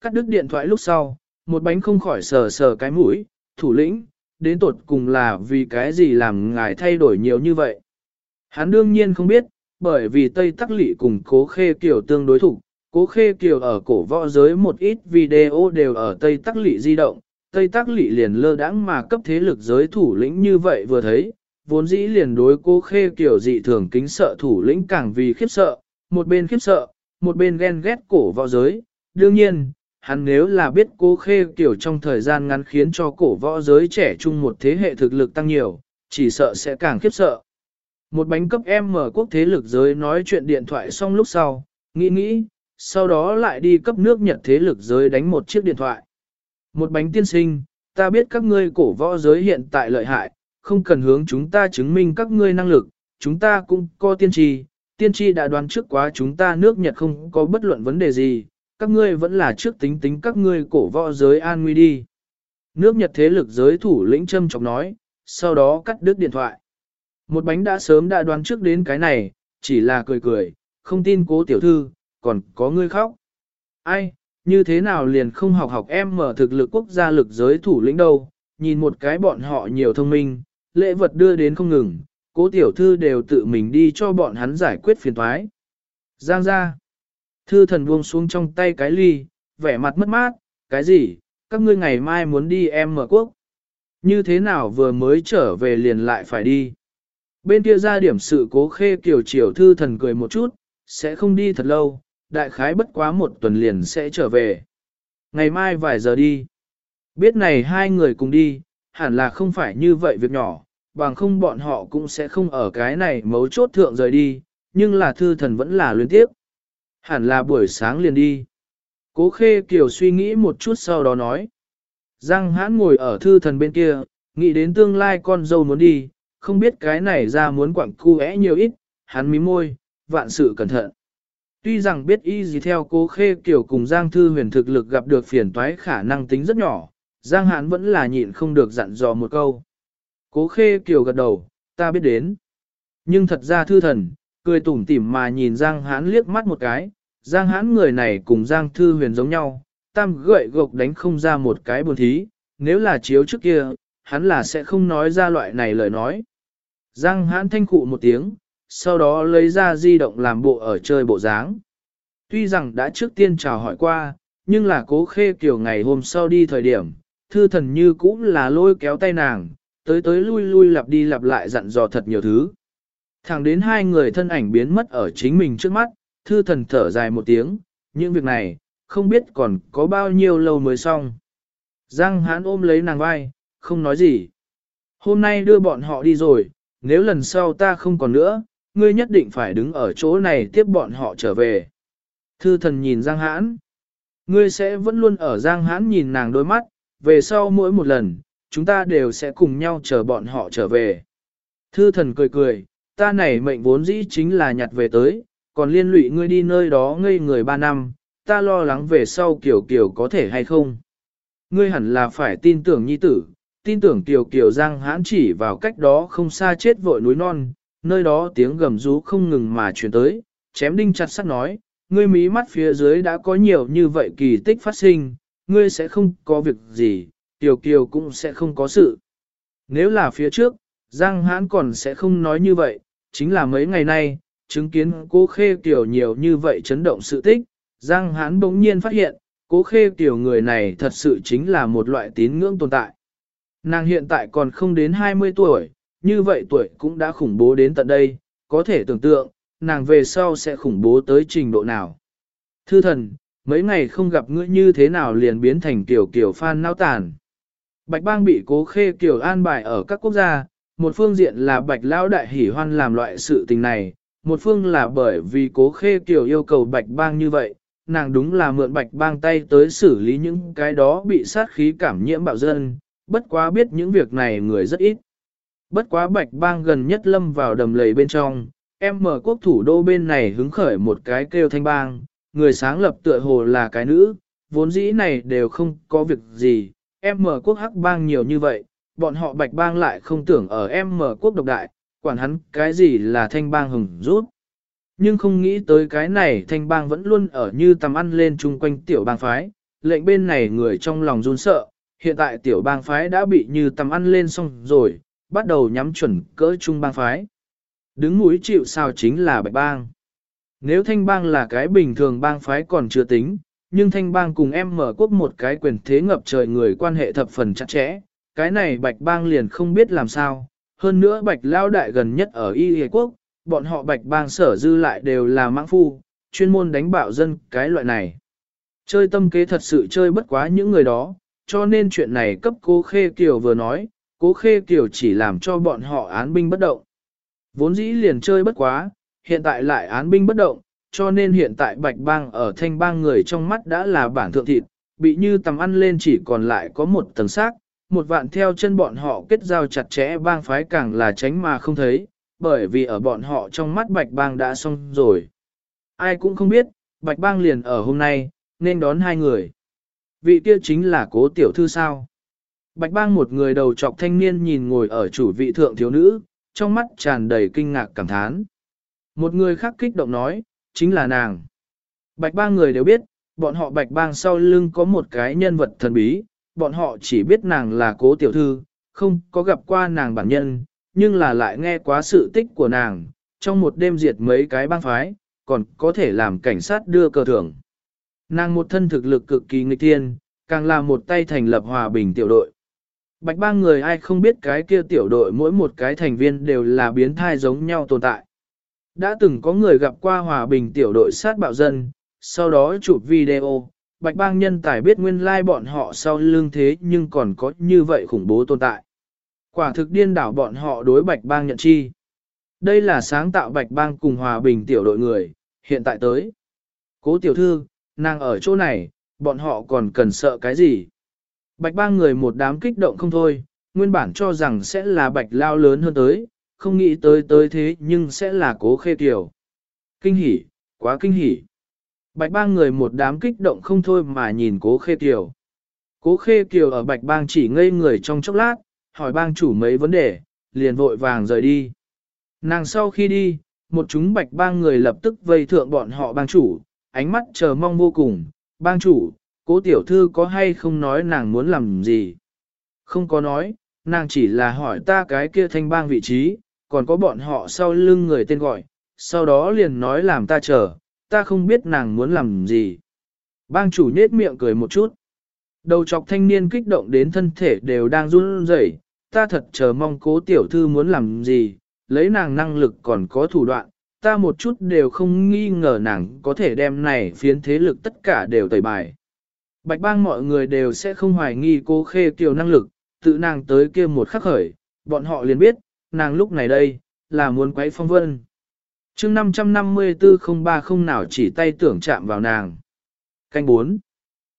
cắt đứt điện thoại lúc sau, một bánh không khỏi sờ sờ cái mũi, thủ lĩnh, đến tột cùng là vì cái gì làm ngài thay đổi nhiều như vậy. Hắn đương nhiên không biết, bởi vì Tây Tắc Lị cùng Cố Khê Kiều tương đối thủ, Cố Khê Kiều ở cổ võ giới một ít video đều ở Tây Tắc Lị di động, Tây Tắc Lị liền lơ đãng mà cấp thế lực giới thủ lĩnh như vậy vừa thấy, vốn dĩ liền đối Cố Khê Kiều dị thường kính sợ thủ lĩnh càng vì khiếp sợ, một bên khiếp sợ, một bên ghen ghét cổ võ giới, đương nhiên, hắn nếu là biết cô Khê kiểu trong thời gian ngắn khiến cho cổ võ giới trẻ trung một thế hệ thực lực tăng nhiều, chỉ sợ sẽ càng khiếp sợ. Một bánh cấp em mở quốc thế lực giới nói chuyện điện thoại xong lúc sau, nghĩ nghĩ, sau đó lại đi cấp nước Nhật thế lực giới đánh một chiếc điện thoại. Một bánh tiên sinh, ta biết các ngươi cổ võ giới hiện tại lợi hại, không cần hướng chúng ta chứng minh các ngươi năng lực, chúng ta cũng có tiên tri, tiên tri đã đoán trước quá chúng ta nước Nhật không có bất luận vấn đề gì, các ngươi vẫn là trước tính tính các ngươi cổ võ giới an nguy đi. Nước Nhật thế lực giới thủ lĩnh châm chọc nói, sau đó cắt đứt điện thoại. Một bánh đã sớm đã đoán trước đến cái này, chỉ là cười cười, không tin cố tiểu thư, còn có ngươi khóc. Ai, như thế nào liền không học học em mở thực lực quốc gia lực giới thủ lĩnh đâu, nhìn một cái bọn họ nhiều thông minh, lễ vật đưa đến không ngừng, cố tiểu thư đều tự mình đi cho bọn hắn giải quyết phiền thoái. Giang ra, thư thần buông xuống trong tay cái ly, vẻ mặt mất mát, cái gì, các ngươi ngày mai muốn đi em mở quốc. Như thế nào vừa mới trở về liền lại phải đi. Bên kia ra điểm sự cố khê kiểu chiều thư thần cười một chút, sẽ không đi thật lâu, đại khái bất quá một tuần liền sẽ trở về. Ngày mai vài giờ đi. Biết này hai người cùng đi, hẳn là không phải như vậy việc nhỏ, bằng không bọn họ cũng sẽ không ở cái này mấu chốt thượng rời đi, nhưng là thư thần vẫn là luyến tiếp. Hẳn là buổi sáng liền đi. Cố khê kiểu suy nghĩ một chút sau đó nói. Giang hãn ngồi ở thư thần bên kia, nghĩ đến tương lai con dâu muốn đi, không biết cái này ra muốn quặng cu é nhiều ít, hắn mím môi, vạn sự cẩn thận. Tuy rằng biết y gì theo cố khê kiểu cùng Giang Thư huyền thực lực gặp được phiền toái khả năng tính rất nhỏ, Giang hãn vẫn là nhịn không được dặn dò một câu. Cố khê kiểu gật đầu, ta biết đến. Nhưng thật ra Thư thần, cười tủm tỉm mà nhìn Giang hãn liếc mắt một cái, Giang hãn người này cùng Giang Thư huyền giống nhau, tam gậy gộc đánh không ra một cái buồn thí, nếu là chiếu trước kia, hắn là sẽ không nói ra loại này lời nói. Giang hãn thanh cụ một tiếng, sau đó lấy ra di động làm bộ ở chơi bộ dáng. Tuy rằng đã trước tiên chào hỏi qua, nhưng là cố khê kiểu ngày hôm sau đi thời điểm, thư thần như cũng là lôi kéo tay nàng, tới tới lui lui lặp đi lặp lại dặn dò thật nhiều thứ. Thẳng đến hai người thân ảnh biến mất ở chính mình trước mắt, thư thần thở dài một tiếng, những việc này, không biết còn có bao nhiêu lâu mới xong. Giang hán ôm lấy nàng vai, không nói gì. Hôm nay đưa bọn họ đi rồi, nếu lần sau ta không còn nữa, ngươi nhất định phải đứng ở chỗ này tiếp bọn họ trở về. Thư thần nhìn Giang Hãn. Ngươi sẽ vẫn luôn ở Giang Hãn nhìn nàng đôi mắt, về sau mỗi một lần, chúng ta đều sẽ cùng nhau chờ bọn họ trở về. Thư thần cười cười, ta này mệnh vốn dĩ chính là nhặt về tới, còn liên lụy ngươi đi nơi đó ngây người ba năm, ta lo lắng về sau kiểu kiểu có thể hay không. Ngươi hẳn là phải tin tưởng nhi tử, tin tưởng tiểu kiểu giang hãn chỉ vào cách đó không xa chết vội núi non, nơi đó tiếng gầm rú không ngừng mà truyền tới, chém đinh chặt sắt nói, ngươi mí mắt phía dưới đã có nhiều như vậy kỳ tích phát sinh, ngươi sẽ không có việc gì, tiểu kiều cũng sẽ không có sự. Nếu là phía trước, Giang Hãn còn sẽ không nói như vậy, chính là mấy ngày nay, chứng kiến cố khê kiểu nhiều như vậy chấn động sự tích, Giang hán bỗng nhiên phát hiện, cố khê kiểu người này thật sự chính là một loại tín ngưỡng tồn tại. Nàng hiện tại còn không đến 20 tuổi, như vậy tuổi cũng đã khủng bố đến tận đây, có thể tưởng tượng, nàng về sau sẽ khủng bố tới trình độ nào. Thư thần, mấy ngày không gặp ngươi như thế nào liền biến thành kiểu kiểu phan nao tàn. Bạch bang bị cố khê kiểu an bài ở các quốc gia, một phương diện là bạch lão đại hỉ hoan làm loại sự tình này, một phương là bởi vì cố khê kiểu yêu cầu bạch bang như vậy, nàng đúng là mượn bạch bang tay tới xử lý những cái đó bị sát khí cảm nhiễm bạo dân, bất quá biết những việc này người rất ít. Bất quá bạch bang gần nhất lâm vào đầm lầy bên trong, em mở quốc thủ đô bên này hứng khởi một cái kêu thanh bang, người sáng lập tựa hồ là cái nữ, vốn dĩ này đều không có việc gì, em mở quốc hắc bang nhiều như vậy, bọn họ bạch bang lại không tưởng ở em mở quốc độc đại, quản hắn cái gì là thanh bang hừng rút. Nhưng không nghĩ tới cái này thanh bang vẫn luôn ở như tầm ăn lên chung quanh tiểu bang phái, lệnh bên này người trong lòng run sợ, hiện tại tiểu bang phái đã bị như tầm ăn lên xong rồi, bắt đầu nhắm chuẩn cỡ trung bang phái. Đứng mũi chịu sao chính là bạch bang. Nếu thanh bang là cái bình thường bang phái còn chưa tính, nhưng thanh bang cùng em mở quốc một cái quyền thế ngập trời người quan hệ thập phần chặt chẽ, cái này bạch bang liền không biết làm sao. Hơn nữa bạch lao đại gần nhất ở y hề quốc, bọn họ bạch bang sở dư lại đều là mãng phu, chuyên môn đánh bạo dân cái loại này. Chơi tâm kế thật sự chơi bất quá những người đó, cho nên chuyện này cấp cố khê kiều vừa nói, cố khê kiều chỉ làm cho bọn họ án binh bất động. Vốn dĩ liền chơi bất quá, hiện tại lại án binh bất động, cho nên hiện tại bạch bang ở thanh bang người trong mắt đã là bản thượng thịt, bị như tầm ăn lên chỉ còn lại có một tầng xác, một vạn theo chân bọn họ kết giao chặt chẽ bang phái càng là tránh mà không thấy, bởi vì ở bọn họ trong mắt bạch bang đã xong rồi. Ai cũng không biết, bạch bang liền ở hôm nay, nên đón hai người. Vị kia chính là cố tiểu thư sao. Bạch bang một người đầu trọc thanh niên nhìn ngồi ở chủ vị thượng thiếu nữ, trong mắt tràn đầy kinh ngạc cảm thán. Một người khác kích động nói, chính là nàng. Bạch bang người đều biết, bọn họ bạch bang sau lưng có một cái nhân vật thần bí, bọn họ chỉ biết nàng là cố tiểu thư, không có gặp qua nàng bản nhân, nhưng là lại nghe quá sự tích của nàng, trong một đêm diệt mấy cái bang phái, còn có thể làm cảnh sát đưa cờ thưởng. Nàng một thân thực lực cực kỳ nghịch thiên, càng là một tay thành lập hòa bình tiểu đội. Bạch bang người ai không biết cái kia tiểu đội mỗi một cái thành viên đều là biến thai giống nhau tồn tại. Đã từng có người gặp qua hòa bình tiểu đội sát bạo dân, sau đó chụp video, bạch bang nhân tài biết nguyên lai bọn họ sau lưng thế nhưng còn có như vậy khủng bố tồn tại. Quả thực điên đảo bọn họ đối bạch bang nhận chi. Đây là sáng tạo bạch bang cùng hòa bình tiểu đội người, hiện tại tới. Cố tiểu thư, nàng ở chỗ này, bọn họ còn cần sợ cái gì? Bạch bang người một đám kích động không thôi, nguyên bản cho rằng sẽ là bạch lao lớn hơn tới, không nghĩ tới tới thế nhưng sẽ là cố khê tiểu. Kinh hỉ, quá kinh hỉ. Bạch bang người một đám kích động không thôi mà nhìn cố khê kiều. Cố khê kiều ở bạch bang chỉ ngây người trong chốc lát, hỏi bang chủ mấy vấn đề, liền vội vàng rời đi. Nàng sau khi đi, một chúng bạch bang người lập tức vây thượng bọn họ bang chủ, ánh mắt chờ mong vô cùng. Bang chủ, cố tiểu thư có hay không nói nàng muốn làm gì? Không có nói, nàng chỉ là hỏi ta cái kia thanh bang vị trí, còn có bọn họ sau lưng người tên gọi, sau đó liền nói làm ta chờ, ta không biết nàng muốn làm gì. Bang chủ nhết miệng cười một chút. Đầu chọc thanh niên kích động đến thân thể đều đang run rẩy, ta thật chờ mong cố tiểu thư muốn làm gì, lấy nàng năng lực còn có thủ đoạn, ta một chút đều không nghi ngờ nàng có thể đem này phiến thế lực tất cả đều tẩy bài. Bạch bang mọi người đều sẽ không hoài nghi cô khê kiều năng lực, tự nàng tới kia một khắc khởi, bọn họ liền biết, nàng lúc này đây, là muốn quấy phong vân chương 554 không nào chỉ tay tưởng chạm vào nàng. Canh 4.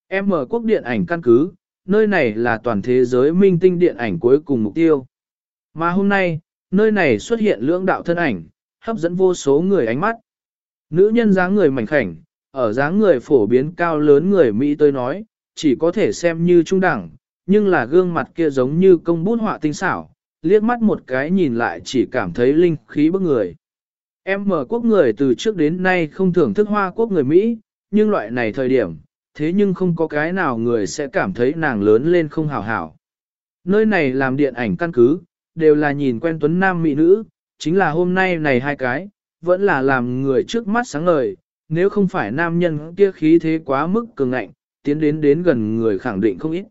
Em mở quốc điện ảnh căn cứ, nơi này là toàn thế giới minh tinh điện ảnh cuối cùng mục tiêu. Mà hôm nay, nơi này xuất hiện lưỡng đạo thân ảnh, hấp dẫn vô số người ánh mắt. Nữ nhân dáng người mảnh khảnh, ở dáng người phổ biến cao lớn người Mỹ tôi nói, chỉ có thể xem như trung đẳng, nhưng là gương mặt kia giống như công bút họa tinh xảo, liếc mắt một cái nhìn lại chỉ cảm thấy linh khí bức người. Em mở quốc người từ trước đến nay không thưởng thức hoa quốc người Mỹ, nhưng loại này thời điểm, thế nhưng không có cái nào người sẽ cảm thấy nàng lớn lên không hảo hảo. Nơi này làm điện ảnh căn cứ, đều là nhìn quen tuấn nam mỹ nữ, chính là hôm nay này hai cái, vẫn là làm người trước mắt sáng ngời, nếu không phải nam nhân kia khí thế quá mức cường ngạnh, tiến đến đến gần người khẳng định không ít.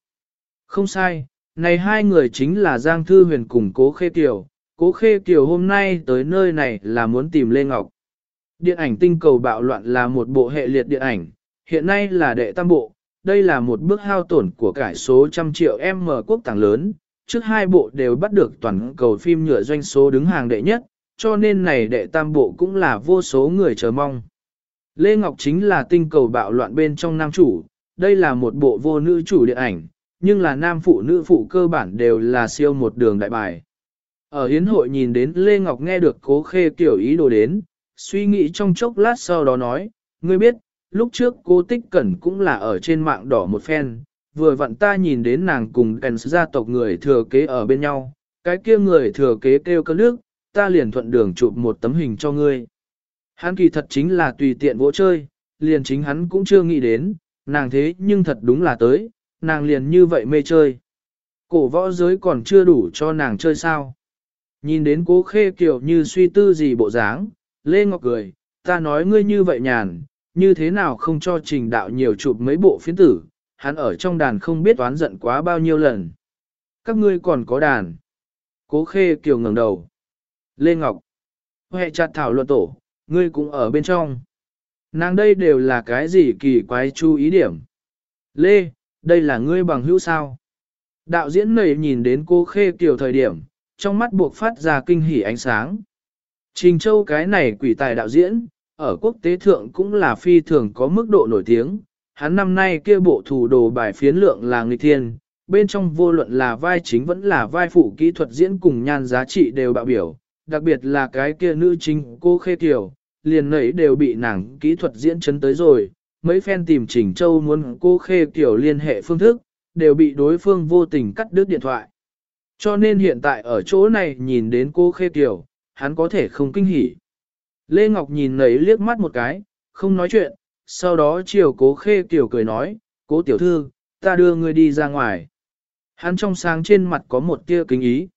Không sai, này hai người chính là Giang Thư Huyền cùng Cố Khê Kiều. Cố Khê Kiều hôm nay tới nơi này là muốn tìm Lê Ngọc. Điện ảnh tinh cầu bạo loạn là một bộ hệ liệt điện ảnh, hiện nay là đệ tam bộ, đây là một bước hao tổn của cải số trăm triệu M quốc tàng lớn, trước hai bộ đều bắt được toàn cầu phim nhựa doanh số đứng hàng đệ nhất, cho nên này đệ tam bộ cũng là vô số người chờ mong. Lê Ngọc chính là tinh cầu bạo loạn bên trong nam chủ, đây là một bộ vô nữ chủ điện ảnh, nhưng là nam phụ nữ phụ cơ bản đều là siêu một đường đại bài. Ở hiến hội nhìn đến Lê Ngọc nghe được cố khê kiểu ý đồ đến, suy nghĩ trong chốc lát sau đó nói, ngươi biết, lúc trước cô Tích Cẩn cũng là ở trên mạng đỏ một phen, vừa vặn ta nhìn đến nàng cùng đèn gia tộc người thừa kế ở bên nhau, cái kia người thừa kế kêu cơ nước, ta liền thuận đường chụp một tấm hình cho ngươi. Hắn kỳ thật chính là tùy tiện vỗ chơi, liền chính hắn cũng chưa nghĩ đến, nàng thế nhưng thật đúng là tới, nàng liền như vậy mê chơi. Cổ võ giới còn chưa đủ cho nàng chơi sao. Nhìn đến cố khê kiểu như suy tư gì bộ dáng, Lê Ngọc cười, ta nói ngươi như vậy nhàn, như thế nào không cho trình đạo nhiều chụp mấy bộ phiến tử, hắn ở trong đàn không biết toán giận quá bao nhiêu lần. Các ngươi còn có đàn. Cố khê kiều ngẩng đầu. Lê Ngọc. Hệ chặt thảo luận tổ, ngươi cũng ở bên trong. Nàng đây đều là cái gì kỳ quái chú ý điểm. Lê, đây là ngươi bằng hữu sao. Đạo diễn này nhìn đến cô khê kiều thời điểm, trong mắt buộc phát ra kinh hỉ ánh sáng. Trình Châu cái này quỷ tài đạo diễn, ở quốc tế thượng cũng là phi thường có mức độ nổi tiếng. Hắn năm nay kia bộ thủ đồ bài phiến lượng là nghịch thiên, bên trong vô luận là vai chính vẫn là vai phụ kỹ thuật diễn cùng nhan giá trị đều bạo biểu, đặc biệt là cái kia nữ chính cô Khê Kiều, liền nảy đều bị nàng kỹ thuật diễn chấn tới rồi. Mấy fan tìm Trình Châu muốn cô Khê Kiều liên hệ phương thức, đều bị đối phương vô tình cắt đứt điện thoại. Cho nên hiện tại ở chỗ này nhìn đến cô Khê Kiều, hắn có thể không kinh hỉ. Lê Ngọc nhìn nấy liếc mắt một cái, không nói chuyện, sau đó chiều cố Khê Kiều cười nói, cố tiểu thư, ta đưa ngươi đi ra ngoài. Hắn trong sáng trên mặt có một tia kính ý.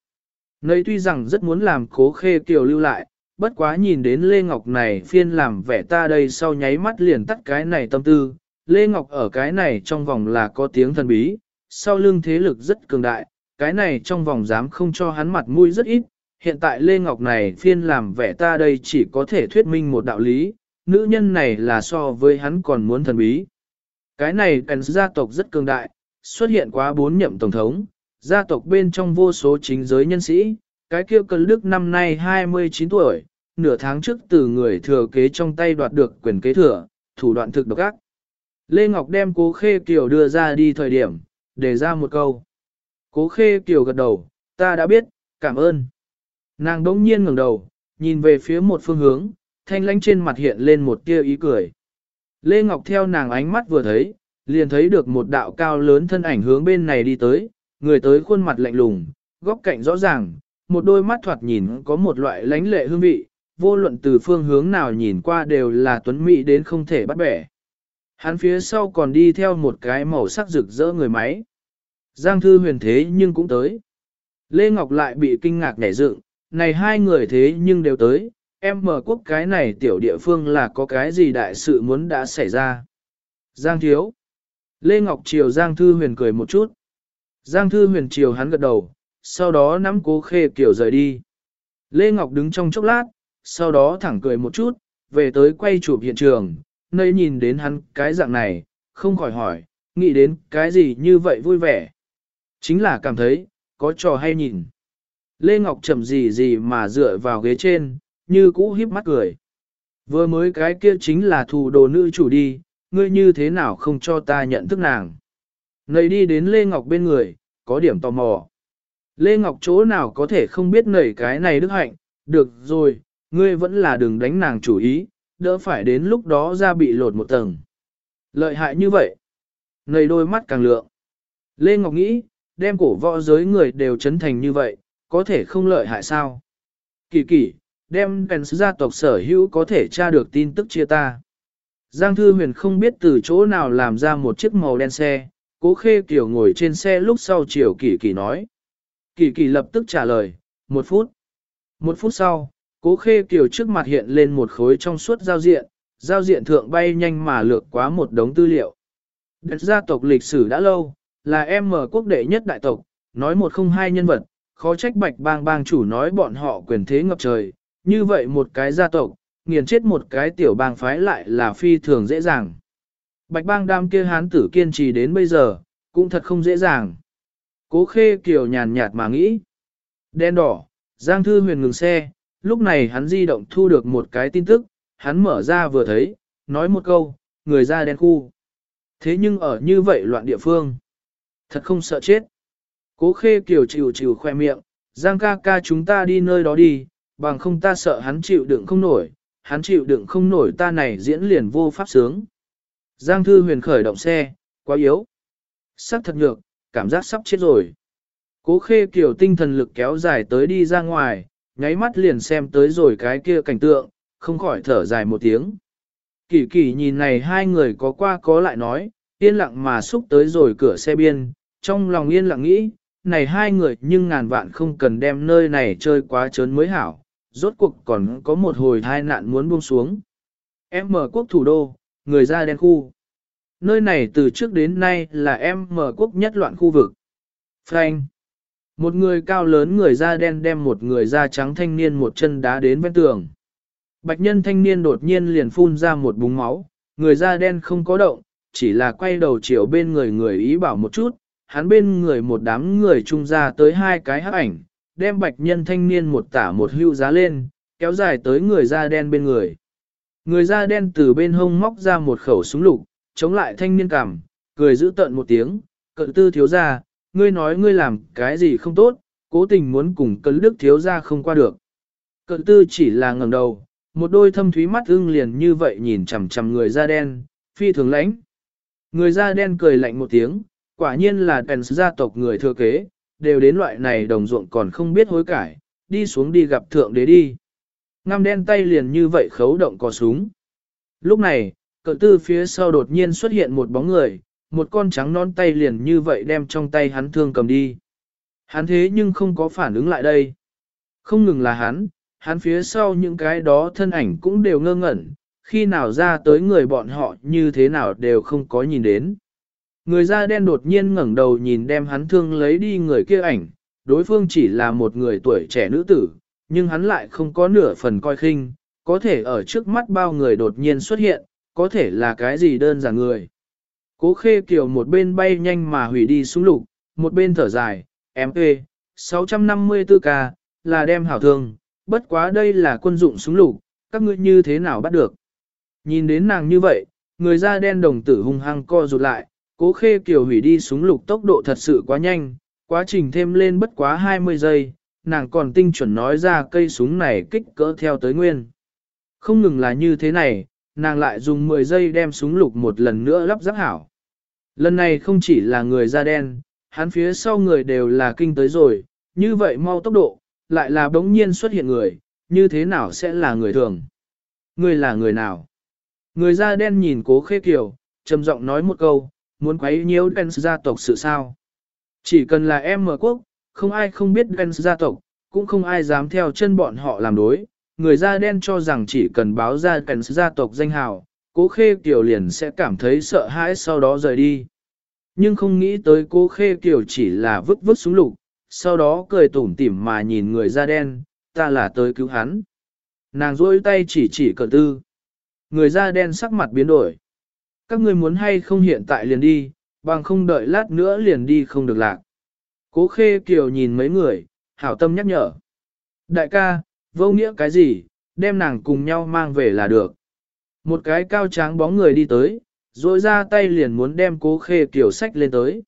Nấy tuy rằng rất muốn làm cố Khê Kiều lưu lại, bất quá nhìn đến Lê Ngọc này phiên làm vẻ ta đây sau nháy mắt liền tắt cái này tâm tư. Lê Ngọc ở cái này trong vòng là có tiếng thần bí, sau lưng thế lực rất cường đại, cái này trong vòng dám không cho hắn mặt mũi rất ít, hiện tại Lê Ngọc này phiên làm vẻ ta đây chỉ có thể thuyết minh một đạo lý, nữ nhân này là so với hắn còn muốn thần bí. Cái này cần gia tộc rất cường đại, xuất hiện quá bốn nhậm tổng thống, gia tộc bên trong vô số chính giới nhân sĩ, cái kia cân đức năm nay 29 tuổi, nửa tháng trước từ người thừa kế trong tay đoạt được quyền kế thừa, thủ đoạn thực độc ác. Lê Ngọc đem cố khê kiều đưa ra đi thời điểm, để ra một câu. Cố khê kiều gật đầu, ta đã biết, cảm ơn. Nàng đống nhiên ngẩng đầu, nhìn về phía một phương hướng, thanh lãnh trên mặt hiện lên một tia ý cười. Lê Ngọc theo nàng ánh mắt vừa thấy, liền thấy được một đạo cao lớn thân ảnh hướng bên này đi tới, người tới khuôn mặt lạnh lùng, góc cạnh rõ ràng, một đôi mắt thoạt nhìn có một loại lánh lệ hương vị, vô luận từ phương hướng nào nhìn qua đều là tuấn mỹ đến không thể bắt bẻ. Hắn phía sau còn đi theo một cái màu sắc rực rỡ người máy. Giang thư huyền thế nhưng cũng tới. Lê Ngọc lại bị kinh ngạc nhảy dựng, này hai người thế nhưng đều tới, em mở quốc cái này tiểu địa phương là có cái gì đại sự muốn đã xảy ra. Giang thiếu. Lê Ngọc Triều Giang Thư Huyền cười một chút. Giang Thư Huyền Triều hắn gật đầu, sau đó nắm cố khê kiểu rời đi. Lê Ngọc đứng trong chốc lát, sau đó thẳng cười một chút, về tới quay chụp hiện trường, nơi nhìn đến hắn cái dạng này, không khỏi hỏi, nghĩ đến cái gì như vậy vui vẻ. Chính là cảm thấy, có trò hay nhìn. Lê Ngọc chậm gì gì mà dựa vào ghế trên, như cũ híp mắt cười. Vừa mới cái kia chính là thù đồ nữ chủ đi, ngươi như thế nào không cho ta nhận thức nàng. Nầy đi đến Lê Ngọc bên người, có điểm tò mò. Lê Ngọc chỗ nào có thể không biết nảy cái này đức hạnh, được rồi, ngươi vẫn là đừng đánh nàng chủ ý, đỡ phải đến lúc đó ra bị lột một tầng. Lợi hại như vậy. Nầy đôi mắt càng lượng. Lê Ngọc nghĩ, đem cổ võ giới người đều chấn thành như vậy, có thể không lợi hại sao? Kỳ kỳ, đem bèn gia tộc sở hữu có thể tra được tin tức chia ta. Giang Thư Huyền không biết từ chỗ nào làm ra một chiếc màu đen xe, cố khê kiểu ngồi trên xe lúc sau chiều kỳ kỳ nói. Kỳ kỳ lập tức trả lời, một phút. Một phút sau, cố khê kiểu trước mặt hiện lên một khối trong suốt giao diện, giao diện thượng bay nhanh mà lược quá một đống tư liệu. Đất gia tộc lịch sử đã lâu, là em mở quốc đệ nhất đại tộc, nói một không hai nhân vật, khó trách bạch bang bang chủ nói bọn họ quyền thế ngập trời, như vậy một cái gia tộc, nghiền chết một cái tiểu bang phái lại là phi thường dễ dàng. Bạch bang đam kia hán tử kiên trì đến bây giờ, cũng thật không dễ dàng. Cố khê kiều nhàn nhạt mà nghĩ. Đen đỏ, Giang Thư Huyền ngừng xe, lúc này hắn di động thu được một cái tin tức, hắn mở ra vừa thấy, nói một câu, người ra đen khu. Thế nhưng ở như vậy loạn địa phương, thật không sợ chết. Cố khê kiều chịu chịu khoe miệng, Giang ca ca chúng ta đi nơi đó đi, bằng không ta sợ hắn chịu đựng không nổi, hắn chịu đựng không nổi ta này diễn liền vô pháp sướng. Giang thư huyền khởi động xe, quá yếu. Sắc thật nhược, cảm giác sắp chết rồi. Cố khê kiều tinh thần lực kéo dài tới đi ra ngoài, nháy mắt liền xem tới rồi cái kia cảnh tượng, không khỏi thở dài một tiếng. Kỳ kỳ nhìn này hai người có qua có lại nói, yên lặng mà xúc tới rồi cửa xe biên, trong lòng yên lặng nghĩ, này hai người nhưng ngàn vạn không cần đem nơi này chơi quá trớn mới hảo, rốt cuộc còn có một hồi thai nạn muốn buông xuống. Em mở quốc thủ đô, người da đen khu. Nơi này từ trước đến nay là em mở quốc nhất loạn khu vực. Frank. Một người cao lớn người da đen đem một người da trắng thanh niên một chân đá đến bên tường. Bạch nhân thanh niên đột nhiên liền phun ra một búng máu, người da đen không có động, chỉ là quay đầu chiều bên người người ý bảo một chút, hắn bên người một đám người trung ra tới hai cái hắc ảnh, đem bạch nhân thanh niên một tả một hưu giá lên, kéo dài tới người da đen bên người. Người da đen từ bên hông móc ra một khẩu súng lục, chống lại thanh niên cảm, cười giữ tận một tiếng, cận tư thiếu ra, ngươi nói ngươi làm cái gì không tốt, cố tình muốn cùng cấn đức thiếu ra không qua được. Cận tư chỉ là ngẩng đầu, một đôi thâm thúy mắt ưng liền như vậy nhìn chằm chằm người da đen, phi thường lãnh. Người da đen cười lạnh một tiếng, quả nhiên là đèn gia tộc người thừa kế, đều đến loại này đồng ruộng còn không biết hối cải, đi xuống đi gặp thượng đế đi. Ngăm đen tay liền như vậy khấu động cò súng. Lúc này, cờ tư phía sau đột nhiên xuất hiện một bóng người, một con trắng non tay liền như vậy đem trong tay hắn thương cầm đi. Hắn thế nhưng không có phản ứng lại đây. Không ngừng là hắn, hắn phía sau những cái đó thân ảnh cũng đều ngơ ngẩn, khi nào ra tới người bọn họ như thế nào đều không có nhìn đến. Người da đen đột nhiên ngẩng đầu nhìn đem hắn thương lấy đi người kia ảnh, đối phương chỉ là một người tuổi trẻ nữ tử, nhưng hắn lại không có nửa phần coi khinh, có thể ở trước mắt bao người đột nhiên xuất hiện, có thể là cái gì đơn giản người. Cố khê kiều một bên bay nhanh mà hủy đi xuống lục, một bên thở dài, MP, 654K, là đem hảo thương, bất quá đây là quân dụng súng lục, các ngươi như thế nào bắt được. Nhìn đến nàng như vậy, người da đen đồng tử hung hăng co rụt lại, cố khê kiều hủy đi súng lục tốc độ thật sự quá nhanh, quá trình thêm lên bất quá 20 giây, nàng còn tinh chuẩn nói ra cây súng này kích cỡ theo tới nguyên. Không ngừng là như thế này, nàng lại dùng 10 giây đem súng lục một lần nữa lắp ráp hảo. Lần này không chỉ là người da đen, hắn phía sau người đều là kinh tới rồi, như vậy mau tốc độ, lại là bỗng nhiên xuất hiện người, như thế nào sẽ là người thường? Người là người nào? Người da đen nhìn cố khê kiều, trầm giọng nói một câu, muốn quấy nhiễu đen gia tộc sự sao. Chỉ cần là em mở quốc, không ai không biết đen gia tộc, cũng không ai dám theo chân bọn họ làm đối. Người da đen cho rằng chỉ cần báo ra đen gia tộc danh hào, cố khê kiểu liền sẽ cảm thấy sợ hãi sau đó rời đi. Nhưng không nghĩ tới cố khê kiểu chỉ là vứt vứt xuống lục, sau đó cười tủm tỉm mà nhìn người da đen, ta là tới cứu hắn. Nàng rôi tay chỉ chỉ cờ tư. Người da đen sắc mặt biến đổi. Các ngươi muốn hay không hiện tại liền đi, bằng không đợi lát nữa liền đi không được lạc. Cố khê kiều nhìn mấy người, hảo tâm nhắc nhở. Đại ca, vô nghĩa cái gì, đem nàng cùng nhau mang về là được. Một cái cao tráng bóng người đi tới, rồi ra tay liền muốn đem cố khê kiều sách lên tới.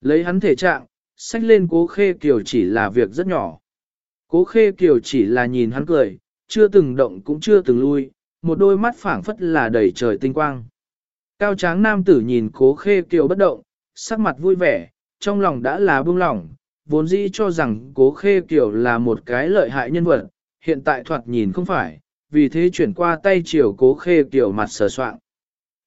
Lấy hắn thể trạng, sách lên cố khê kiều chỉ là việc rất nhỏ. Cố khê kiều chỉ là nhìn hắn cười, chưa từng động cũng chưa từng lui, một đôi mắt phảng phất là đầy trời tinh quang. Cao tráng nam tử nhìn cố khê kiều bất động, sắc mặt vui vẻ, trong lòng đã là buông lỏng, vốn dĩ cho rằng cố khê kiều là một cái lợi hại nhân vật, hiện tại thoạt nhìn không phải, vì thế chuyển qua tay chiều cố khê kiều mặt sờ soạn.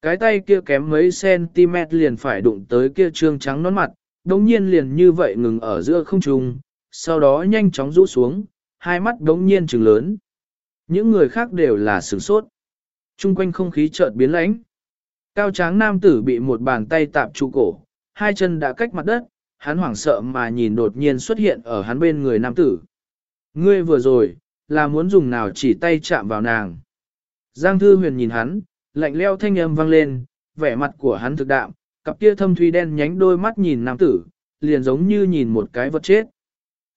Cái tay kia kém mấy cm liền phải đụng tới kia trương trắng nón mặt, đống nhiên liền như vậy ngừng ở giữa không trung, sau đó nhanh chóng rũ xuống, hai mắt đống nhiên trừng lớn. Những người khác đều là sửng sốt. Trung quanh không khí chợt biến lãnh. Cao tráng nam tử bị một bàn tay tạm trụ cổ, hai chân đã cách mặt đất, hắn hoảng sợ mà nhìn đột nhiên xuất hiện ở hắn bên người nam tử. Ngươi vừa rồi, là muốn dùng nào chỉ tay chạm vào nàng. Giang thư huyền nhìn hắn, lạnh leo thanh âm vang lên, vẻ mặt của hắn thực đạm, cặp kia thâm thủy đen nhánh đôi mắt nhìn nam tử, liền giống như nhìn một cái vật chết.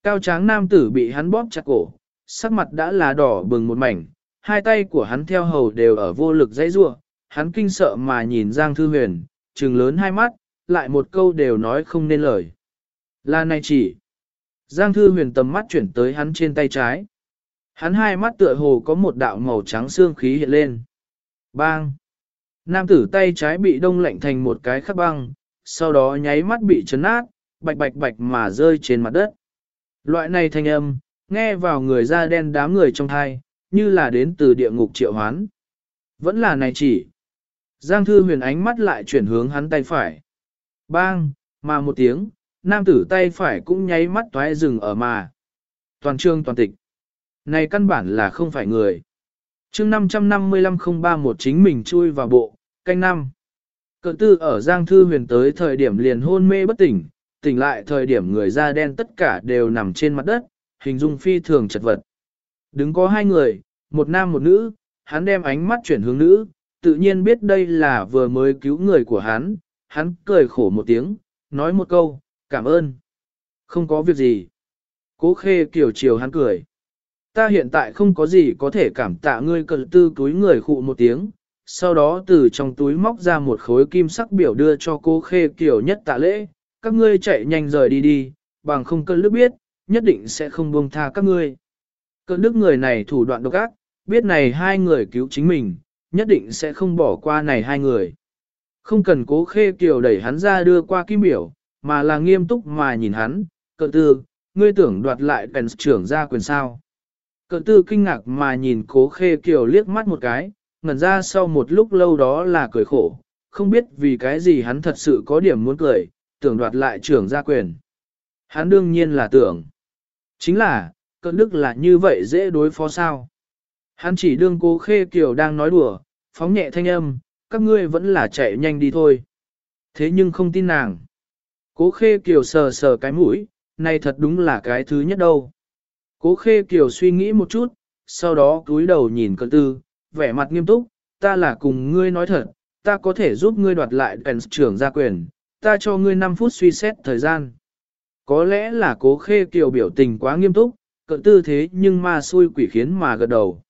Cao tráng nam tử bị hắn bóp chặt cổ, sắc mặt đã là đỏ bừng một mảnh, hai tay của hắn theo hầu đều ở vô lực dãy rua, hắn kinh sợ mà nhìn Giang Thư Huyền, trừng lớn hai mắt, lại một câu đều nói không nên lời. Là này chỉ. Giang Thư Huyền tầm mắt chuyển tới hắn trên tay trái. Hắn hai mắt tựa hồ có một đạo màu trắng xương khí hiện lên. Bang! Nam tử tay trái bị đông lạnh thành một cái khắc băng, sau đó nháy mắt bị chấn nát, bạch bạch bạch mà rơi trên mặt đất. Loại này thanh âm, nghe vào người da đen đám người trong thai, như là đến từ địa ngục triệu hoán. Vẫn là này chỉ. Giang Thư Huyền ánh mắt lại chuyển hướng hắn tay phải. Bang, mà một tiếng, nam tử tay phải cũng nháy mắt toái rừng ở mà. Toàn trương toàn tịch. Này căn bản là không phải người. chương 555031 chính mình chui vào bộ, canh năm. Cỡ tư ở Giang Thư Huyền tới thời điểm liền hôn mê bất tỉnh, tỉnh lại thời điểm người da đen tất cả đều nằm trên mặt đất, hình dung phi thường chật vật. Đứng có hai người, một nam một nữ, hắn đem ánh mắt chuyển hướng nữ, tự nhiên biết đây là vừa mới cứu người của hắn, hắn cười khổ một tiếng, nói một câu, cảm ơn. Không có việc gì. Cố khê kiểu chiều hắn cười. Ta hiện tại không có gì có thể cảm tạ ngươi cần tư túi người khụ một tiếng, sau đó từ trong túi móc ra một khối kim sắc biểu đưa cho cố khê kiểu nhất tạ lễ, các ngươi chạy nhanh rời đi đi, bằng không cơn nước biết, nhất định sẽ không buông tha các ngươi. Cơn nước người này thủ đoạn độc ác, biết này hai người cứu chính mình, nhất định sẽ không bỏ qua này hai người. Không cần cố khê kiều đẩy hắn ra đưa qua kim biểu, mà là nghiêm túc mà nhìn hắn, cận tư, ngươi tưởng đoạt lại bèn trưởng ra quyền sao. Cận tư kinh ngạc mà nhìn cố khê kiều liếc mắt một cái, ngẩn ra sau một lúc lâu đó là cười khổ, không biết vì cái gì hắn thật sự có điểm muốn cười, tưởng đoạt lại trưởng gia quyền. Hắn đương nhiên là tưởng. Chính là, cận đức là như vậy dễ đối phó sao. Hắn chỉ đương cố khê kiều đang nói đùa, phóng nhẹ thanh âm, các ngươi vẫn là chạy nhanh đi thôi. Thế nhưng không tin nàng. Cố khê kiều sờ sờ cái mũi, này thật đúng là cái thứ nhất đâu. Cố khê kiều suy nghĩ một chút, sau đó cúi đầu nhìn cận tư, vẻ mặt nghiêm túc, ta là cùng ngươi nói thật, ta có thể giúp ngươi đoạt lại đèn trưởng gia quyền, ta cho ngươi 5 phút suy xét thời gian. Có lẽ là cố khê kiều biểu tình quá nghiêm túc, cận tư thế nhưng ma xui quỷ khiến mà gật đầu.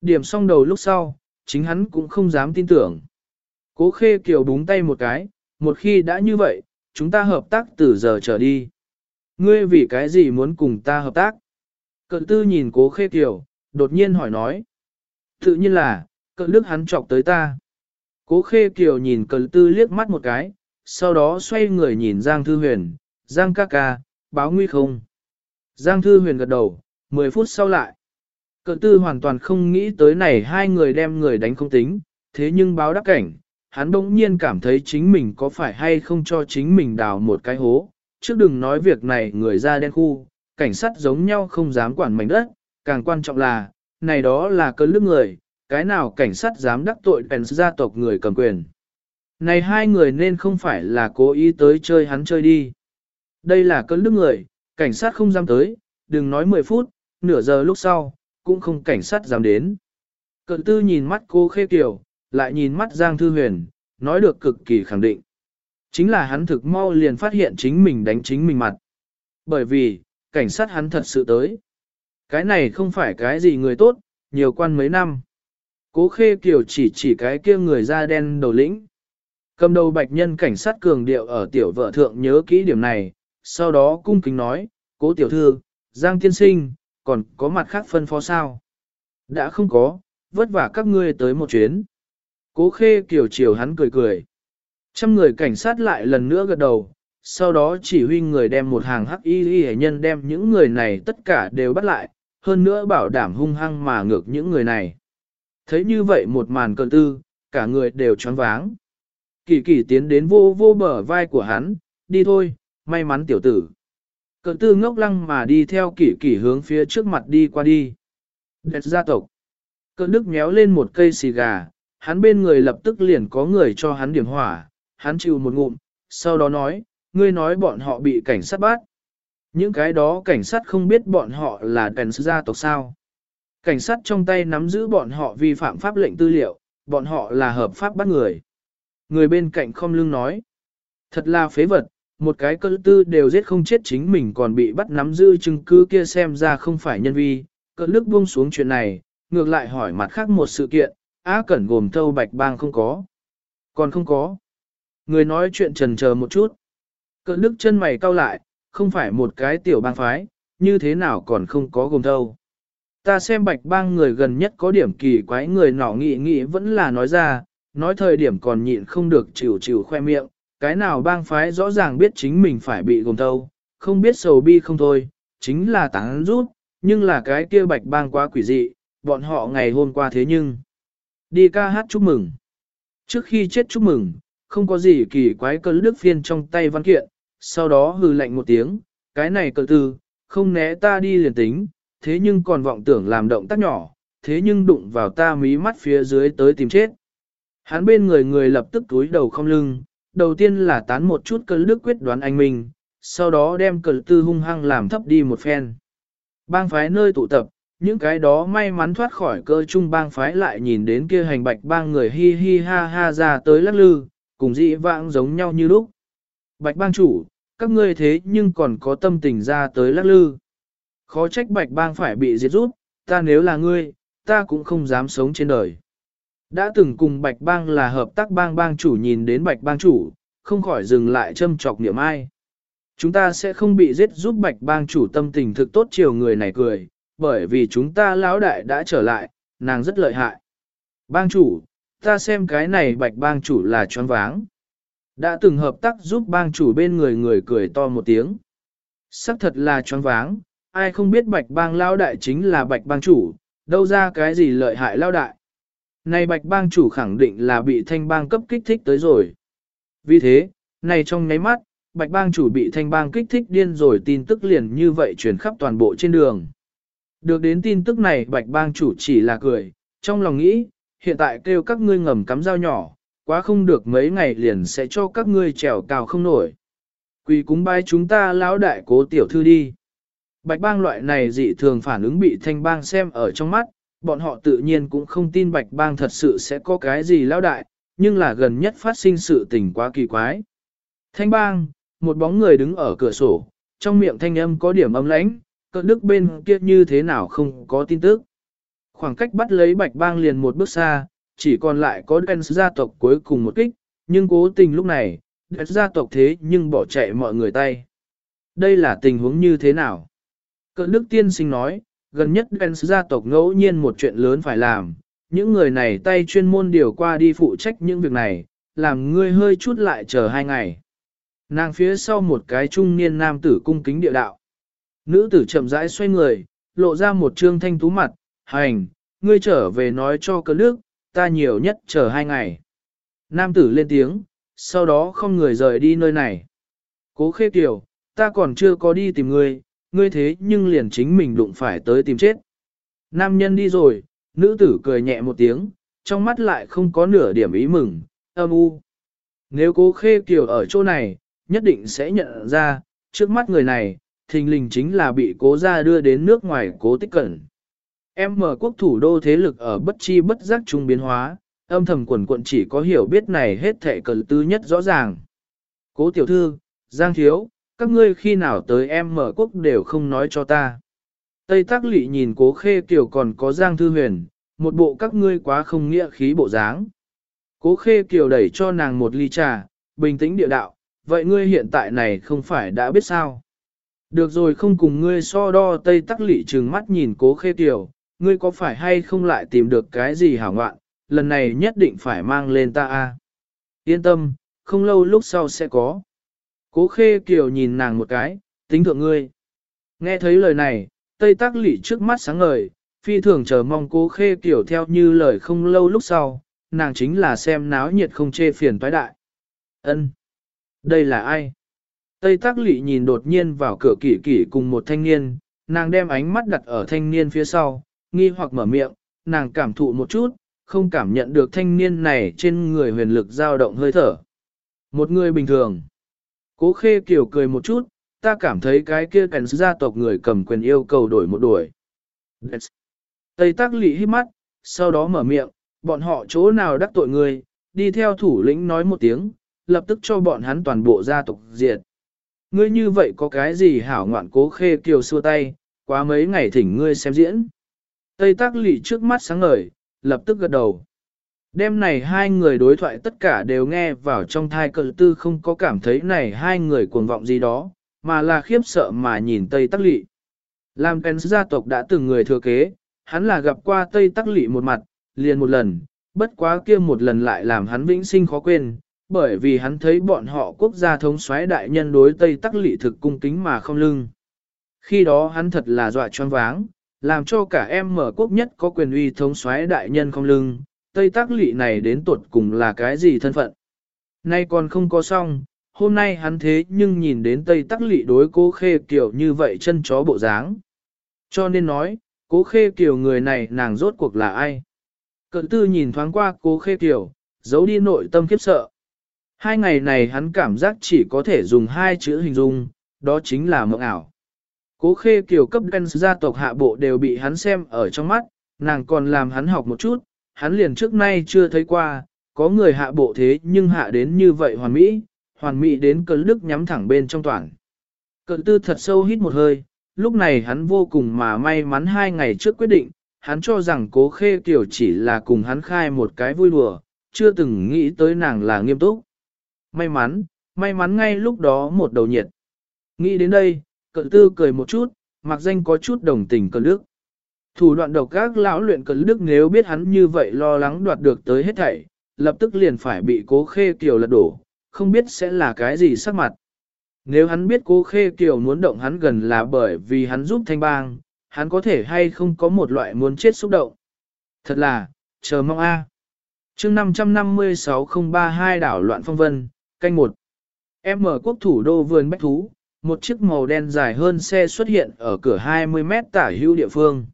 Điểm xong đầu lúc sau, chính hắn cũng không dám tin tưởng. Cố khê kiều búng tay một cái, một khi đã như vậy, chúng ta hợp tác từ giờ trở đi. Ngươi vì cái gì muốn cùng ta hợp tác? Cận tư nhìn cố khê kiều, đột nhiên hỏi nói. Tự nhiên là, cận đức hắn chọc tới ta. Cố khê kiều nhìn cận tư liếc mắt một cái, sau đó xoay người nhìn Giang Thư Huyền, Giang ca ca, báo nguy không? Giang Thư Huyền gật đầu, 10 phút sau lại. Cận tư hoàn toàn không nghĩ tới này hai người đem người đánh không tính, thế nhưng báo đắc cảnh, hắn bỗng nhiên cảm thấy chính mình có phải hay không cho chính mình đào một cái hố, trước đừng nói việc này người ra đen khu, cảnh sát giống nhau không dám quản mảnh đất, càng quan trọng là, này đó là cơn lức người, cái nào cảnh sát dám đắc tội bèn gia tộc người cầm quyền. Này hai người nên không phải là cố ý tới chơi hắn chơi đi. Đây là cơn lức người, cảnh sát không dám tới, đừng nói 10 phút, nửa giờ lúc sau, cũng không cảnh sát dám đến. Cận tư nhìn mắt cô khê kiều, lại nhìn mắt Giang Thư Huyền, nói được cực kỳ khẳng định. Chính là hắn thực mau liền phát hiện chính mình đánh chính mình mặt. Bởi vì, cảnh sát hắn thật sự tới. Cái này không phải cái gì người tốt, nhiều quan mấy năm. Cố khê kiều chỉ chỉ cái kia người da đen đầu lĩnh. Cầm đầu bạch nhân cảnh sát cường điệu ở tiểu vợ thượng nhớ kỹ điểm này, sau đó cung kính nói, cố tiểu thư, Giang tiên sinh, còn có mặt khác phân phó sao? Đã không có, vất vả các ngươi tới một chuyến. Cố khê kiểu chiều hắn cười cười. Trăm người cảnh sát lại lần nữa gật đầu, sau đó chỉ huy người đem một hàng hắc y y nhân đem những người này tất cả đều bắt lại, hơn nữa bảo đảm hung hăng mà ngược những người này. Thấy như vậy một màn cơn tư, cả người đều choáng váng. Kỳ kỳ tiến đến vô vô bờ vai của hắn, đi thôi, may mắn tiểu tử. Cơn tư ngốc lăng mà đi theo kỷ kỷ hướng phía trước mặt đi qua đi. Đẹp gia tộc. Cơn đức méo lên một cây xì gà, hắn bên người lập tức liền có người cho hắn điểm hỏa, hắn chịu một ngụm, sau đó nói, ngươi nói bọn họ bị cảnh sát bắt. Những cái đó cảnh sát không biết bọn họ là đèn gia tộc sao. Cảnh sát trong tay nắm giữ bọn họ vi phạm pháp lệnh tư liệu, bọn họ là hợp pháp bắt người. Người bên cạnh không lưng nói, thật là phế vật, một cái cơ tư đều giết không chết chính mình còn bị bắt nắm giữ chứng cứ kia xem ra không phải nhân vi, cỡ lức buông xuống chuyện này, ngược lại hỏi mặt khác một sự kiện, Á Cẩn gồm thâu bạch bang không có. Còn không có. Người nói chuyện trần chờ một chút. Cỡ đức chân mày cau lại, không phải một cái tiểu bang phái, như thế nào còn không có gồm thâu. Ta xem bạch bang người gần nhất có điểm kỳ quái người nọ nghị nghị vẫn là nói ra, nói thời điểm còn nhịn không được chịu chịu khoe miệng, cái nào bang phái rõ ràng biết chính mình phải bị gồm thâu, không biết sầu bi không thôi, chính là tán rút, nhưng là cái kia bạch bang quá quỷ dị, bọn họ ngày hôm qua thế nhưng. Đi ca hát chúc mừng. Trước khi chết chúc mừng, không có gì kỳ quái cơn đức phiên trong tay văn kiện, sau đó hừ lạnh một tiếng, cái này cờ tư, không né ta đi liền tính, thế nhưng còn vọng tưởng làm động tác nhỏ, thế nhưng đụng vào ta mí mắt phía dưới tới tìm chết. Hắn bên người người lập tức túi đầu không lưng, đầu tiên là tán một chút cơn đức quyết đoán anh mình, sau đó đem cờ tư hung hăng làm thấp đi một phen. Bang phái nơi tụ tập, những cái đó may mắn thoát khỏi cơ trung bang phái lại nhìn đến kia hành bạch bang người hi hi ha ha ra tới lắc lư, cùng dị vãng giống nhau như lúc. Bạch bang chủ, các ngươi thế nhưng còn có tâm tình ra tới lắc lư. Khó trách bạch bang phải bị diệt rút, ta nếu là ngươi, ta cũng không dám sống trên đời. Đã từng cùng bạch bang là hợp tác bang bang chủ nhìn đến bạch bang chủ, không khỏi dừng lại châm chọc niệm ai. Chúng ta sẽ không bị giết giúp bạch bang chủ tâm tình thực tốt chiều người này cười, bởi vì chúng ta lão đại đã trở lại, nàng rất lợi hại. Bang chủ, ta xem cái này bạch bang chủ là choáng váng. Đã từng hợp tác giúp bang chủ bên người người cười to một tiếng. Sắc thật là choáng váng, ai không biết bạch bang lão đại chính là bạch bang chủ, đâu ra cái gì lợi hại lão đại. Này bạch bang chủ khẳng định là bị thanh bang cấp kích thích tới rồi. Vì thế, này trong nháy mắt, bạch bang chủ bị thanh bang kích thích điên rồi tin tức liền như vậy truyền khắp toàn bộ trên đường. Được đến tin tức này bạch bang chủ chỉ là cười, trong lòng nghĩ, hiện tại kêu các ngươi ngầm cắm dao nhỏ, quá không được mấy ngày liền sẽ cho các ngươi trèo cao không nổi. Quỳ cúng bái chúng ta lão đại cố tiểu thư đi. Bạch bang loại này dị thường phản ứng bị thanh bang xem ở trong mắt, bọn họ tự nhiên cũng không tin bạch bang thật sự sẽ có cái gì lão đại, nhưng là gần nhất phát sinh sự tình quá kỳ quái. Thanh bang, một bóng người đứng ở cửa sổ, trong miệng thanh âm có điểm âm lãnh, cỡ đức bên kia như thế nào không có tin tức. Khoảng cách bắt lấy bạch bang liền một bước xa, chỉ còn lại có đen gia tộc cuối cùng một kích, nhưng cố tình lúc này, đen gia tộc thế nhưng bỏ chạy mọi người tay. Đây là tình huống như thế nào? Cận đức tiên sinh nói, gần nhất Benz gia tộc ngẫu nhiên một chuyện lớn phải làm, những người này tay chuyên môn điều qua đi phụ trách những việc này, làm ngươi hơi chút lại chờ hai ngày. Nàng phía sau một cái trung niên nam tử cung kính địa đạo. Nữ tử chậm rãi xoay người, lộ ra một trương thanh tú mặt, hành, ngươi trở về nói cho cơ nước, ta nhiều nhất chờ hai ngày. Nam tử lên tiếng, sau đó không người rời đi nơi này. Cố khê tiểu ta còn chưa có đi tìm ngươi, ngươi thế nhưng liền chính mình đụng phải tới tìm chết. Nam nhân đi rồi, nữ tử cười nhẹ một tiếng, trong mắt lại không có nửa điểm ý mừng, âm u. Nếu cố khê kiều ở chỗ này, nhất định sẽ nhận ra, trước mắt người này, thình lình chính là bị cố gia đưa đến nước ngoài cố tích cẩn. Em mở quốc thủ đô thế lực ở bất chi bất giác trung biến hóa, âm thầm quần quận chỉ có hiểu biết này hết thể cờ tư nhất rõ ràng. Cố tiểu thư, Giang Thiếu, các ngươi khi nào tới em mở quốc đều không nói cho ta. Tây tắc Lị nhìn cố khê kiểu còn có Giang Thư Huyền, một bộ các ngươi quá không nghĩa khí bộ dáng. Cố khê kiều đẩy cho nàng một ly trà, bình tĩnh địa đạo, vậy ngươi hiện tại này không phải đã biết sao. Được rồi không cùng ngươi so đo Tây Tắc Lị trừng mắt nhìn cố khê kiều ngươi có phải hay không lại tìm được cái gì hảo ngoạn, lần này nhất định phải mang lên ta a. Yên tâm, không lâu lúc sau sẽ có. Cố khê kiều nhìn nàng một cái, tính thượng ngươi. Nghe thấy lời này, Tây Tắc Lị trước mắt sáng ngời, phi thường chờ mong cố khê kiều theo như lời không lâu lúc sau, nàng chính là xem náo nhiệt không chê phiền toái đại. Ân, Đây là ai? Tây Tác Lị nhìn đột nhiên vào cửa kỷ kỷ cùng một thanh niên, nàng đem ánh mắt đặt ở thanh niên phía sau, nghi hoặc mở miệng, nàng cảm thụ một chút, không cảm nhận được thanh niên này trên người huyền lực dao động hơi thở. Một người bình thường. Cố khê kiểu cười một chút, ta cảm thấy cái kia cảnh gia tộc người cầm quyền yêu cầu đổi một đuổi. Tây Tác Lị hít mắt, sau đó mở miệng, bọn họ chỗ nào đắc tội người, đi theo thủ lĩnh nói một tiếng, lập tức cho bọn hắn toàn bộ gia tộc diệt. Ngươi như vậy có cái gì hảo ngoạn cố khê kiều xua tay, quá mấy ngày thỉnh ngươi xem diễn. Tây tác lị trước mắt sáng ngời, lập tức gật đầu. Đêm này hai người đối thoại tất cả đều nghe vào trong thai cờ tư không có cảm thấy này hai người cuồng vọng gì đó, mà là khiếp sợ mà nhìn Tây Tắc Lị. Làm Pens gia tộc đã từng người thừa kế, hắn là gặp qua Tây Tắc Lị một mặt, liền một lần, bất quá kia một lần lại làm hắn vĩnh sinh khó quên, bởi vì hắn thấy bọn họ quốc gia thống soái đại nhân đối Tây Tắc Lị thực cung kính mà không lưng. Khi đó hắn thật là dọa choáng váng, làm cho cả em mở quốc nhất có quyền uy thống soái đại nhân không lưng, Tây Tác Lị này đến tuột cùng là cái gì thân phận. Nay còn không có xong, hôm nay hắn thế nhưng nhìn đến Tây Tắc Lị đối cố khê kiểu như vậy chân chó bộ dáng. Cho nên nói, cố khê kiểu người này nàng rốt cuộc là ai? Cận tư nhìn thoáng qua cố khê kiểu, giấu đi nội tâm khiếp sợ. Hai ngày này hắn cảm giác chỉ có thể dùng hai chữ hình dung, đó chính là mộng ảo. Cố khê kiểu cấp đen gia tộc hạ bộ đều bị hắn xem ở trong mắt, nàng còn làm hắn học một chút, hắn liền trước nay chưa thấy qua, có người hạ bộ thế nhưng hạ đến như vậy hoàn mỹ, hoàn mỹ đến cơn đức nhắm thẳng bên trong toàn. Cận tư thật sâu hít một hơi, lúc này hắn vô cùng mà may mắn hai ngày trước quyết định, hắn cho rằng cố khê kiểu chỉ là cùng hắn khai một cái vui đùa, chưa từng nghĩ tới nàng là nghiêm túc. May mắn, may mắn ngay lúc đó một đầu nhiệt. Nghĩ đến đây, cận tư cười một chút, mặc danh có chút đồng tình cơn đức. Thủ đoạn độc các lão luyện cấn đức nếu biết hắn như vậy lo lắng đoạt được tới hết thảy, lập tức liền phải bị cố khê kiều lật đổ, không biết sẽ là cái gì sắc mặt. Nếu hắn biết cố khê kiều muốn động hắn gần là bởi vì hắn giúp thanh bang, hắn có thể hay không có một loại muốn chết xúc động. Thật là, chờ mong a. À. Chương 556032 đảo loạn phong vân, canh một. Em mở quốc thủ đô vườn bách thú, một chiếc màu đen dài hơn xe xuất hiện ở cửa 20 mét tả hữu địa phương.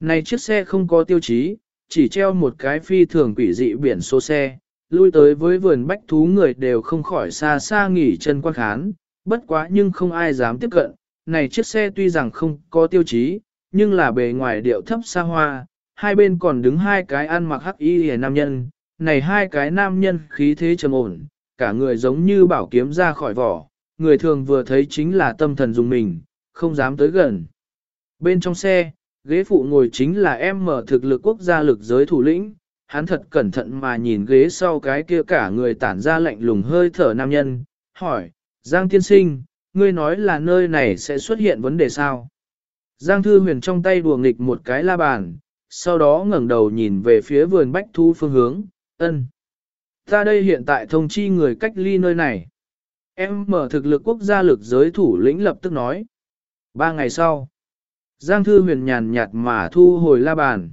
Này chiếc xe không có tiêu chí, chỉ treo một cái phi thường quỷ dị biển số xe, lui tới với vườn bách thú người đều không khỏi xa xa nghỉ chân quan khán, bất quá nhưng không ai dám tiếp cận. Này chiếc xe tuy rằng không có tiêu chí, nhưng là bề ngoài điệu thấp xa hoa, hai bên còn đứng hai cái ăn mặc hắc y hề nam nhân, này hai cái nam nhân khí thế trầm ổn, cả người giống như bảo kiếm ra khỏi vỏ, người thường vừa thấy chính là tâm thần dùng mình, không dám tới gần. Bên trong xe, ghế phụ ngồi chính là em mở thực lực quốc gia lực giới thủ lĩnh, hắn thật cẩn thận mà nhìn ghế sau cái kia cả người tản ra lạnh lùng hơi thở nam nhân, hỏi, Giang tiên sinh, ngươi nói là nơi này sẽ xuất hiện vấn đề sao? Giang thư huyền trong tay đùa nghịch một cái la bàn, sau đó ngẩng đầu nhìn về phía vườn bách thu phương hướng, ân. Ta đây hiện tại thông chi người cách ly nơi này. Em mở thực lực quốc gia lực giới thủ lĩnh lập tức nói. Ba ngày sau, Giang Thư huyền nhàn nhạt mà thu hồi la bàn.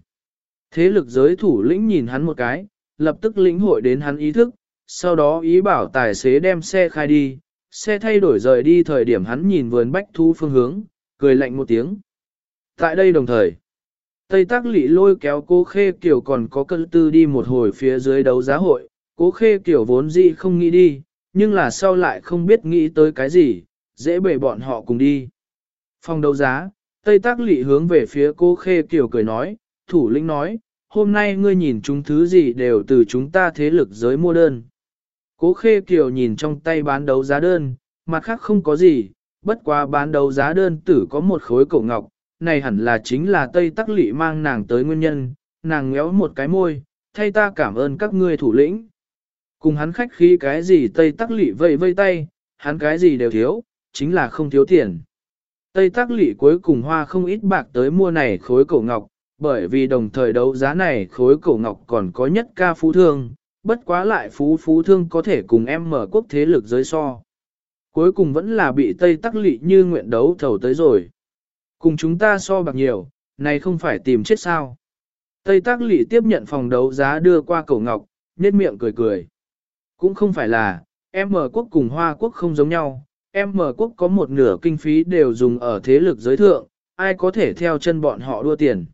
Thế lực giới thủ lĩnh nhìn hắn một cái, lập tức lĩnh hội đến hắn ý thức, sau đó ý bảo tài xế đem xe khai đi, xe thay đổi rời đi thời điểm hắn nhìn vườn bách thu phương hướng, cười lạnh một tiếng. Tại đây đồng thời, Tây Tác Lị lôi kéo cố khê kiểu còn có cân tư đi một hồi phía dưới đấu giá hội, cố khê kiểu vốn dĩ không nghĩ đi, nhưng là sau lại không biết nghĩ tới cái gì, dễ bể bọn họ cùng đi. Phòng đấu giá, Tây Tác Lị hướng về phía cố khê Kiều cười nói, thủ lĩnh nói, hôm nay ngươi nhìn chúng thứ gì đều từ chúng ta thế lực giới mua đơn. Cố khê kiều nhìn trong tay bán đấu giá đơn, mặt khác không có gì, bất quá bán đấu giá đơn tử có một khối cổ ngọc, này hẳn là chính là Tây Tắc Lị mang nàng tới nguyên nhân, nàng ngéo một cái môi, thay ta cảm ơn các ngươi thủ lĩnh. Cùng hắn khách khí cái gì Tây Tắc Lị vây vây tay, hắn cái gì đều thiếu, chính là không thiếu tiền. Tây Tắc Lị cuối cùng hoa không ít bạc tới mua này khối cổ ngọc, bởi vì đồng thời đấu giá này khối cổ ngọc còn có nhất ca phú thương, bất quá lại phú phú thương có thể cùng em mở quốc thế lực giới so. Cuối cùng vẫn là bị Tây Tắc Lị như nguyện đấu thầu tới rồi. Cùng chúng ta so bạc nhiều, này không phải tìm chết sao. Tây tắc Lị tiếp nhận phòng đấu giá đưa qua cổ ngọc, nét miệng cười cười. Cũng không phải là, em mở quốc cùng Hoa quốc không giống nhau, em mở quốc có một nửa kinh phí đều dùng ở thế lực giới thượng, ai có thể theo chân bọn họ đua tiền.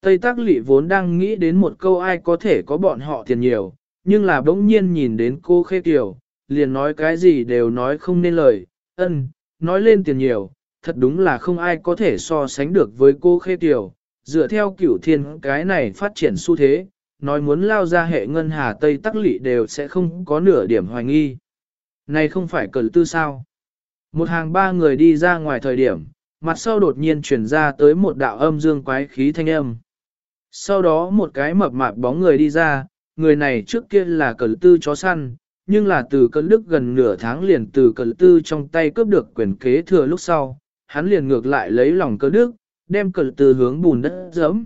Tây Tác Lị vốn đang nghĩ đến một câu ai có thể có bọn họ tiền nhiều, nhưng là bỗng nhiên nhìn đến cô Khê Kiều, liền nói cái gì đều nói không nên lời, ân, nói lên tiền nhiều, thật đúng là không ai có thể so sánh được với cô Khê Kiều, dựa theo cửu thiên cái này phát triển xu thế, nói muốn lao ra hệ ngân hà Tây Tắc Lị đều sẽ không có nửa điểm hoài nghi. Này không phải cờ tư sao? Một hàng ba người đi ra ngoài thời điểm, mặt sau đột nhiên chuyển ra tới một đạo âm dương quái khí thanh âm. Sau đó một cái mập mạp bóng người đi ra, người này trước kia là cờ tư chó săn, nhưng là từ cơn đức gần nửa tháng liền từ cờ tư trong tay cướp được quyền kế thừa lúc sau, hắn liền ngược lại lấy lòng cờ đức, đem cờ tư hướng bùn đất dẫm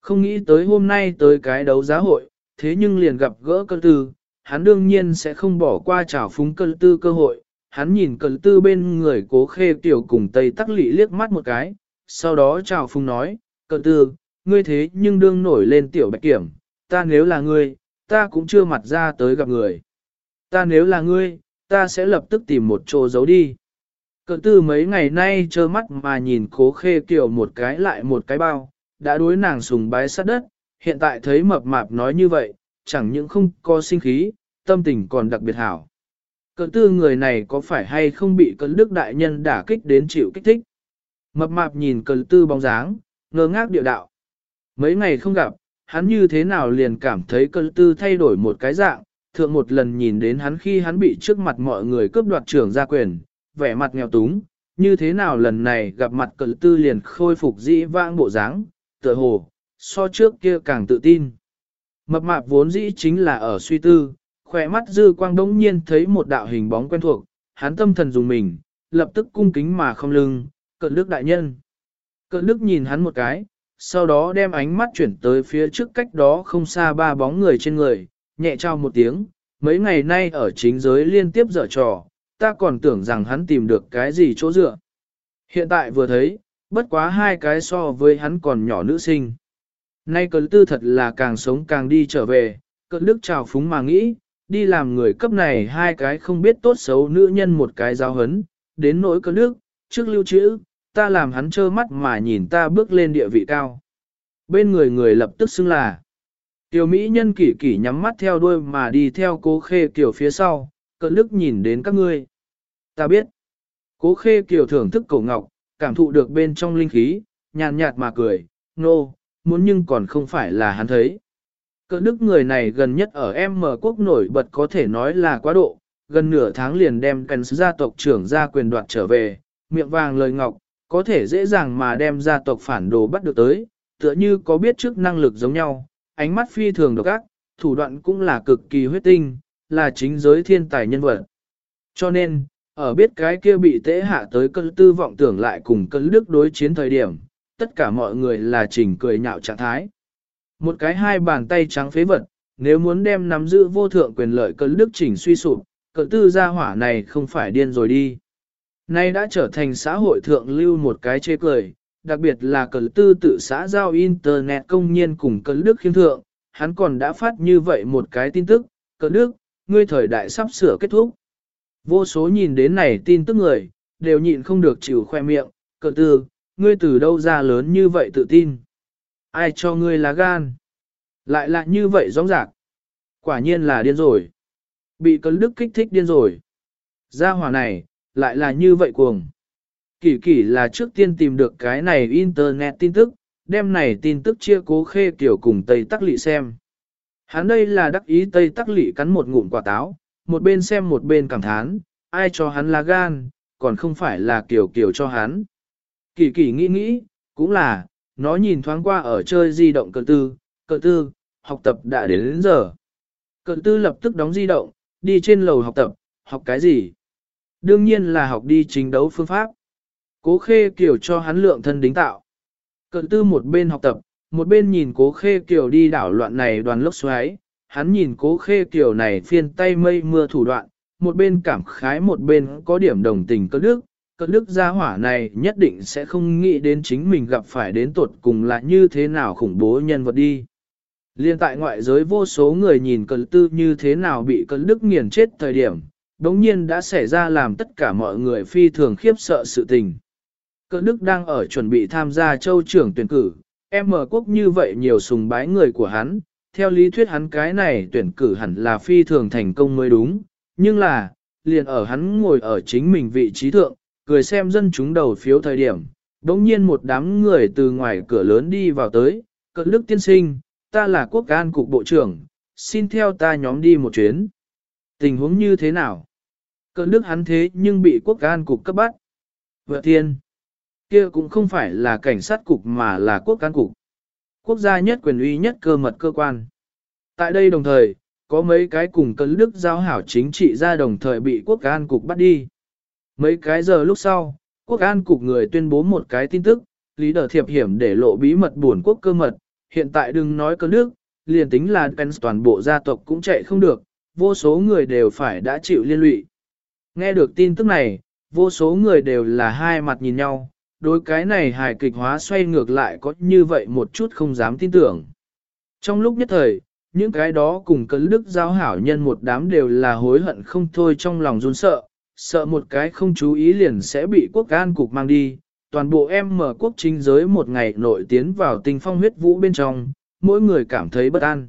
Không nghĩ tới hôm nay tới cái đấu giá hội, thế nhưng liền gặp gỡ cờ tư, hắn đương nhiên sẽ không bỏ qua trào phúng cờ tư cơ hội, hắn nhìn cờ tư bên người cố khê tiểu cùng tây tắc lị liếc mắt một cái, sau đó chào phung nói, cờ tư, ngươi thế nhưng đương nổi lên tiểu bạch kiểm, ta nếu là ngươi, ta cũng chưa mặt ra tới gặp người. Ta nếu là ngươi, ta sẽ lập tức tìm một chỗ giấu đi. Cận tư mấy ngày nay trơ mắt mà nhìn cố khê tiểu một cái lại một cái bao, đã đối nàng sùng bái sát đất, hiện tại thấy mập mạp nói như vậy, chẳng những không có sinh khí, tâm tình còn đặc biệt hảo. Cơn tư người này có phải hay không bị cơn đức đại nhân đả kích đến chịu kích thích? Mập mạp nhìn cơn tư bóng dáng, ngơ ngác điệu đạo. Mấy ngày không gặp, hắn như thế nào liền cảm thấy cơn tư thay đổi một cái dạng, thượng một lần nhìn đến hắn khi hắn bị trước mặt mọi người cướp đoạt trưởng gia quyền, vẻ mặt nghèo túng, như thế nào lần này gặp mặt cận tư liền khôi phục dĩ vãng bộ dáng, tựa hồ, so trước kia càng tự tin. Mập mạp vốn dĩ chính là ở suy tư, khỏe mắt dư quang đống nhiên thấy một đạo hình bóng quen thuộc, hắn tâm thần dùng mình, lập tức cung kính mà không lưng, cận đức đại nhân. Cận đức nhìn hắn một cái, sau đó đem ánh mắt chuyển tới phía trước cách đó không xa ba bóng người trên người, nhẹ trao một tiếng, mấy ngày nay ở chính giới liên tiếp dở trò, ta còn tưởng rằng hắn tìm được cái gì chỗ dựa. Hiện tại vừa thấy, bất quá hai cái so với hắn còn nhỏ nữ sinh. Nay cơn tư thật là càng sống càng đi trở về, cơn đức trào phúng mà nghĩ, đi làm người cấp này hai cái không biết tốt xấu nữ nhân một cái giáo hấn, đến nỗi cơn nước trước lưu trữ, ta làm hắn trơ mắt mà nhìn ta bước lên địa vị cao. Bên người người lập tức xưng là, tiểu Mỹ nhân kỷ kỷ nhắm mắt theo đuôi mà đi theo cố khê kiểu phía sau, cơn lức nhìn đến các ngươi. Ta biết, cố khê kiểu thưởng thức cổ ngọc, cảm thụ được bên trong linh khí, nhàn nhạt mà cười, nô, no, muốn nhưng còn không phải là hắn thấy. Cỡ đức người này gần nhất ở M quốc nổi bật có thể nói là quá độ, gần nửa tháng liền đem cần gia tộc trưởng ra quyền đoạt trở về, miệng vàng lời ngọc, có thể dễ dàng mà đem gia tộc phản đồ bắt được tới, tựa như có biết trước năng lực giống nhau, ánh mắt phi thường độc ác, thủ đoạn cũng là cực kỳ huyết tinh, là chính giới thiên tài nhân vật. Cho nên, ở biết cái kia bị tế hạ tới cơn tư vọng tưởng lại cùng cơn đức đối chiến thời điểm, tất cả mọi người là chỉnh cười nhạo trạng thái. Một cái hai bàn tay trắng phế vật, nếu muốn đem nắm giữ vô thượng quyền lợi cơn đức chỉnh suy sụp, cỡ tư gia hỏa này không phải điên rồi đi. Nay đã trở thành xã hội thượng lưu một cái chê cười, đặc biệt là cỡ tư tự xã giao internet công nhiên cùng cơn đức khiêm thượng, hắn còn đã phát như vậy một cái tin tức, cỡ đức, ngươi thời đại sắp sửa kết thúc. Vô số nhìn đến này tin tức người, đều nhịn không được chịu khoe miệng, cờ tư, ngươi từ đâu ra lớn như vậy tự tin? Ai cho ngươi lá gan? Lại lại như vậy rõ rạc. Quả nhiên là điên rồi. Bị cấn đức kích thích điên rồi. Gia hỏa này, lại là như vậy cuồng. Kỷ Kỷ là trước tiên tìm được cái này internet tin tức, đem này tin tức chia cố khê kiểu cùng Tây Tắc Lị xem. Hắn đây là đắc ý Tây Tắc Lị cắn một ngụm quả táo, một bên xem một bên cảm thán, ai cho hắn là gan, còn không phải là kiểu kiểu cho hắn. Kỳ kỳ nghĩ nghĩ, cũng là, nó nhìn thoáng qua ở chơi di động cờ tư, cờ tư, học tập đã đến, đến giờ. Cờ tư lập tức đóng di động, đi trên lầu học tập, học cái gì? Đương nhiên là học đi trình đấu phương pháp. Cố khê kiểu cho hắn lượng thân đính tạo. Cờ tư một bên học tập, một bên nhìn cố khê kiểu đi đảo loạn này đoàn lốc xoáy, hắn nhìn cố khê kiểu này phiên tay mây mưa thủ đoạn, một bên cảm khái một bên có điểm đồng tình cơ đức, cất đức gia hỏa này nhất định sẽ không nghĩ đến chính mình gặp phải đến tột cùng là như thế nào khủng bố nhân vật đi. Liên tại ngoại giới vô số người nhìn cẩn tư như thế nào bị cẩn đức nghiền chết thời điểm, đống nhiên đã xảy ra làm tất cả mọi người phi thường khiếp sợ sự tình. Cẩn đức đang ở chuẩn bị tham gia châu trưởng tuyển cử, em mở quốc như vậy nhiều sùng bái người của hắn, theo lý thuyết hắn cái này tuyển cử hẳn là phi thường thành công mới đúng, nhưng là, liền ở hắn ngồi ở chính mình vị trí thượng, cười xem dân chúng đầu phiếu thời điểm, đống nhiên một đám người từ ngoài cửa lớn đi vào tới, cận đức tiên sinh, ta là quốc an cục bộ trưởng, xin theo ta nhóm đi một chuyến. Tình huống như thế nào? Cận đức hắn thế nhưng bị quốc an cục cấp bắt. Vợ thiên, kia cũng không phải là cảnh sát cục mà là quốc an cục quốc gia nhất quyền uy nhất cơ mật cơ quan. Tại đây đồng thời, có mấy cái cùng cấn đức giao hảo chính trị ra đồng thời bị quốc an cục bắt đi. Mấy cái giờ lúc sau, quốc an cục người tuyên bố một cái tin tức, lý đờ thiệp hiểm để lộ bí mật buồn quốc cơ mật, hiện tại đừng nói cơ nước, liền tính là Pence toàn bộ gia tộc cũng chạy không được, vô số người đều phải đã chịu liên lụy. Nghe được tin tức này, vô số người đều là hai mặt nhìn nhau, đối cái này hài kịch hóa xoay ngược lại có như vậy một chút không dám tin tưởng. Trong lúc nhất thời, Những cái đó cùng cấn đức giao hảo nhân một đám đều là hối hận không thôi trong lòng run sợ, sợ một cái không chú ý liền sẽ bị quốc an cục mang đi. Toàn bộ em mở quốc chính giới một ngày nội tiến vào tình phong huyết vũ bên trong, mỗi người cảm thấy bất an.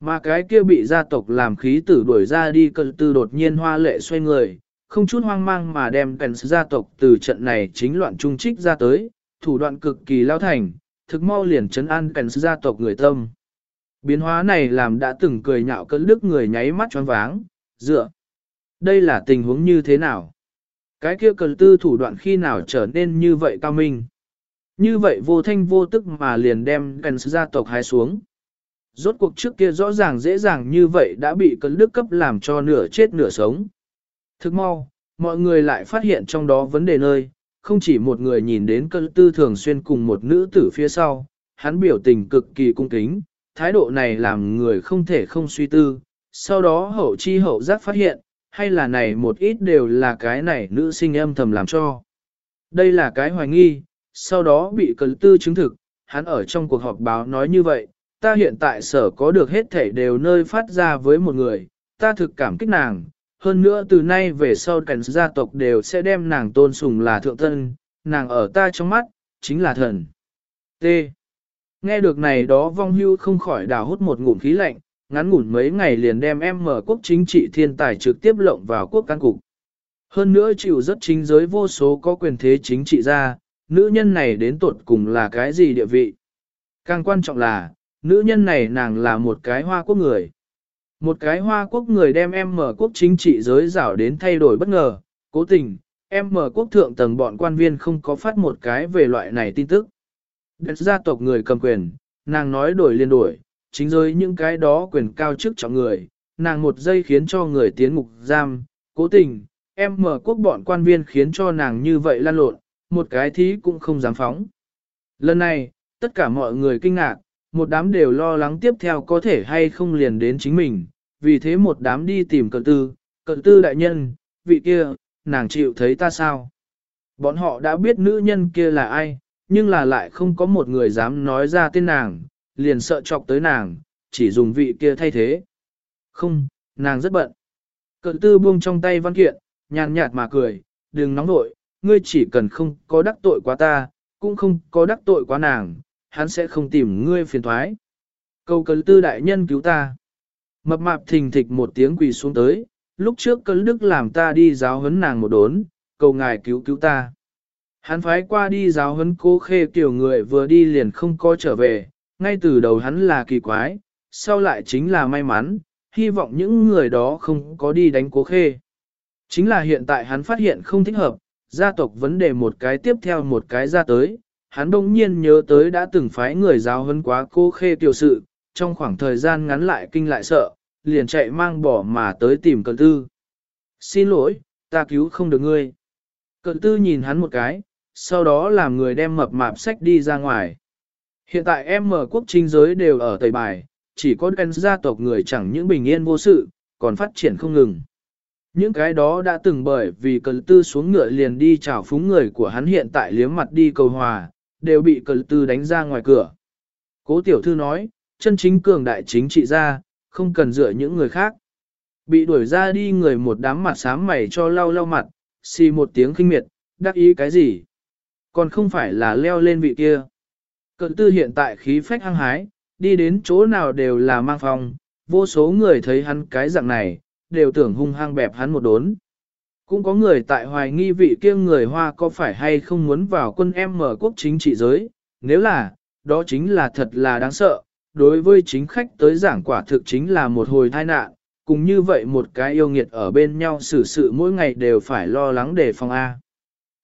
Mà cái kia bị gia tộc làm khí tử đuổi ra đi cơn tư đột nhiên hoa lệ xoay người, không chút hoang mang mà đem kèn gia tộc từ trận này chính loạn trung trích ra tới, thủ đoạn cực kỳ lao thành, thực mau liền chấn an kèn gia tộc người tâm. Biến hóa này làm đã từng cười nhạo cơn đức người nháy mắt choáng váng, dựa. Đây là tình huống như thế nào? Cái kia cần tư thủ đoạn khi nào trở nên như vậy cao minh? Như vậy vô thanh vô tức mà liền đem kèn gia tộc hái xuống. Rốt cuộc trước kia rõ ràng dễ dàng như vậy đã bị cấn đức cấp làm cho nửa chết nửa sống. Thức mau, mọi người lại phát hiện trong đó vấn đề nơi, không chỉ một người nhìn đến cơn tư thường xuyên cùng một nữ tử phía sau, hắn biểu tình cực kỳ cung kính, thái độ này làm người không thể không suy tư, sau đó hậu chi hậu giác phát hiện, hay là này một ít đều là cái này nữ sinh âm thầm làm cho. Đây là cái hoài nghi, sau đó bị cơn tư chứng thực, hắn ở trong cuộc họp báo nói như vậy, ta hiện tại sở có được hết thể đều nơi phát ra với một người, ta thực cảm kích nàng, hơn nữa từ nay về sau cảnh gia tộc đều sẽ đem nàng tôn sùng là thượng thân, nàng ở ta trong mắt, chính là thần. T. Nghe được này đó vong hưu không khỏi đào hút một ngụm khí lạnh, ngắn ngủn mấy ngày liền đem em mở quốc chính trị thiên tài trực tiếp lộng vào quốc căn cục. Hơn nữa chịu rất chính giới vô số có quyền thế chính trị ra, nữ nhân này đến tuột cùng là cái gì địa vị. Càng quan trọng là, nữ nhân này nàng là một cái hoa quốc người. Một cái hoa quốc người đem em mở quốc chính trị giới rảo đến thay đổi bất ngờ, cố tình, em mở quốc thượng tầng bọn quan viên không có phát một cái về loại này tin tức. Đất gia tộc người cầm quyền, nàng nói đổi liền đổi, chính giới những cái đó quyền cao chức trọng người, nàng một giây khiến cho người tiến ngục giam, cố tình, em mở quốc bọn quan viên khiến cho nàng như vậy lan lộn, một cái thí cũng không dám phóng. Lần này, tất cả mọi người kinh ngạc, một đám đều lo lắng tiếp theo có thể hay không liền đến chính mình, vì thế một đám đi tìm cận tư, cận tư đại nhân, vị kia, nàng chịu thấy ta sao? Bọn họ đã biết nữ nhân kia là ai, nhưng là lại không có một người dám nói ra tên nàng, liền sợ chọc tới nàng, chỉ dùng vị kia thay thế. Không, nàng rất bận. Cận tư buông trong tay văn kiện, nhàn nhạt mà cười, đừng nóng nội, ngươi chỉ cần không có đắc tội quá ta, cũng không có đắc tội quá nàng, hắn sẽ không tìm ngươi phiền thoái. cầu cấn tư đại nhân cứu ta. Mập mạp thình thịch một tiếng quỳ xuống tới, lúc trước cấn đức làm ta đi giáo huấn nàng một đốn, cầu ngài cứu cứu ta. Hắn phái qua đi giáo huấn cô khê kiểu người vừa đi liền không có trở về, ngay từ đầu hắn là kỳ quái, sau lại chính là may mắn, hy vọng những người đó không có đi đánh cố khê. Chính là hiện tại hắn phát hiện không thích hợp, gia tộc vấn đề một cái tiếp theo một cái ra tới, hắn đông nhiên nhớ tới đã từng phái người giáo huấn quá cô khê tiểu sự, trong khoảng thời gian ngắn lại kinh lại sợ, liền chạy mang bỏ mà tới tìm cận tư. Xin lỗi, ta cứu không được ngươi. Cận tư nhìn hắn một cái, sau đó làm người đem mập mạp sách đi ra ngoài. Hiện tại em mở quốc chính giới đều ở tây bài, chỉ có đen gia tộc người chẳng những bình yên vô sự, còn phát triển không ngừng. Những cái đó đã từng bởi vì cận tư xuống ngựa liền đi chào phúng người của hắn hiện tại liếm mặt đi cầu hòa, đều bị cờ tư đánh ra ngoài cửa. Cố tiểu thư nói, chân chính cường đại chính trị ra, không cần dựa những người khác. Bị đuổi ra đi người một đám mặt sám mày cho lau lau mặt, xì một tiếng khinh miệt, đắc ý cái gì? Còn không phải là leo lên vị kia. Cận tư hiện tại khí phách hăng hái, đi đến chỗ nào đều là mang phong. vô số người thấy hắn cái dạng này, đều tưởng hung hăng bẹp hắn một đốn. Cũng có người tại hoài nghi vị kia người Hoa có phải hay không muốn vào quân em mở quốc chính trị giới, nếu là, đó chính là thật là đáng sợ, đối với chính khách tới giảng quả thực chính là một hồi tai nạn, cùng như vậy một cái yêu nghiệt ở bên nhau xử sự mỗi ngày đều phải lo lắng để phòng A.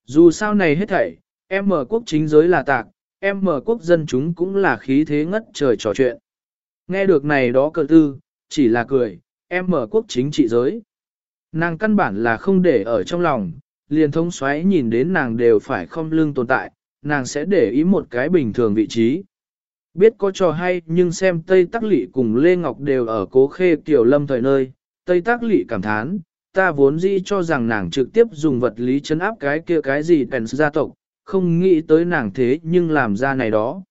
Dù sao này hết thảy, em mở quốc chính giới là tạc, em mở quốc dân chúng cũng là khí thế ngất trời trò chuyện. Nghe được này đó cờ tư, chỉ là cười, em mở quốc chính trị giới. Nàng căn bản là không để ở trong lòng, liền thông xoáy nhìn đến nàng đều phải không lưng tồn tại, nàng sẽ để ý một cái bình thường vị trí. Biết có trò hay nhưng xem Tây Tắc Lị cùng Lê Ngọc đều ở cố khê tiểu lâm thời nơi, Tây Tắc Lị cảm thán, ta vốn dĩ cho rằng nàng trực tiếp dùng vật lý chấn áp cái kia cái gì bèn gia tộc, không nghĩ tới nàng thế nhưng làm ra này đó.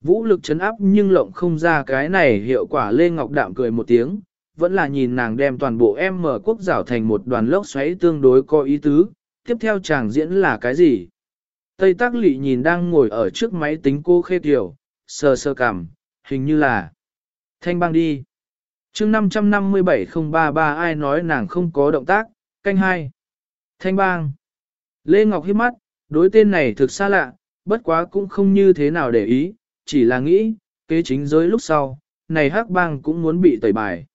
Vũ lực chấn áp nhưng lộng không ra cái này hiệu quả Lê Ngọc Đạm cười một tiếng, vẫn là nhìn nàng đem toàn bộ em mở quốc rảo thành một đoàn lốc xoáy tương đối có ý tứ, tiếp theo chàng diễn là cái gì? Tây Tác Lị nhìn đang ngồi ở trước máy tính cô khê tiểu, sờ sờ cằm, hình như là thanh băng đi. chương 557033 ai nói nàng không có động tác, canh hai. Thanh bang. Lê Ngọc hiếp mắt, đối tên này thực xa lạ, bất quá cũng không như thế nào để ý, chỉ là nghĩ, kế chính giới lúc sau, này hắc bang cũng muốn bị tẩy bài.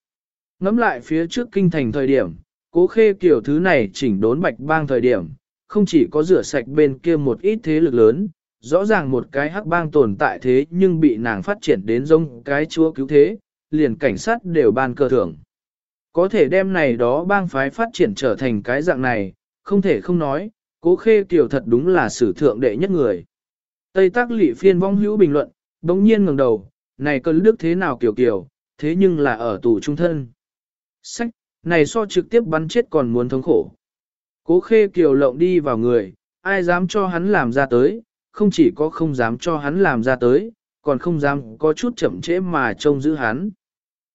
Ngắm lại phía trước kinh thành thời điểm, cố khê kiểu thứ này chỉnh đốn bạch bang thời điểm, không chỉ có rửa sạch bên kia một ít thế lực lớn, rõ ràng một cái hắc bang tồn tại thế nhưng bị nàng phát triển đến giống cái chúa cứu thế, liền cảnh sát đều ban cơ thưởng. Có thể đem này đó bang phái phát triển trở thành cái dạng này, không thể không nói, cố khê kiểu thật đúng là sử thượng đệ nhất người. Tây tác lị phiên vong hữu bình luận, đống nhiên ngẩng đầu, này cơn đức thế nào kiểu kiểu, thế nhưng là ở tù trung thân. Sách, này so trực tiếp bắn chết còn muốn thống khổ. Cố khê kiều lộng đi vào người, ai dám cho hắn làm ra tới, không chỉ có không dám cho hắn làm ra tới, còn không dám có chút chậm trễ mà trông giữ hắn.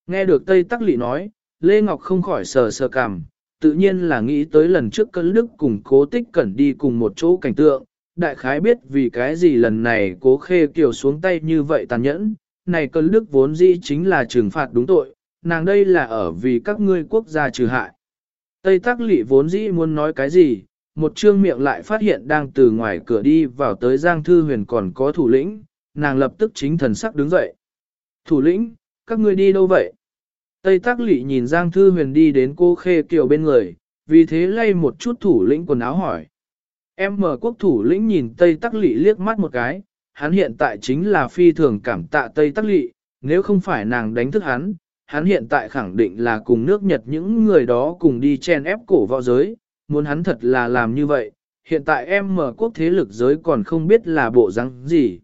Nghe được Tây Tắc Lị nói, Lê Ngọc không khỏi sờ sờ cằm, tự nhiên là nghĩ tới lần trước cân đức cùng cố tích cẩn đi cùng một chỗ cảnh tượng, đại khái biết vì cái gì lần này cố khê kiều xuống tay như vậy tàn nhẫn, này cân đức vốn dĩ chính là trừng phạt đúng tội, nàng đây là ở vì các ngươi quốc gia trừ hại. Tây Tắc Lị vốn dĩ muốn nói cái gì, một trương miệng lại phát hiện đang từ ngoài cửa đi vào tới Giang Thư Huyền còn có thủ lĩnh, nàng lập tức chính thần sắc đứng dậy. Thủ lĩnh, các ngươi đi đâu vậy? Tây Tắc Lị nhìn Giang Thư Huyền đi đến cô Khê Kiều bên người, vì thế lay một chút thủ lĩnh quần áo hỏi. Em mở quốc thủ lĩnh nhìn Tây Tắc Lị liếc mắt một cái, hắn hiện tại chính là phi thường cảm tạ Tây Tắc Lị, nếu không phải nàng đánh thức hắn, hắn hiện tại khẳng định là cùng nước Nhật những người đó cùng đi chen ép cổ vào giới, muốn hắn thật là làm như vậy, hiện tại em mở quốc thế lực giới còn không biết là bộ răng gì.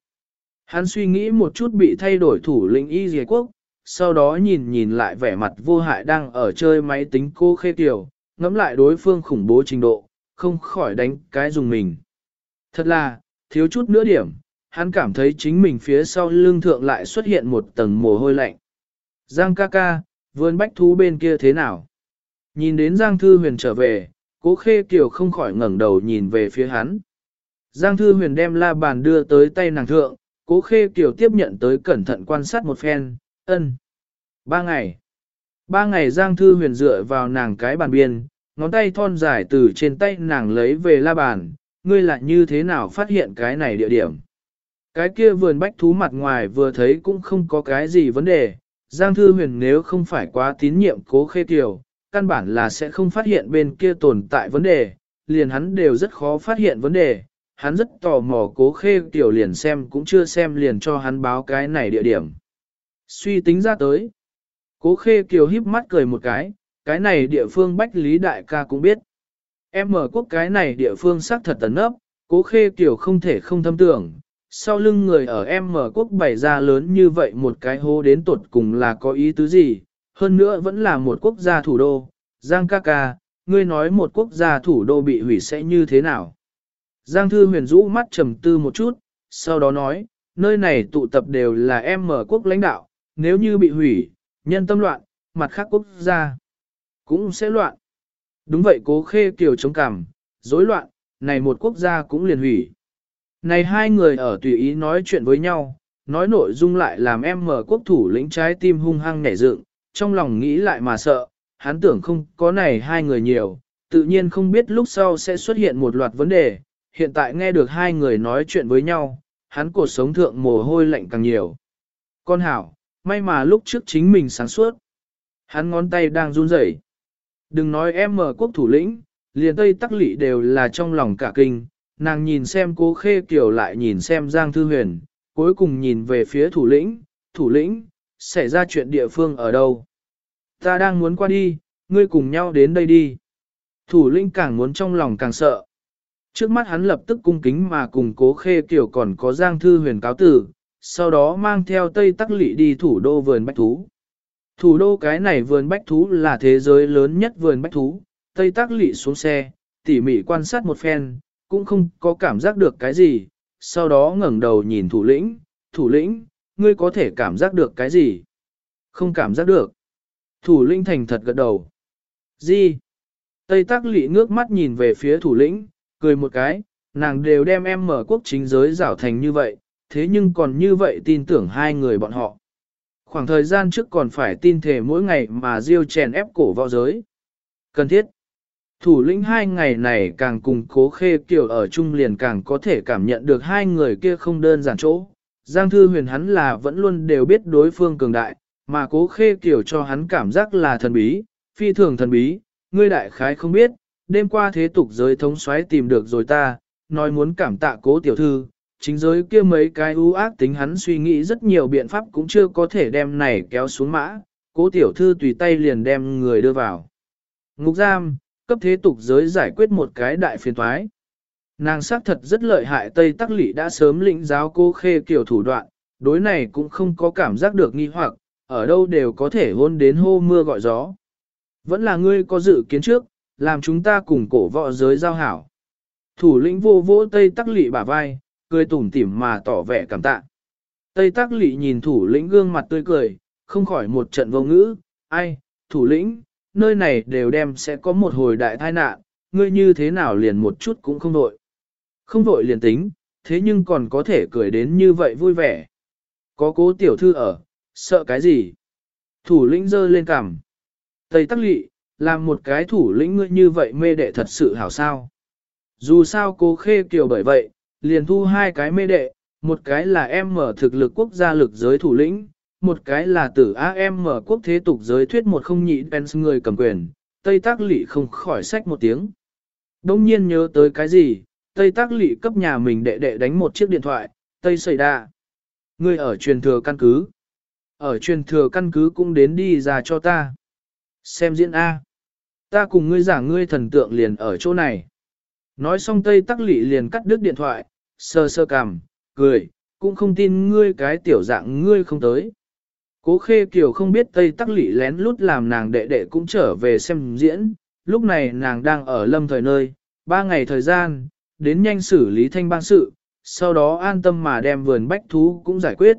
Hắn suy nghĩ một chút bị thay đổi thủ lĩnh y dì quốc, sau đó nhìn nhìn lại vẻ mặt vô hại đang ở chơi máy tính cô khê tiểu, ngẫm lại đối phương khủng bố trình độ, không khỏi đánh cái dùng mình. Thật là, thiếu chút nữa điểm, hắn cảm thấy chính mình phía sau lưng thượng lại xuất hiện một tầng mồ hôi lạnh. Giang ca ca, vườn bách thú bên kia thế nào? Nhìn đến Giang Thư Huyền trở về, cố khê kiều không khỏi ngẩng đầu nhìn về phía hắn. Giang Thư Huyền đem la bàn đưa tới tay nàng thượng, cố khê kiều tiếp nhận tới cẩn thận quan sát một phen, ân. Ba ngày. Ba ngày Giang Thư Huyền dựa vào nàng cái bàn biên, ngón tay thon dài từ trên tay nàng lấy về la bàn, ngươi lại như thế nào phát hiện cái này địa điểm. Cái kia vườn bách thú mặt ngoài vừa thấy cũng không có cái gì vấn đề, Giang Thư Huyền nếu không phải quá tín nhiệm cố khê kiều, căn bản là sẽ không phát hiện bên kia tồn tại vấn đề, liền hắn đều rất khó phát hiện vấn đề, hắn rất tò mò cố khê tiểu liền xem cũng chưa xem liền cho hắn báo cái này địa điểm. Suy tính ra tới, cố khê kiều híp mắt cười một cái, cái này địa phương Bách Lý Đại ca cũng biết. Em mở quốc cái này địa phương xác thật tấn ấp, cố khê kiều không thể không thâm tưởng, sau lưng người ở em mở quốc bày ra lớn như vậy một cái hố đến tột cùng là có ý tứ gì, hơn nữa vẫn là một quốc gia thủ đô. Giang ca ca, ngươi nói một quốc gia thủ đô bị hủy sẽ như thế nào? Giang thư huyền rũ mắt trầm tư một chút, sau đó nói, nơi này tụ tập đều là em mở quốc lãnh đạo, nếu như bị hủy, nhân tâm loạn, mặt khác quốc gia cũng sẽ loạn. Đúng vậy cố khê kiều chống cảm, rối loạn, này một quốc gia cũng liền hủy. Này hai người ở tùy ý nói chuyện với nhau, nói nội dung lại làm em mở quốc thủ lĩnh trái tim hung hăng nẻ dựng, trong lòng nghĩ lại mà sợ, hắn tưởng không có này hai người nhiều, tự nhiên không biết lúc sau sẽ xuất hiện một loạt vấn đề, hiện tại nghe được hai người nói chuyện với nhau, hắn cuộc sống thượng mồ hôi lạnh càng nhiều. Con hảo, may mà lúc trước chính mình sáng suốt. Hắn ngón tay đang run rẩy. Đừng nói em mở quốc thủ lĩnh, liền tây tắc lị đều là trong lòng cả kinh, nàng nhìn xem cố khê kiểu lại nhìn xem Giang Thư Huyền, cuối cùng nhìn về phía thủ lĩnh, thủ lĩnh, xảy ra chuyện địa phương ở đâu? Ta đang muốn qua đi, ngươi cùng nhau đến đây đi. Thủ lĩnh càng muốn trong lòng càng sợ. Trước mắt hắn lập tức cung kính mà cùng cố khê kiểu còn có Giang Thư Huyền cáo tử, sau đó mang theo Tây Tắc Lị đi thủ đô vườn bách thú. Thủ đô cái này vườn bách thú là thế giới lớn nhất vườn bách thú, Tây Tắc Lị xuống xe, tỉ mỉ quan sát một phen, cũng không có cảm giác được cái gì, sau đó ngẩng đầu nhìn thủ lĩnh, thủ lĩnh, ngươi có thể cảm giác được cái gì? Không cảm giác được. Thủ lĩnh thành thật gật đầu. Gì? Tây Tắc Lị ngước mắt nhìn về phía thủ lĩnh, cười một cái, nàng đều đem em mở quốc chính giới rảo thành như vậy, thế nhưng còn như vậy tin tưởng hai người bọn họ. Khoảng thời gian trước còn phải tin thể mỗi ngày mà Diêu chèn ép cổ vào giới. Cần thiết. Thủ lĩnh hai ngày này càng cùng cố khê kiểu ở chung liền càng có thể cảm nhận được hai người kia không đơn giản chỗ. Giang thư huyền hắn là vẫn luôn đều biết đối phương cường đại, mà cố khê kiểu cho hắn cảm giác là thần bí, phi thường thần bí, ngươi đại khái không biết, đêm qua thế tục giới thống xoáy tìm được rồi ta, nói muốn cảm tạ cố tiểu thư, chính giới kia mấy cái ưu ác tính hắn suy nghĩ rất nhiều biện pháp cũng chưa có thể đem này kéo xuống mã, cố tiểu thư tùy tay liền đem người đưa vào. Ngục giam, cấp thế tục giới giải quyết một cái đại phiền toái. Nàng xác thật rất lợi hại Tây Tắc Lị đã sớm lĩnh giáo cô khê kiểu thủ đoạn, đối này cũng không có cảm giác được nghi hoặc, ở đâu đều có thể hôn đến hô mưa gọi gió. Vẫn là ngươi có dự kiến trước, làm chúng ta cùng cổ võ giới giao hảo. Thủ lĩnh vô vỗ Tây Tắc Lị bả vai, cười tủm tỉm mà tỏ vẻ cảm tạ. Tây Tắc Lị nhìn thủ lĩnh gương mặt tươi cười, không khỏi một trận vô ngữ, ai, thủ lĩnh, nơi này đều đem sẽ có một hồi đại tai nạn, ngươi như thế nào liền một chút cũng không vội. Không vội liền tính, thế nhưng còn có thể cười đến như vậy vui vẻ. Có cố tiểu thư ở, sợ cái gì? Thủ lĩnh giơ lên cằm. Tây Tắc Lị, làm một cái thủ lĩnh ngươi như vậy mê đệ thật sự hảo sao. Dù sao cô khê kiều bởi vậy, liền thu hai cái mê đệ, một cái là em mở thực lực quốc gia lực giới thủ lĩnh, một cái là tử AM mở quốc thế tục giới thuyết một không nhị Pence người cầm quyền, Tây Tác Lị không khỏi sách một tiếng. Đông nhiên nhớ tới cái gì, Tây Tác Lị cấp nhà mình đệ đệ đánh một chiếc điện thoại, Tây Sầy Đa. Ngươi ở truyền thừa căn cứ. Ở truyền thừa căn cứ cũng đến đi ra cho ta. Xem diễn A. Ta cùng ngươi giảng ngươi thần tượng liền ở chỗ này. Nói xong Tây Tắc Lị liền cắt đứt điện thoại, sơ sơ cằm, cười, cũng không tin ngươi cái tiểu dạng ngươi không tới. Cố khê kiều không biết Tây Tắc Lị lén lút làm nàng đệ đệ cũng trở về xem diễn, lúc này nàng đang ở lâm thời nơi, ba ngày thời gian, đến nhanh xử lý thanh bang sự, sau đó an tâm mà đem vườn bách thú cũng giải quyết.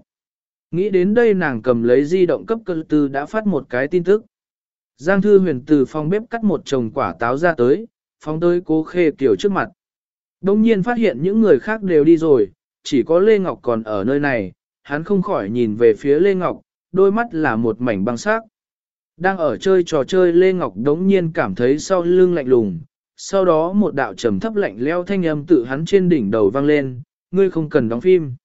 Nghĩ đến đây nàng cầm lấy di động cấp cơ tư đã phát một cái tin tức. Giang Thư Huyền từ phòng bếp cắt một chồng quả táo ra tới, phóng tới cố khê kiểu trước mặt. Đông nhiên phát hiện những người khác đều đi rồi, chỉ có Lê Ngọc còn ở nơi này, hắn không khỏi nhìn về phía Lê Ngọc, đôi mắt là một mảnh băng sắc. Đang ở chơi trò chơi Lê Ngọc đống nhiên cảm thấy sau lưng lạnh lùng, sau đó một đạo trầm thấp lạnh leo thanh âm tự hắn trên đỉnh đầu vang lên, ngươi không cần đóng phim.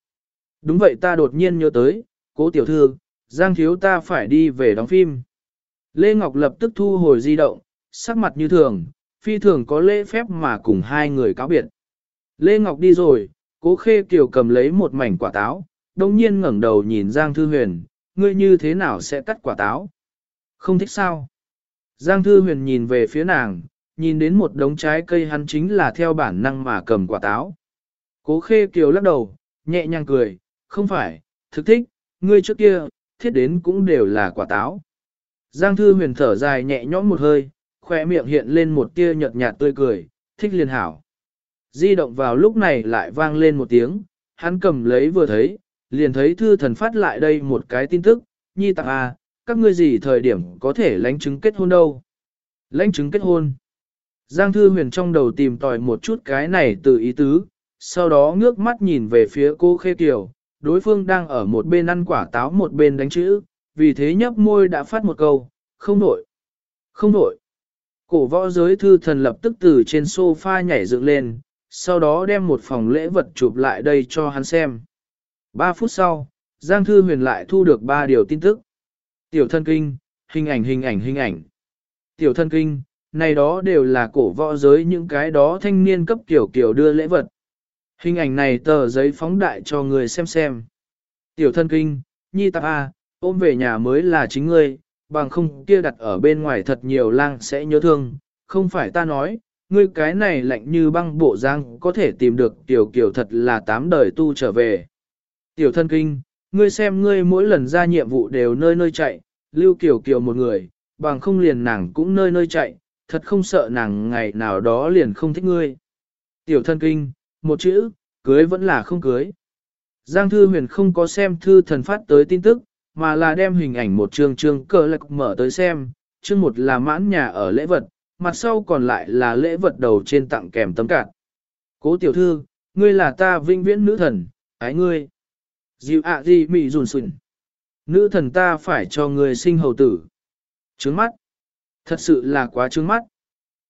Đúng vậy ta đột nhiên nhớ tới, cố tiểu thư, Giang thiếu ta phải đi về đóng phim. Lê Ngọc lập tức thu hồi di động, sắc mặt như thường, phi thường có lễ phép mà cùng hai người cáo biệt. Lê Ngọc đi rồi, cố khê kiều cầm lấy một mảnh quả táo, đồng nhiên ngẩng đầu nhìn Giang Thư Huyền, ngươi như thế nào sẽ cắt quả táo? Không thích sao? Giang Thư Huyền nhìn về phía nàng, nhìn đến một đống trái cây hắn chính là theo bản năng mà cầm quả táo. Cố khê kiều lắc đầu, nhẹ nhàng cười, không phải, thực thích, ngươi trước kia, thiết đến cũng đều là quả táo. Giang Thư Huyền thở dài nhẹ nhõm một hơi, khoe miệng hiện lên một tia nhợt nhạt tươi cười, thích liền hảo. Di động vào lúc này lại vang lên một tiếng, hắn cầm lấy vừa thấy, liền thấy thư thần phát lại đây một cái tin tức, nhi tặng à, các ngươi gì thời điểm có thể lãnh chứng kết hôn đâu. Lãnh chứng kết hôn. Giang thư huyền trong đầu tìm tòi một chút cái này từ ý tứ, sau đó ngước mắt nhìn về phía cô khê kiều, đối phương đang ở một bên ăn quả táo một bên đánh chữ, vì thế nhấp môi đã phát một câu, không nổi, không nổi. Cổ võ giới thư thần lập tức từ trên sofa nhảy dựng lên, sau đó đem một phòng lễ vật chụp lại đây cho hắn xem. Ba phút sau, Giang Thư Huyền lại thu được ba điều tin tức. Tiểu thân kinh, hình ảnh hình ảnh hình ảnh. Tiểu thân kinh, này đó đều là cổ võ giới những cái đó thanh niên cấp kiểu kiểu đưa lễ vật. Hình ảnh này tờ giấy phóng đại cho người xem xem. Tiểu thân kinh, nhi tạp A, ôm về nhà mới là chính ngươi, bằng không kia đặt ở bên ngoài thật nhiều lang sẽ nhớ thương, không phải ta nói, ngươi cái này lạnh như băng bộ giang có thể tìm được tiểu kiểu thật là tám đời tu trở về. Tiểu thân kinh, ngươi xem ngươi mỗi lần ra nhiệm vụ đều nơi nơi chạy, lưu kiểu kiểu một người, bằng không liền nàng cũng nơi nơi chạy, thật không sợ nàng ngày nào đó liền không thích ngươi. Tiểu thân kinh, một chữ, cưới vẫn là không cưới. Giang Thư Huyền không có xem thư thần phát tới tin tức, mà là đem hình ảnh một trường trường cờ lạc mở tới xem, chương một là mãn nhà ở lễ vật, mặt sau còn lại là lễ vật đầu trên tặng kèm tấm cạt. Cố tiểu thư, ngươi là ta vinh viễn nữ thần, ái ngươi. Diệu ạ gì mị rùn sùn. Nữ thần ta phải cho ngươi sinh hầu tử. Trướng mắt. Thật sự là quá trướng mắt.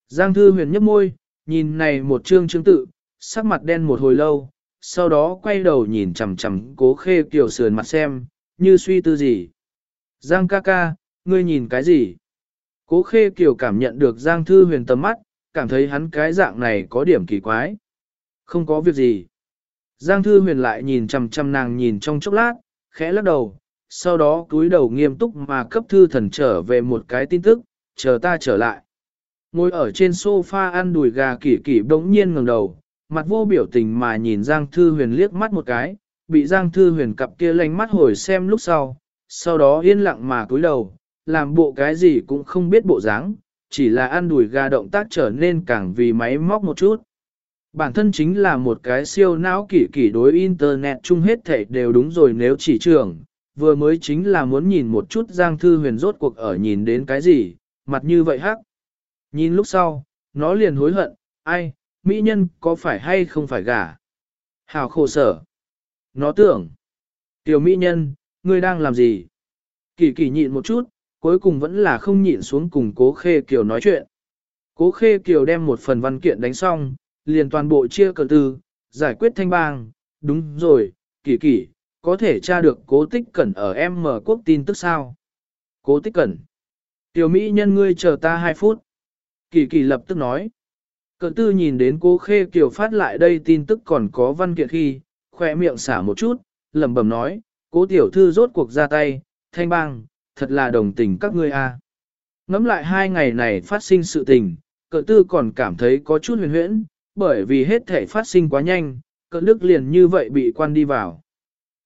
Giang thư huyền nhấp môi, nhìn này một chương chứng tự, sắc mặt đen một hồi lâu, sau đó quay đầu nhìn chằm chằm cố khê kiểu sườn mặt xem, như suy tư gì. Giang ca ca, ngươi nhìn cái gì? Cố khê Kiều cảm nhận được Giang thư huyền tầm mắt, cảm thấy hắn cái dạng này có điểm kỳ quái. Không có việc gì. Giang thư huyền lại nhìn chằm chằm nàng nhìn trong chốc lát, khẽ lắc đầu, sau đó cúi đầu nghiêm túc mà cấp thư thần trở về một cái tin tức, chờ ta trở lại. Ngồi ở trên sofa ăn đùi gà kỷ kỷ bỗng nhiên ngẩng đầu, mặt vô biểu tình mà nhìn Giang Thư Huyền liếc mắt một cái, bị Giang Thư Huyền cặp kia lánh mắt hồi xem lúc sau, sau đó yên lặng mà cúi đầu, làm bộ cái gì cũng không biết bộ dáng, chỉ là ăn đùi gà động tác trở nên càng vì máy móc một chút. Bản thân chính là một cái siêu não kỷ kỷ đối internet chung hết thảy đều đúng rồi nếu chỉ trưởng, vừa mới chính là muốn nhìn một chút Giang Thư Huyền rốt cuộc ở nhìn đến cái gì, mặt như vậy hắc. Nhìn lúc sau, nó liền hối hận, ai, mỹ nhân có phải hay không phải gả. Hào khổ sở. Nó tưởng, tiểu mỹ nhân, ngươi đang làm gì? Kỳ kỳ nhịn một chút, cuối cùng vẫn là không nhịn xuống cùng cố khê kiều nói chuyện. Cố khê kiều đem một phần văn kiện đánh xong, liền toàn bộ chia cờ tư, giải quyết thanh bang, đúng rồi, kỳ kỳ, có thể tra được cố tích cẩn ở M quốc tin tức sao? Cố tích cẩn. Tiểu Mỹ nhân ngươi chờ ta 2 phút. Kỳ kỳ lập tức nói. Cận tư nhìn đến cố khê kiều phát lại đây tin tức còn có văn kiện khi, khỏe miệng xả một chút, lẩm bẩm nói, cố tiểu thư rốt cuộc ra tay, thanh bang, thật là đồng tình các ngươi a. Ngắm lại hai ngày này phát sinh sự tình, cỡ tư còn cảm thấy có chút huyền huyễn, bởi vì hết thể phát sinh quá nhanh, cỡ đức liền như vậy bị quan đi vào.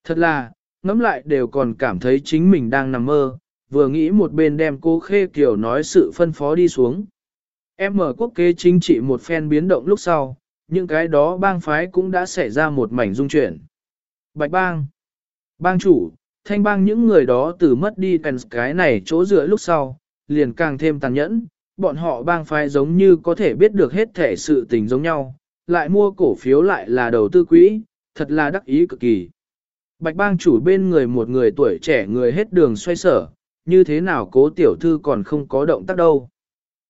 Thật là, ngắm lại đều còn cảm thấy chính mình đang nằm mơ, vừa nghĩ một bên đem cô Khê kiểu nói sự phân phó đi xuống. Em mở quốc kế chính trị một phen biến động lúc sau, những cái đó bang phái cũng đã xảy ra một mảnh dung chuyển. Bạch bang, bang chủ, thanh bang những người đó từ mất đi cái này chỗ dựa lúc sau, liền càng thêm tàn nhẫn, bọn họ bang phái giống như có thể biết được hết thể sự tình giống nhau, lại mua cổ phiếu lại là đầu tư quỹ, thật là đắc ý cực kỳ. Bạch bang chủ bên người một người tuổi trẻ người hết đường xoay sở, như thế nào cố tiểu thư còn không có động tác đâu.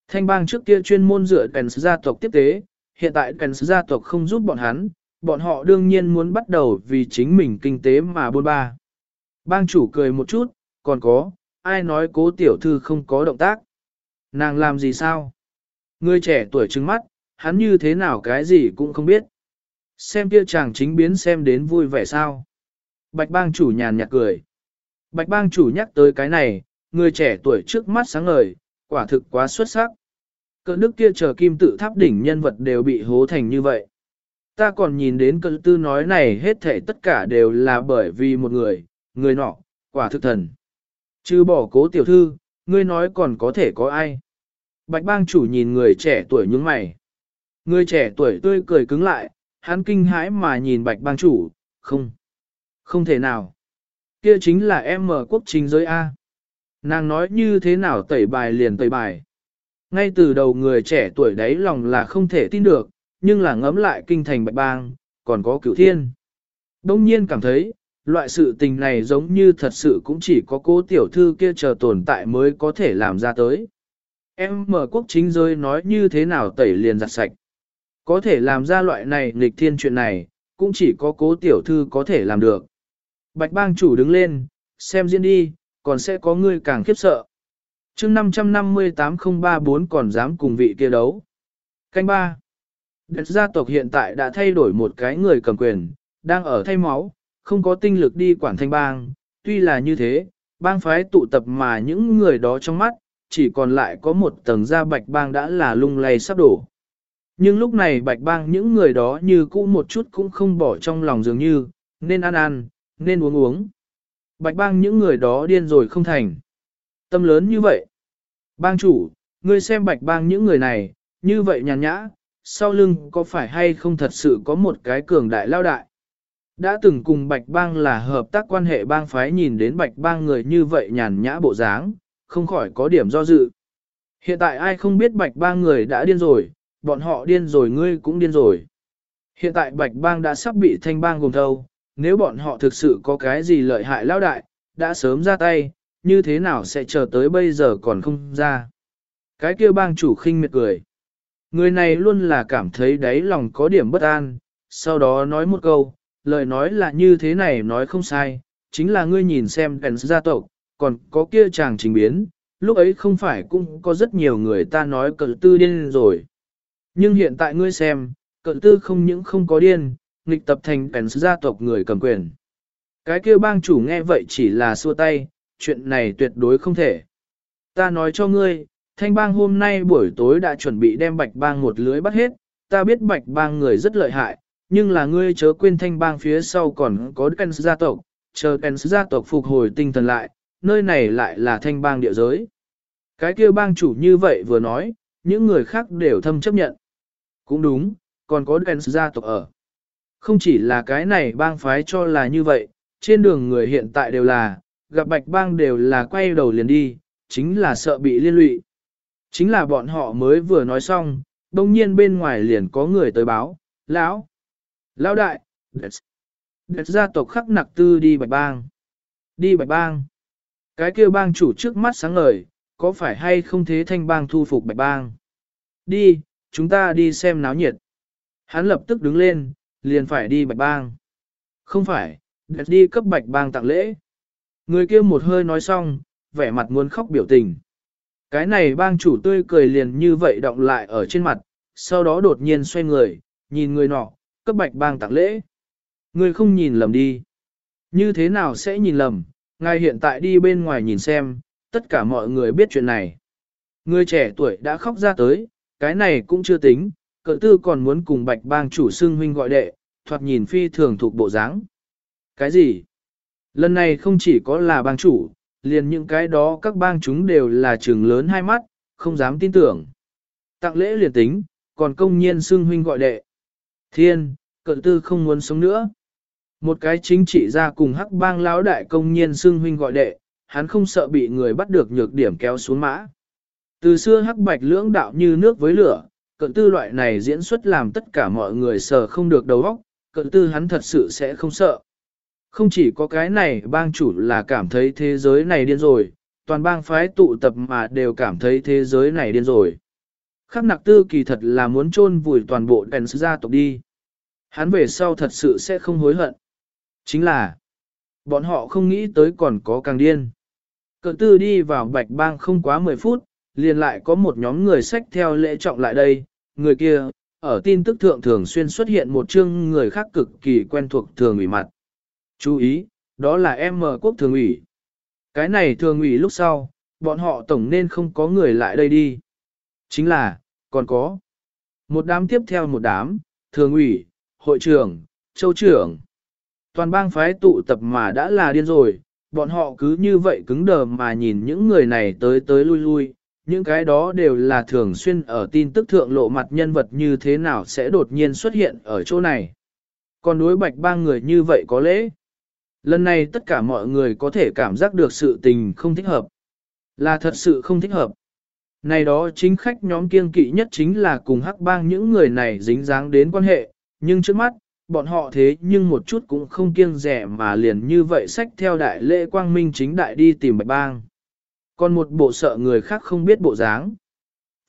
Thanh bang trước kia chuyên môn dựa Pence gia tộc tiếp tế, hiện tại Pence gia tộc không giúp bọn hắn, bọn họ đương nhiên muốn bắt đầu vì chính mình kinh tế mà buôn ba. Bang chủ cười một chút, còn có, ai nói cố tiểu thư không có động tác. Nàng làm gì sao? Người trẻ tuổi trứng mắt, hắn như thế nào cái gì cũng không biết. Xem kia chàng chính biến xem đến vui vẻ sao. Bạch bang chủ nhàn nhạt cười. Bạch bang chủ nhắc tới cái này, người trẻ tuổi trước mắt sáng ngời, quả thực quá xuất sắc. Cỡ đức kia chờ kim tự tháp đỉnh nhân vật đều bị hố thành như vậy. Ta còn nhìn đến cỡ tư nói này hết thể tất cả đều là bởi vì một người, người nọ, quả thực thần. Chứ bỏ cố tiểu thư, ngươi nói còn có thể có ai. Bạch bang chủ nhìn người trẻ tuổi nhướng mày. Người trẻ tuổi tươi cười cứng lại, hắn kinh hãi mà nhìn bạch bang chủ, không. Không thể nào. Kia chính là em mở quốc chính giới A. Nàng nói như thế nào tẩy bài liền tẩy bài. Ngay từ đầu người trẻ tuổi đấy lòng là không thể tin được, nhưng là ngẫm lại kinh thành bạch bang, còn có cửu thiên. Đông nhiên cảm thấy, loại sự tình này giống như thật sự cũng chỉ có cố tiểu thư kia chờ tồn tại mới có thể làm ra tới. Em mở quốc chính giới nói như thế nào tẩy liền giặt sạch. Có thể làm ra loại này nghịch thiên chuyện này, cũng chỉ có cố tiểu thư có thể làm được. Bạch bang chủ đứng lên, xem diễn đi, còn sẽ có người càng khiếp sợ. chương 558034 còn dám cùng vị kia đấu. Canh ba Đất gia tộc hiện tại đã thay đổi một cái người cầm quyền, đang ở thay máu, không có tinh lực đi quản thanh bang. Tuy là như thế, bang phái tụ tập mà những người đó trong mắt, chỉ còn lại có một tầng da bạch bang đã là lung lay sắp đổ. Nhưng lúc này bạch bang những người đó như cũ một chút cũng không bỏ trong lòng dường như, nên ăn ăn, nên uống uống. Bạch bang những người đó điên rồi không thành. Tâm lớn như vậy. Bang chủ, ngươi xem bạch bang những người này, như vậy nhàn nhã, sau lưng có phải hay không thật sự có một cái cường đại lao đại. Đã từng cùng Bạch Bang là hợp tác quan hệ bang phái nhìn đến Bạch Bang người như vậy nhàn nhã bộ dáng, không khỏi có điểm do dự. Hiện tại ai không biết Bạch Bang người đã điên rồi, bọn họ điên rồi ngươi cũng điên rồi. Hiện tại Bạch Bang đã sắp bị thanh bang gồm thâu, nếu bọn họ thực sự có cái gì lợi hại lao đại, đã sớm ra tay, như thế nào sẽ chờ tới bây giờ còn không ra. Cái kia bang chủ khinh miệt cười. Người này luôn là cảm thấy đáy lòng có điểm bất an, sau đó nói một câu, lời nói là như thế này nói không sai, chính là ngươi nhìn xem đèn gia tộc, còn có kia chàng trình biến, lúc ấy không phải cũng có rất nhiều người ta nói cờ tư điên rồi. Nhưng hiện tại ngươi xem, cờ tư không những không có điên, nghịch tập thành đèn gia tộc người cầm quyền. Cái kia bang chủ nghe vậy chỉ là xua tay, chuyện này tuyệt đối không thể. Ta nói cho ngươi, thanh bang hôm nay buổi tối đã chuẩn bị đem bạch bang một lưới bắt hết, ta biết bạch bang người rất lợi hại, nhưng là ngươi chớ quên thanh bang phía sau còn có Kens gia tộc, chờ Kens gia tộc phục hồi tinh thần lại, nơi này lại là thanh bang địa giới. Cái kia bang chủ như vậy vừa nói, những người khác đều thâm chấp nhận. Cũng đúng, còn có Kens gia tộc ở. Không chỉ là cái này bang phái cho là như vậy, trên đường người hiện tại đều là, gặp bạch bang đều là quay đầu liền đi, chính là sợ bị liên lụy. Chính là bọn họ mới vừa nói xong, đông nhiên bên ngoài liền có người tới báo, lão, lão đại, đẹp, đẹp gia tộc khắc nặc tư đi bạch bang. Đi bạch bang. Cái kêu bang chủ trước mắt sáng ngời, có phải hay không thế thanh bang thu phục bạch bang? Đi, chúng ta đi xem náo nhiệt. Hắn lập tức đứng lên, liền phải đi bạch bang. Không phải, đẹp đi cấp bạch bang tặng lễ. Người kia một hơi nói xong, vẻ mặt muốn khóc biểu tình. Cái này bang chủ tươi cười liền như vậy động lại ở trên mặt, sau đó đột nhiên xoay người, nhìn người nọ, cấp bạch bang tặng lễ. Người không nhìn lầm đi. Như thế nào sẽ nhìn lầm, ngài hiện tại đi bên ngoài nhìn xem, tất cả mọi người biết chuyện này. Người trẻ tuổi đã khóc ra tới, cái này cũng chưa tính, cỡ tư còn muốn cùng bạch bang chủ xưng huynh gọi đệ, thoạt nhìn phi thường thuộc bộ dáng. Cái gì? Lần này không chỉ có là bang chủ, liền những cái đó các bang chúng đều là trường lớn hai mắt, không dám tin tưởng. Tặng lễ liền tính, còn công nhiên xưng huynh gọi đệ. Thiên, cận tư không muốn sống nữa. Một cái chính trị ra cùng hắc bang lão đại công nhiên xưng huynh gọi đệ, hắn không sợ bị người bắt được nhược điểm kéo xuống mã. Từ xưa hắc bạch lưỡng đạo như nước với lửa, cận tư loại này diễn xuất làm tất cả mọi người sợ không được đầu óc, cận tư hắn thật sự sẽ không sợ. Không chỉ có cái này bang chủ là cảm thấy thế giới này điên rồi, toàn bang phái tụ tập mà đều cảm thấy thế giới này điên rồi. Khắc nặc tư kỳ thật là muốn chôn vùi toàn bộ đèn gia tộc đi. Hắn về sau thật sự sẽ không hối hận. Chính là, bọn họ không nghĩ tới còn có càng điên. Cận tư đi vào bạch bang không quá 10 phút, liền lại có một nhóm người sách theo lễ trọng lại đây, người kia, ở tin tức thượng thường xuyên xuất hiện một chương người khác cực kỳ quen thuộc thường ủy mặt. Chú ý, đó là em mở quốc thường ủy. Cái này thường ủy lúc sau, bọn họ tổng nên không có người lại đây đi. Chính là, còn có. Một đám tiếp theo một đám, thường ủy, hội trưởng, châu trưởng. Toàn bang phái tụ tập mà đã là điên rồi, bọn họ cứ như vậy cứng đờ mà nhìn những người này tới tới lui lui. Những cái đó đều là thường xuyên ở tin tức thượng lộ mặt nhân vật như thế nào sẽ đột nhiên xuất hiện ở chỗ này. Còn đối bạch ba người như vậy có lẽ. Lần này tất cả mọi người có thể cảm giác được sự tình không thích hợp. Là thật sự không thích hợp. Này đó chính khách nhóm kiêng kỵ nhất chính là cùng hắc bang những người này dính dáng đến quan hệ, nhưng trước mắt, bọn họ thế nhưng một chút cũng không kiêng rẻ mà liền như vậy sách theo đại lễ quang minh chính đại đi tìm bạch bang. Còn một bộ sợ người khác không biết bộ dáng.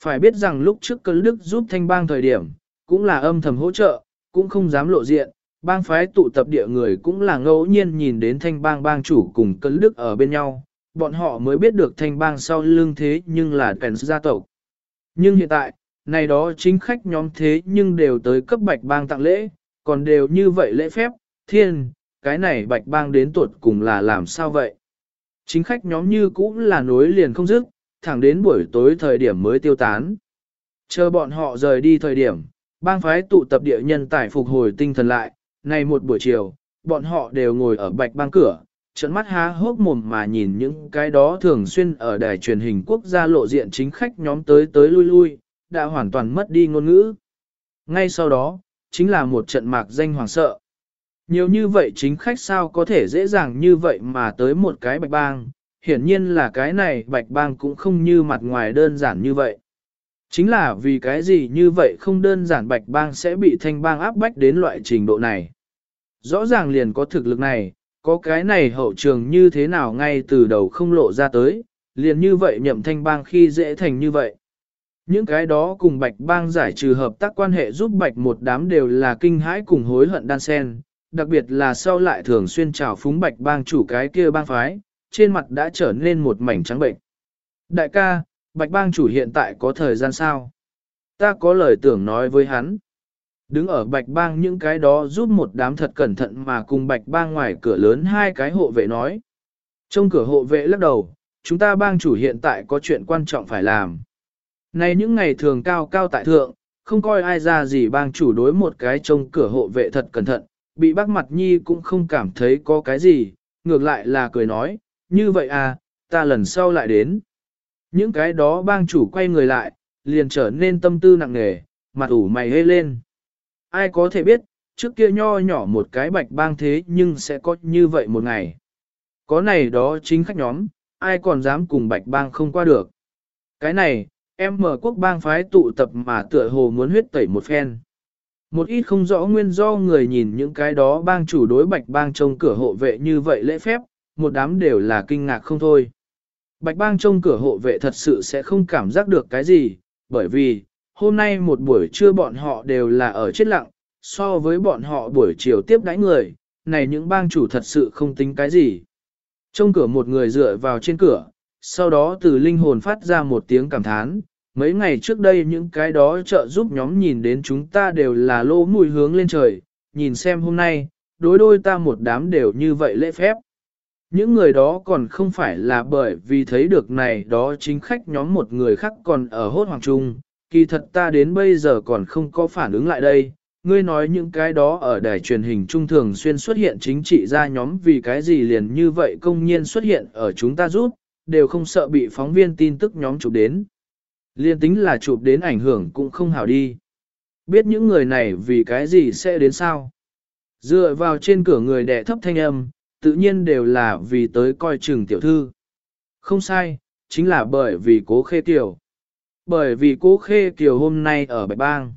Phải biết rằng lúc trước cơn đức giúp thanh bang thời điểm, cũng là âm thầm hỗ trợ, cũng không dám lộ diện, bang phái tụ tập địa người cũng là ngẫu nhiên nhìn đến thanh bang bang chủ cùng cấn đức ở bên nhau, bọn họ mới biết được thanh bang sau lưng thế nhưng là kèn gia tộc. Nhưng hiện tại, này đó chính khách nhóm thế nhưng đều tới cấp bạch bang tặng lễ, còn đều như vậy lễ phép, thiên, cái này bạch bang đến tuột cùng là làm sao vậy? Chính khách nhóm như cũng là nối liền không dứt, thẳng đến buổi tối thời điểm mới tiêu tán. Chờ bọn họ rời đi thời điểm, bang phái tụ tập địa nhân tài phục hồi tinh thần lại, này một buổi chiều, bọn họ đều ngồi ở bạch bang cửa, trận mắt há hốc mồm mà nhìn những cái đó thường xuyên ở đài truyền hình quốc gia lộ diện chính khách nhóm tới tới lui lui, đã hoàn toàn mất đi ngôn ngữ. Ngay sau đó, chính là một trận mạc danh hoàng sợ. Nhiều như vậy chính khách sao có thể dễ dàng như vậy mà tới một cái bạch bang, hiển nhiên là cái này bạch bang cũng không như mặt ngoài đơn giản như vậy. Chính là vì cái gì như vậy không đơn giản bạch bang sẽ bị thanh bang áp bách đến loại trình độ này. Rõ ràng liền có thực lực này, có cái này hậu trường như thế nào ngay từ đầu không lộ ra tới, liền như vậy nhậm thanh bang khi dễ thành như vậy. Những cái đó cùng bạch bang giải trừ hợp tác quan hệ giúp bạch một đám đều là kinh hãi cùng hối hận đan sen, đặc biệt là sau lại thường xuyên trào phúng bạch bang chủ cái kia bang phái, trên mặt đã trở nên một mảnh trắng bệnh. Đại ca, bạch bang chủ hiện tại có thời gian sao? Ta có lời tưởng nói với hắn. Đứng ở bạch bang những cái đó giúp một đám thật cẩn thận mà cùng bạch bang ngoài cửa lớn hai cái hộ vệ nói. Trong cửa hộ vệ lắc đầu, chúng ta bang chủ hiện tại có chuyện quan trọng phải làm. Này những ngày thường cao cao tại thượng, không coi ai ra gì bang chủ đối một cái trông cửa hộ vệ thật cẩn thận, bị bác mặt nhi cũng không cảm thấy có cái gì, ngược lại là cười nói, như vậy à, ta lần sau lại đến. Những cái đó bang chủ quay người lại, liền trở nên tâm tư nặng nề, mặt ủ mày hê lên. Ai có thể biết, trước kia nho nhỏ một cái bạch bang thế nhưng sẽ có như vậy một ngày. Có này đó chính khách nhóm, ai còn dám cùng bạch bang không qua được. Cái này, em mở quốc bang phái tụ tập mà tựa hồ muốn huyết tẩy một phen. Một ít không rõ nguyên do người nhìn những cái đó bang chủ đối bạch bang trông cửa hộ vệ như vậy lễ phép, một đám đều là kinh ngạc không thôi. Bạch bang trông cửa hộ vệ thật sự sẽ không cảm giác được cái gì, bởi vì, hôm nay một buổi trưa bọn họ đều là ở chết lặng, so với bọn họ buổi chiều tiếp đãi người, này những bang chủ thật sự không tính cái gì. Trong cửa một người dựa vào trên cửa, sau đó từ linh hồn phát ra một tiếng cảm thán, mấy ngày trước đây những cái đó trợ giúp nhóm nhìn đến chúng ta đều là lô mùi hướng lên trời, nhìn xem hôm nay, đối đôi ta một đám đều như vậy lễ phép. Những người đó còn không phải là bởi vì thấy được này đó chính khách nhóm một người khác còn ở hốt hoàng trung, kỳ thật ta đến bây giờ còn không có phản ứng lại đây. Ngươi nói những cái đó ở đài truyền hình trung thường xuyên xuất hiện chính trị ra nhóm vì cái gì liền như vậy công nhiên xuất hiện ở chúng ta rút, đều không sợ bị phóng viên tin tức nhóm chụp đến. Liên tính là chụp đến ảnh hưởng cũng không hảo đi. Biết những người này vì cái gì sẽ đến sao? Dựa vào trên cửa người đẻ thấp thanh âm, tự nhiên đều là vì tới coi chừng tiểu thư. Không sai, chính là bởi vì cố khê tiểu. Bởi vì cố khê tiểu hôm nay ở Bạch Bang.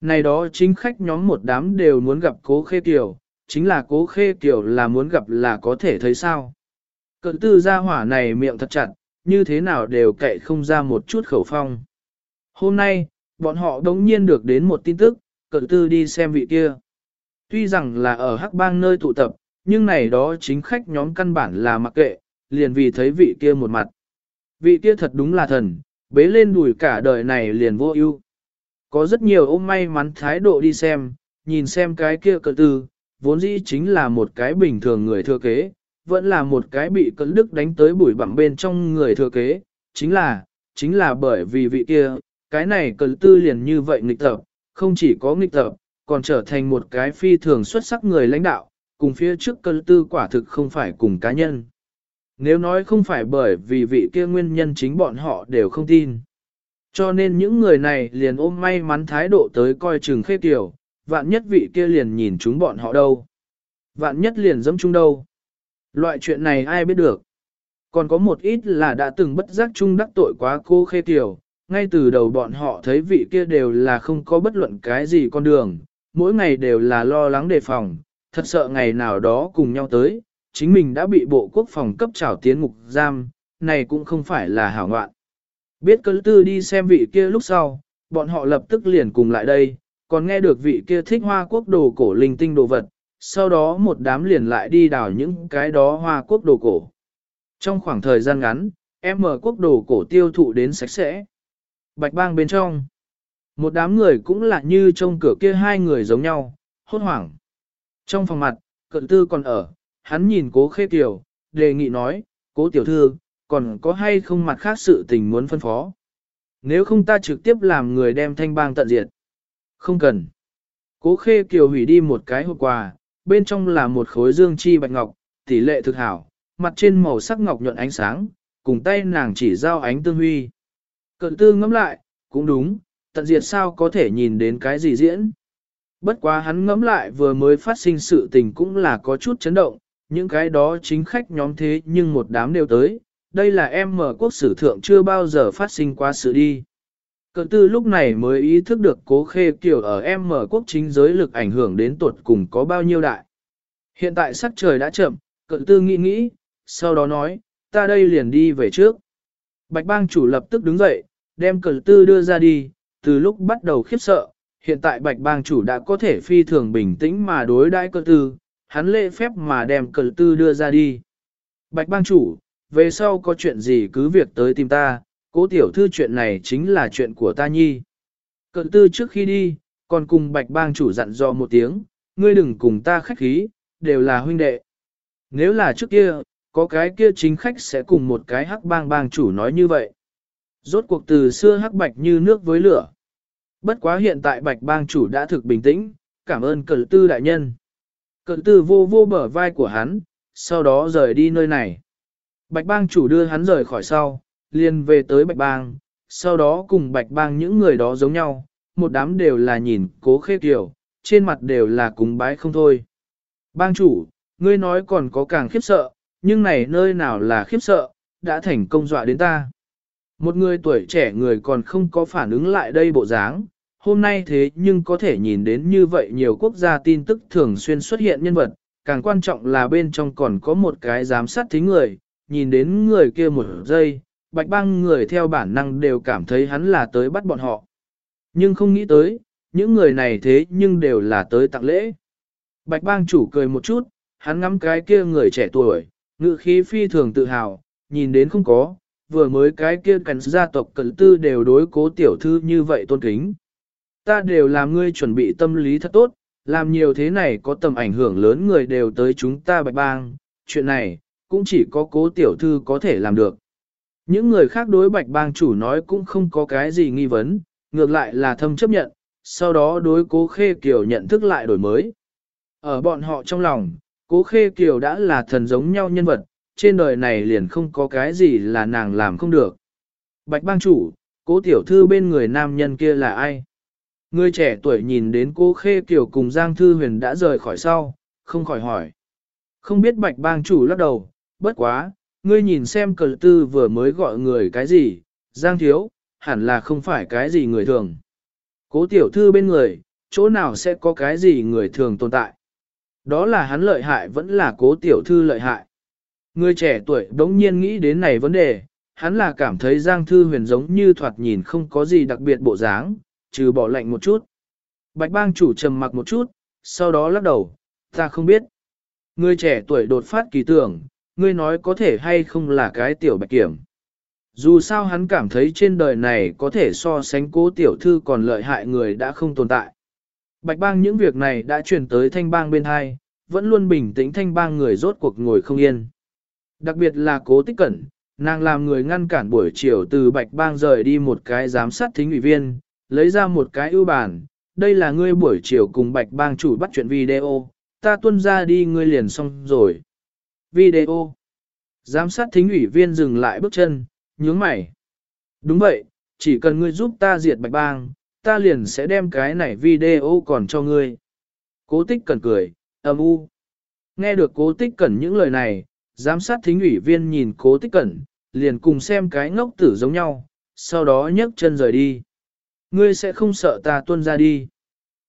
Này đó chính khách nhóm một đám đều muốn gặp cố khê tiểu, chính là cố khê tiểu là muốn gặp là có thể thấy sao. Cận tư gia hỏa này miệng thật chặt, như thế nào đều cậy không ra một chút khẩu phong. Hôm nay, bọn họ đống nhiên được đến một tin tức, cận tư đi xem vị kia. Tuy rằng là ở Hắc Bang nơi tụ tập, nhưng này đó chính khách nhóm căn bản là mặc kệ, liền vì thấy vị kia một mặt. Vị kia thật đúng là thần, bế lên đùi cả đời này liền vô ưu. Có rất nhiều ôm may mắn thái độ đi xem, nhìn xem cái kia cận tư, vốn dĩ chính là một cái bình thường người thừa kế, vẫn là một cái bị cấn đức đánh tới bụi bặm bên trong người thừa kế, chính là, chính là bởi vì vị kia, cái này cấn tư liền như vậy nghịch tập, không chỉ có nghịch tập, còn trở thành một cái phi thường xuất sắc người lãnh đạo, cùng phía trước cấn tư quả thực không phải cùng cá nhân. Nếu nói không phải bởi vì vị kia nguyên nhân chính bọn họ đều không tin. Cho nên những người này liền ôm may mắn thái độ tới coi chừng khê tiểu, vạn nhất vị kia liền nhìn chúng bọn họ đâu. Vạn nhất liền dẫm chung đâu. Loại chuyện này ai biết được. Còn có một ít là đã từng bất giác chung đắc tội quá cô khê tiểu, ngay từ đầu bọn họ thấy vị kia đều là không có bất luận cái gì con đường, mỗi ngày đều là lo lắng đề phòng, thật sợ ngày nào đó cùng nhau tới, chính mình đã bị bộ quốc phòng cấp trảo tiến ngục giam, này cũng không phải là hảo ngoạn. Biết cơ tư đi xem vị kia lúc sau, bọn họ lập tức liền cùng lại đây, còn nghe được vị kia thích hoa quốc đồ cổ linh tinh đồ vật, sau đó một đám liền lại đi đào những cái đó hoa quốc đồ cổ. Trong khoảng thời gian ngắn, em mở quốc đồ cổ tiêu thụ đến sạch sẽ. Bạch bang bên trong, một đám người cũng là như trong cửa kia hai người giống nhau, hốt hoảng. Trong phòng mặt, cận tư còn ở, hắn nhìn cố khê tiểu, đề nghị nói, cố tiểu thư, còn có hay không mặt khác sự tình muốn phân phó. Nếu không ta trực tiếp làm người đem thanh bang tận diệt. Không cần. Cố khê kiều hủy đi một cái hộp quà, bên trong là một khối dương chi bạch ngọc, tỷ lệ thực hảo, mặt trên màu sắc ngọc nhuận ánh sáng, cùng tay nàng chỉ giao ánh tương huy. Cận tư ngẫm lại, cũng đúng, tận diệt sao có thể nhìn đến cái gì diễn. Bất quá hắn ngẫm lại vừa mới phát sinh sự tình cũng là có chút chấn động, những cái đó chính khách nhóm thế nhưng một đám đều tới, đây là em mở quốc sử thượng chưa bao giờ phát sinh qua sự đi. Cơ tư lúc này mới ý thức được cố khê kiểu ở em mở quốc chính giới lực ảnh hưởng đến tuột cùng có bao nhiêu đại. Hiện tại sắc trời đã chậm, cờ tư nghĩ nghĩ, sau đó nói, ta đây liền đi về trước. Bạch bang chủ lập tức đứng dậy, đem cờ tư đưa ra đi, từ lúc bắt đầu khiếp sợ, hiện tại bạch bang chủ đã có thể phi thường bình tĩnh mà đối đãi cờ tư, hắn lễ phép mà đem cờ tư đưa ra đi. Bạch bang chủ, về sau có chuyện gì cứ việc tới tìm ta, cố tiểu thư chuyện này chính là chuyện của ta nhi. Cờ tư trước khi đi, còn cùng bạch bang chủ dặn dò một tiếng, ngươi đừng cùng ta khách khí, đều là huynh đệ. Nếu là trước kia, có cái kia chính khách sẽ cùng một cái hắc bang bang chủ nói như vậy. Rốt cuộc từ xưa hắc bạch như nước với lửa. Bất quá hiện tại bạch bang chủ đã thực bình tĩnh, cảm ơn cờ tư đại nhân. Cận tư vô vô bờ vai của hắn, sau đó rời đi nơi này. Bạch bang chủ đưa hắn rời khỏi sau, liền về tới bạch bang, sau đó cùng bạch bang những người đó giống nhau, một đám đều là nhìn cố khê kiểu, trên mặt đều là cúng bái không thôi. Bang chủ, ngươi nói còn có càng khiếp sợ, nhưng này nơi nào là khiếp sợ, đã thành công dọa đến ta. Một người tuổi trẻ người còn không có phản ứng lại đây bộ dáng, hôm nay thế nhưng có thể nhìn đến như vậy nhiều quốc gia tin tức thường xuyên xuất hiện nhân vật, càng quan trọng là bên trong còn có một cái giám sát thính người, nhìn đến người kia một giây, bạch băng người theo bản năng đều cảm thấy hắn là tới bắt bọn họ. Nhưng không nghĩ tới, những người này thế nhưng đều là tới tặng lễ. Bạch bang chủ cười một chút, hắn ngắm cái kia người trẻ tuổi, ngự khí phi thường tự hào, nhìn đến không có, vừa mới cái kia cảnh gia tộc cận tư đều đối cố tiểu thư như vậy tôn kính. Ta đều làm ngươi chuẩn bị tâm lý thật tốt, làm nhiều thế này có tầm ảnh hưởng lớn người đều tới chúng ta bạch bang, chuyện này, cũng chỉ có cố tiểu thư có thể làm được. Những người khác đối bạch bang chủ nói cũng không có cái gì nghi vấn, ngược lại là thâm chấp nhận, sau đó đối cố khê kiều nhận thức lại đổi mới. Ở bọn họ trong lòng, cố khê kiều đã là thần giống nhau nhân vật, trên đời này liền không có cái gì là nàng làm không được. Bạch bang chủ, cố tiểu thư bên người nam nhân kia là ai? Người trẻ tuổi nhìn đến cô khê kiều cùng Giang Thư Huyền đã rời khỏi sau, không khỏi hỏi. Không biết bạch bang chủ lắc đầu, bất quá, ngươi nhìn xem cờ tư vừa mới gọi người cái gì, Giang Thiếu, hẳn là không phải cái gì người thường. Cố tiểu thư bên người, chỗ nào sẽ có cái gì người thường tồn tại. Đó là hắn lợi hại vẫn là cố tiểu thư lợi hại. Người trẻ tuổi đống nhiên nghĩ đến này vấn đề, hắn là cảm thấy Giang Thư Huyền giống như thoạt nhìn không có gì đặc biệt bộ dáng, trừ bỏ lạnh một chút. Bạch bang chủ trầm mặc một chút, sau đó lắc đầu, ta không biết. Người trẻ tuổi đột phát kỳ tưởng, ngươi nói có thể hay không là cái tiểu bạch kiểm. Dù sao hắn cảm thấy trên đời này có thể so sánh cố tiểu thư còn lợi hại người đã không tồn tại. Bạch bang những việc này đã truyền tới thanh bang bên hai, vẫn luôn bình tĩnh thanh bang người rốt cuộc ngồi không yên. Đặc biệt là cố tích cẩn, nàng làm người ngăn cản buổi chiều từ bạch bang rời đi một cái giám sát thính ủy viên, lấy ra một cái ưu bản, đây là ngươi buổi chiều cùng bạch bang chủ bắt chuyện video, ta tuân ra đi ngươi liền xong rồi. Video. Giám sát thính ủy viên dừng lại bước chân, nhướng mày. Đúng vậy, chỉ cần ngươi giúp ta diệt bạch bang, ta liền sẽ đem cái này video còn cho ngươi. Cố tích cần cười, âm u. Nghe được cố tích cẩn những lời này, giám sát thính ủy viên nhìn cố tích cẩn, liền cùng xem cái ngốc tử giống nhau, sau đó nhấc chân rời đi. Ngươi sẽ không sợ ta tuân ra đi.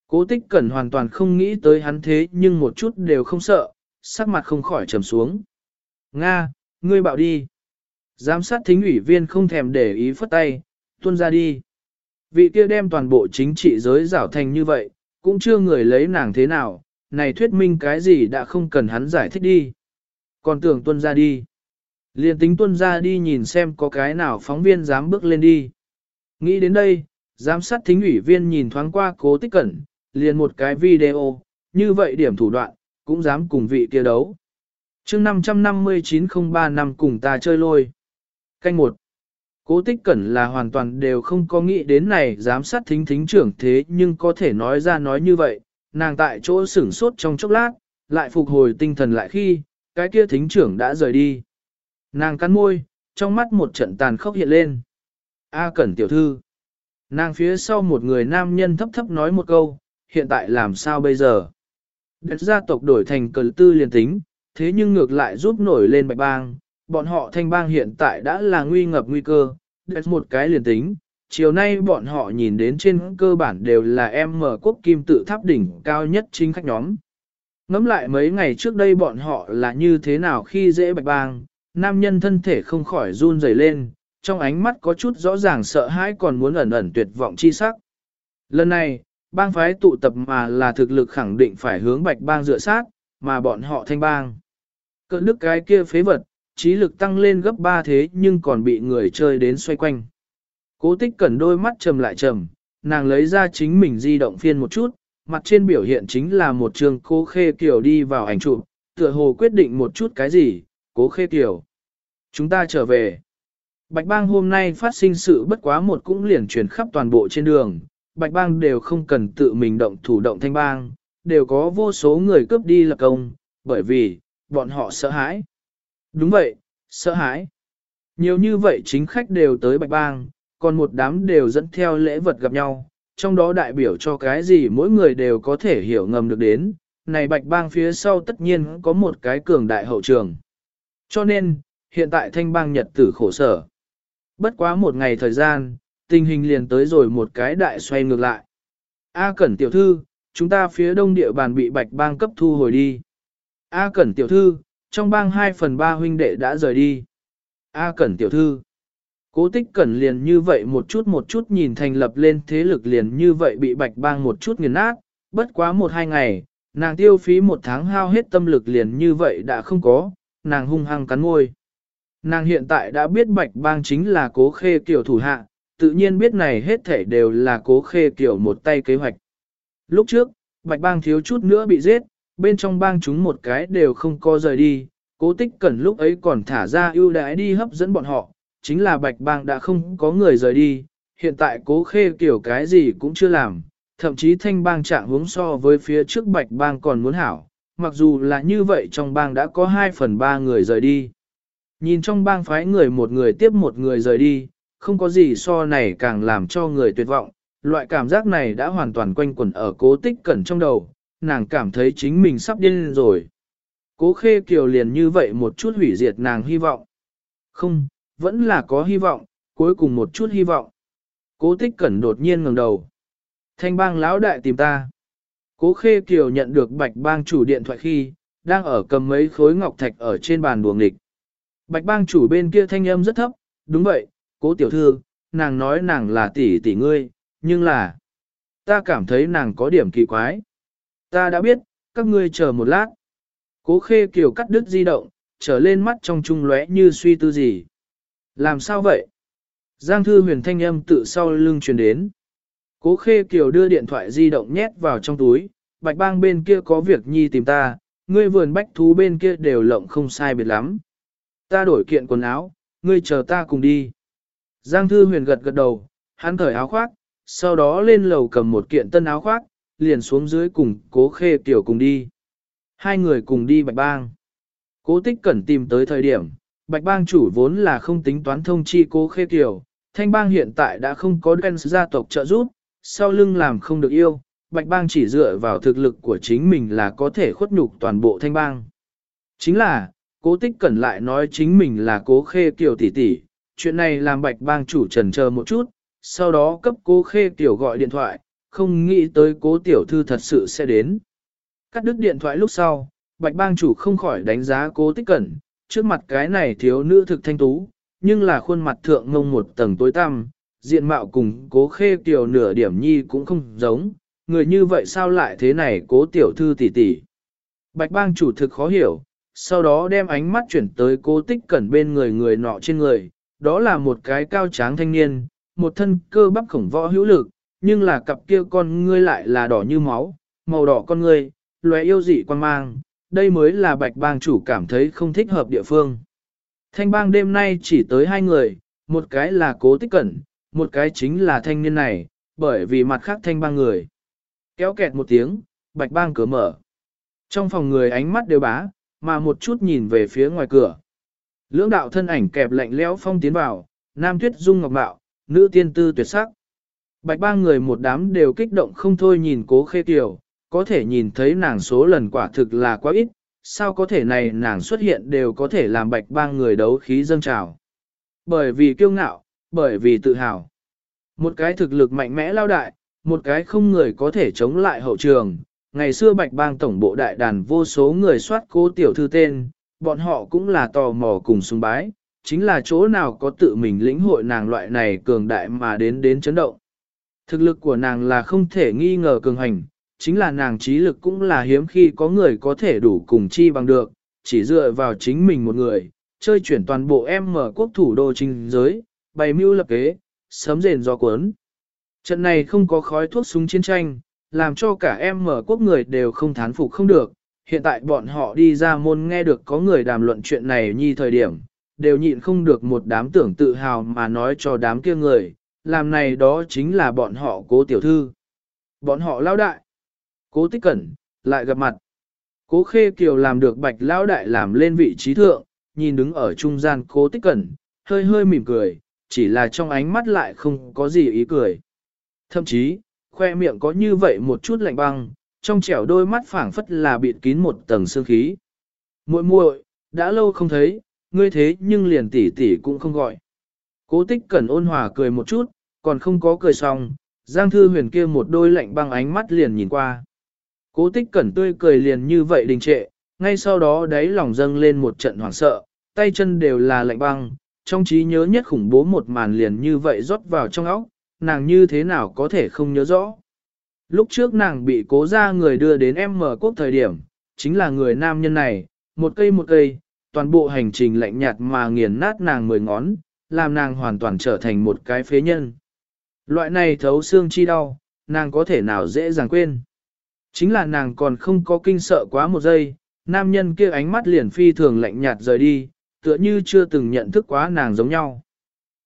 Cố tích cẩn hoàn toàn không nghĩ tới hắn thế nhưng một chút đều không sợ, sắc mặt không khỏi trầm xuống. Nga, ngươi bảo đi. Giám sát thính ủy viên không thèm để ý phất tay, tuân ra đi. Vị kia đem toàn bộ chính trị giới rảo thành như vậy, cũng chưa người lấy nàng thế nào, này thuyết minh cái gì đã không cần hắn giải thích đi. Còn tưởng tuân ra đi. Liên tính tuân ra đi nhìn xem có cái nào phóng viên dám bước lên đi. Nghĩ đến đây, giám sát thính ủy viên nhìn thoáng qua cố tích cẩn, liền một cái video, như vậy điểm thủ đoạn, cũng dám cùng vị kia đấu. chương 55903 năm cùng ta chơi lôi. Canh một Cố tích cẩn là hoàn toàn đều không có nghĩ đến này giám sát thính thính trưởng thế nhưng có thể nói ra nói như vậy, nàng tại chỗ sửng sốt trong chốc lát, lại phục hồi tinh thần lại khi, cái kia thính trưởng đã rời đi. Nàng cắn môi, trong mắt một trận tàn khốc hiện lên. A cẩn tiểu thư. Nàng phía sau một người nam nhân thấp thấp nói một câu, hiện tại làm sao bây giờ? Đất gia tộc đổi thành cờ tư liền tính, thế nhưng ngược lại giúp nổi lên bạch bang, bọn họ thanh bang hiện tại đã là nguy ngập nguy cơ, Đất một cái liền tính. Chiều nay bọn họ nhìn đến trên cơ bản đều là em mở quốc kim tự tháp đỉnh cao nhất chính khách nhóm. Ngắm lại mấy ngày trước đây bọn họ là như thế nào khi dễ bạch bang, nam nhân thân thể không khỏi run rẩy lên, trong ánh mắt có chút rõ ràng sợ hãi còn muốn ẩn ẩn tuyệt vọng chi sắc. Lần này, bang phái tụ tập mà là thực lực khẳng định phải hướng bạch bang dựa sát, mà bọn họ thanh bang. Cỡ nước cái kia phế vật, trí lực tăng lên gấp ba thế nhưng còn bị người chơi đến xoay quanh. Cố tích cẩn đôi mắt trầm lại trầm, nàng lấy ra chính mình di động phiên một chút, mặt trên biểu hiện chính là một trường cố khê kiểu đi vào ảnh chụp, tựa hồ quyết định một chút cái gì, cố khê kiểu. Chúng ta trở về. Bạch bang hôm nay phát sinh sự bất quá một cũng liền truyền khắp toàn bộ trên đường, bạch bang đều không cần tự mình động thủ động thanh bang, đều có vô số người cướp đi lập công, bởi vì, bọn họ sợ hãi. Đúng vậy, sợ hãi. Nhiều như vậy chính khách đều tới bạch bang, còn một đám đều dẫn theo lễ vật gặp nhau, trong đó đại biểu cho cái gì mỗi người đều có thể hiểu ngầm được đến, này bạch bang phía sau tất nhiên có một cái cường đại hậu trường. Cho nên, hiện tại thanh bang nhật tử khổ sở. Bất quá một ngày thời gian, tình hình liền tới rồi một cái đại xoay ngược lại. A Cẩn tiểu thư, chúng ta phía đông địa bàn bị bạch bang cấp thu hồi đi. A Cẩn tiểu thư, trong bang 2 phần 3 huynh đệ đã rời đi. A Cẩn tiểu thư. Cố tích cẩn liền như vậy một chút một chút nhìn thành lập lên thế lực liền như vậy bị bạch bang một chút nghiền nát, bất quá một hai ngày, nàng tiêu phí một tháng hao hết tâm lực liền như vậy đã không có, nàng hung hăng cắn môi. Nàng hiện tại đã biết bạch bang chính là cố khê kiểu thủ hạ, tự nhiên biết này hết thể đều là cố khê kiểu một tay kế hoạch. Lúc trước, bạch bang thiếu chút nữa bị giết, bên trong bang chúng một cái đều không co rời đi, cố tích cẩn lúc ấy còn thả ra ưu đãi đi hấp dẫn bọn họ, chính là bạch bang đã không có người rời đi, hiện tại cố khê kiểu cái gì cũng chưa làm, thậm chí thanh bang trạng hướng so với phía trước bạch bang còn muốn hảo, mặc dù là như vậy trong bang đã có 2 phần 3 người rời đi. Nhìn trong bang phái người một người tiếp một người rời đi, không có gì so này càng làm cho người tuyệt vọng, loại cảm giác này đã hoàn toàn quanh quẩn ở cố tích cẩn trong đầu, nàng cảm thấy chính mình sắp điên rồi. Cố khê kiều liền như vậy một chút hủy diệt nàng hy vọng. Không, vẫn là có hy vọng, cuối cùng một chút hy vọng. Cố tích cẩn đột nhiên ngẩng đầu. Thanh bang lão đại tìm ta. Cố khê kiều nhận được bạch bang chủ điện thoại khi, đang ở cầm mấy khối ngọc thạch ở trên bàn buồng nghịch. Bạch bang chủ bên kia thanh âm rất thấp, đúng vậy, cố tiểu thư, nàng nói nàng là tỷ tỷ ngươi, nhưng là, ta cảm thấy nàng có điểm kỳ quái. Ta đã biết, các ngươi chờ một lát. Cố khê kiều cắt đứt di động, trở lên mắt trong trung lóe như suy tư gì. Làm sao vậy? Giang thư huyền thanh âm tự sau lưng truyền đến. Cố khê kiều đưa điện thoại di động nhét vào trong túi, bạch bang bên kia có việc nhi tìm ta, ngươi vườn bách thú bên kia đều lộng không sai biệt lắm. Ta đổi kiện quần áo, ngươi chờ ta cùng đi. Giang thư huyền gật gật đầu, hắn cởi áo khoác, sau đó lên lầu cầm một kiện tân áo khoác, liền xuống dưới cùng cố khê tiểu cùng đi. Hai người cùng đi bạch bang. Cố tích cẩn tìm tới thời điểm, bạch bang chủ vốn là không tính toán thông chi cố khê tiểu, thanh bang hiện tại đã không có đen gia tộc trợ giúp, sau lưng làm không được yêu, bạch bang chỉ dựa vào thực lực của chính mình là có thể khuất nhục toàn bộ thanh bang. Chính là, cố tích cẩn lại nói chính mình là cố khê kiều tỷ tỷ, chuyện này làm bạch bang chủ trần chờ một chút, sau đó cấp cố khê kiều gọi điện thoại, không nghĩ tới cố tiểu thư thật sự sẽ đến. Cắt đứt điện thoại lúc sau, bạch bang chủ không khỏi đánh giá cố tích cẩn, trước mặt cái này thiếu nữ thực thanh tú, nhưng là khuôn mặt thượng ngông một tầng tối tăm, diện mạo cùng cố khê kiều nửa điểm nhi cũng không giống, người như vậy sao lại thế này cố tiểu thư tỷ tỷ. Bạch bang chủ thực khó hiểu, sau đó đem ánh mắt chuyển tới cố tích cẩn bên người người nọ trên người, đó là một cái cao tráng thanh niên, một thân cơ bắp khổng võ hữu lực, nhưng là cặp kia con ngươi lại là đỏ như máu, màu đỏ con ngươi, lóe yêu dị quan mang, đây mới là bạch bang chủ cảm thấy không thích hợp địa phương. Thanh bang đêm nay chỉ tới hai người, một cái là cố tích cẩn, một cái chính là thanh niên này, bởi vì mặt khác thanh bang người. Kéo kẹt một tiếng, bạch bang cửa mở. Trong phòng người ánh mắt đều bá, mà một chút nhìn về phía ngoài cửa. Lưỡng đạo thân ảnh kẹp lạnh lẽo phong tiến vào, nam tuyết dung ngọc bạo, nữ tiên tư tuyệt sắc. Bạch ba người một đám đều kích động không thôi nhìn cố khê kiều, có thể nhìn thấy nàng số lần quả thực là quá ít, sao có thể này nàng xuất hiện đều có thể làm bạch ba người đấu khí dâng trào. Bởi vì kiêu ngạo, bởi vì tự hào. Một cái thực lực mạnh mẽ lao đại, một cái không người có thể chống lại hậu trường. Ngày xưa bạch bang tổng bộ đại đàn vô số người soát cố tiểu thư tên, bọn họ cũng là tò mò cùng sung bái, chính là chỗ nào có tự mình lĩnh hội nàng loại này cường đại mà đến đến chấn động. Thực lực của nàng là không thể nghi ngờ cường hành, chính là nàng trí lực cũng là hiếm khi có người có thể đủ cùng chi bằng được, chỉ dựa vào chính mình một người, chơi chuyển toàn bộ em mở quốc thủ đô trình giới, bày mưu lập kế, sớm rền do cuốn. Trận này không có khói thuốc súng chiến tranh, làm cho cả em mở quốc người đều không thán phục không được. Hiện tại bọn họ đi ra môn nghe được có người đàm luận chuyện này nhi thời điểm, đều nhịn không được một đám tưởng tự hào mà nói cho đám kia người, làm này đó chính là bọn họ cố tiểu thư. Bọn họ lao đại. Cố tích cẩn, lại gặp mặt. Cố khê kiều làm được bạch lao đại làm lên vị trí thượng, nhìn đứng ở trung gian cố tích cẩn, hơi hơi mỉm cười, chỉ là trong ánh mắt lại không có gì ý cười. Thậm chí, khoe miệng có như vậy một chút lạnh băng, trong trẻo đôi mắt phảng phất là bịt kín một tầng sương khí. muội muội đã lâu không thấy, ngươi thế nhưng liền tỷ tỷ cũng không gọi. Cố tích cẩn ôn hòa cười một chút, còn không có cười xong, Giang Thư Huyền kia một đôi lạnh băng ánh mắt liền nhìn qua. Cố tích cẩn tươi cười liền như vậy đình trệ, ngay sau đó đáy lòng dâng lên một trận hoảng sợ, tay chân đều là lạnh băng, trong trí nhớ nhất khủng bố một màn liền như vậy rót vào trong óc, nàng như thế nào có thể không nhớ rõ. Lúc trước nàng bị cố ra người đưa đến em mở quốc thời điểm, chính là người nam nhân này, một cây một cây, toàn bộ hành trình lạnh nhạt mà nghiền nát nàng mười ngón, làm nàng hoàn toàn trở thành một cái phế nhân. Loại này thấu xương chi đau, nàng có thể nào dễ dàng quên. Chính là nàng còn không có kinh sợ quá một giây, nam nhân kia ánh mắt liền phi thường lạnh nhạt rời đi, tựa như chưa từng nhận thức quá nàng giống nhau.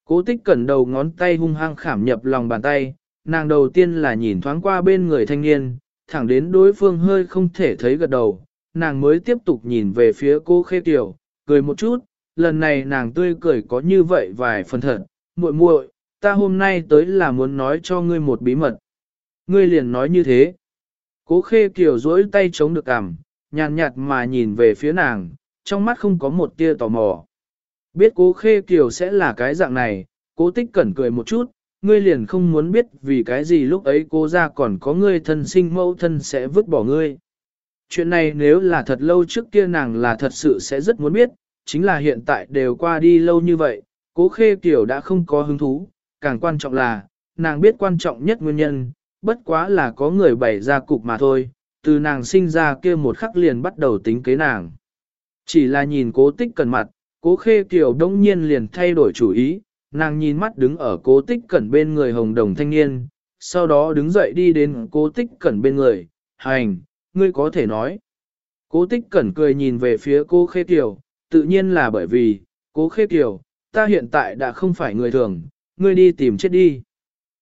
Cố tích cẩn đầu ngón tay hung hăng khảm nhập lòng bàn tay, nàng đầu tiên là nhìn thoáng qua bên người thanh niên, thẳng đến đối phương hơi không thể thấy gật đầu, nàng mới tiếp tục nhìn về phía cô khê tiểu, cười một chút, lần này nàng tươi cười có như vậy vài phần thật, muội muội, ta hôm nay tới là muốn nói cho ngươi một bí mật. Ngươi liền nói như thế. Cố khê kiểu duỗi tay chống được cằm, nhàn nhạt mà nhìn về phía nàng, trong mắt không có một tia tò mò. Biết cố khê kiều sẽ là cái dạng này, cố tích cẩn cười một chút, ngươi liền không muốn biết vì cái gì lúc ấy cố ra còn có ngươi thân sinh mẫu thân sẽ vứt bỏ ngươi. Chuyện này nếu là thật lâu trước kia nàng là thật sự sẽ rất muốn biết, chính là hiện tại đều qua đi lâu như vậy, cố khê kiều đã không có hứng thú, càng quan trọng là, nàng biết quan trọng nhất nguyên nhân, bất quá là có người bày ra cục mà thôi, từ nàng sinh ra kia một khắc liền bắt đầu tính kế nàng. Chỉ là nhìn cố tích cẩn mặt, cố khê kiều đông nhiên liền thay đổi chủ ý, nàng nhìn mắt đứng ở cố tích cẩn bên người hồng đồng thanh niên, sau đó đứng dậy đi đến cố tích cẩn bên người, hành, ngươi có thể nói. Cố tích cẩn cười nhìn về phía cố khê kiều, tự nhiên là bởi vì, cố khê kiều, ta hiện tại đã không phải người thường, ngươi đi tìm chết đi.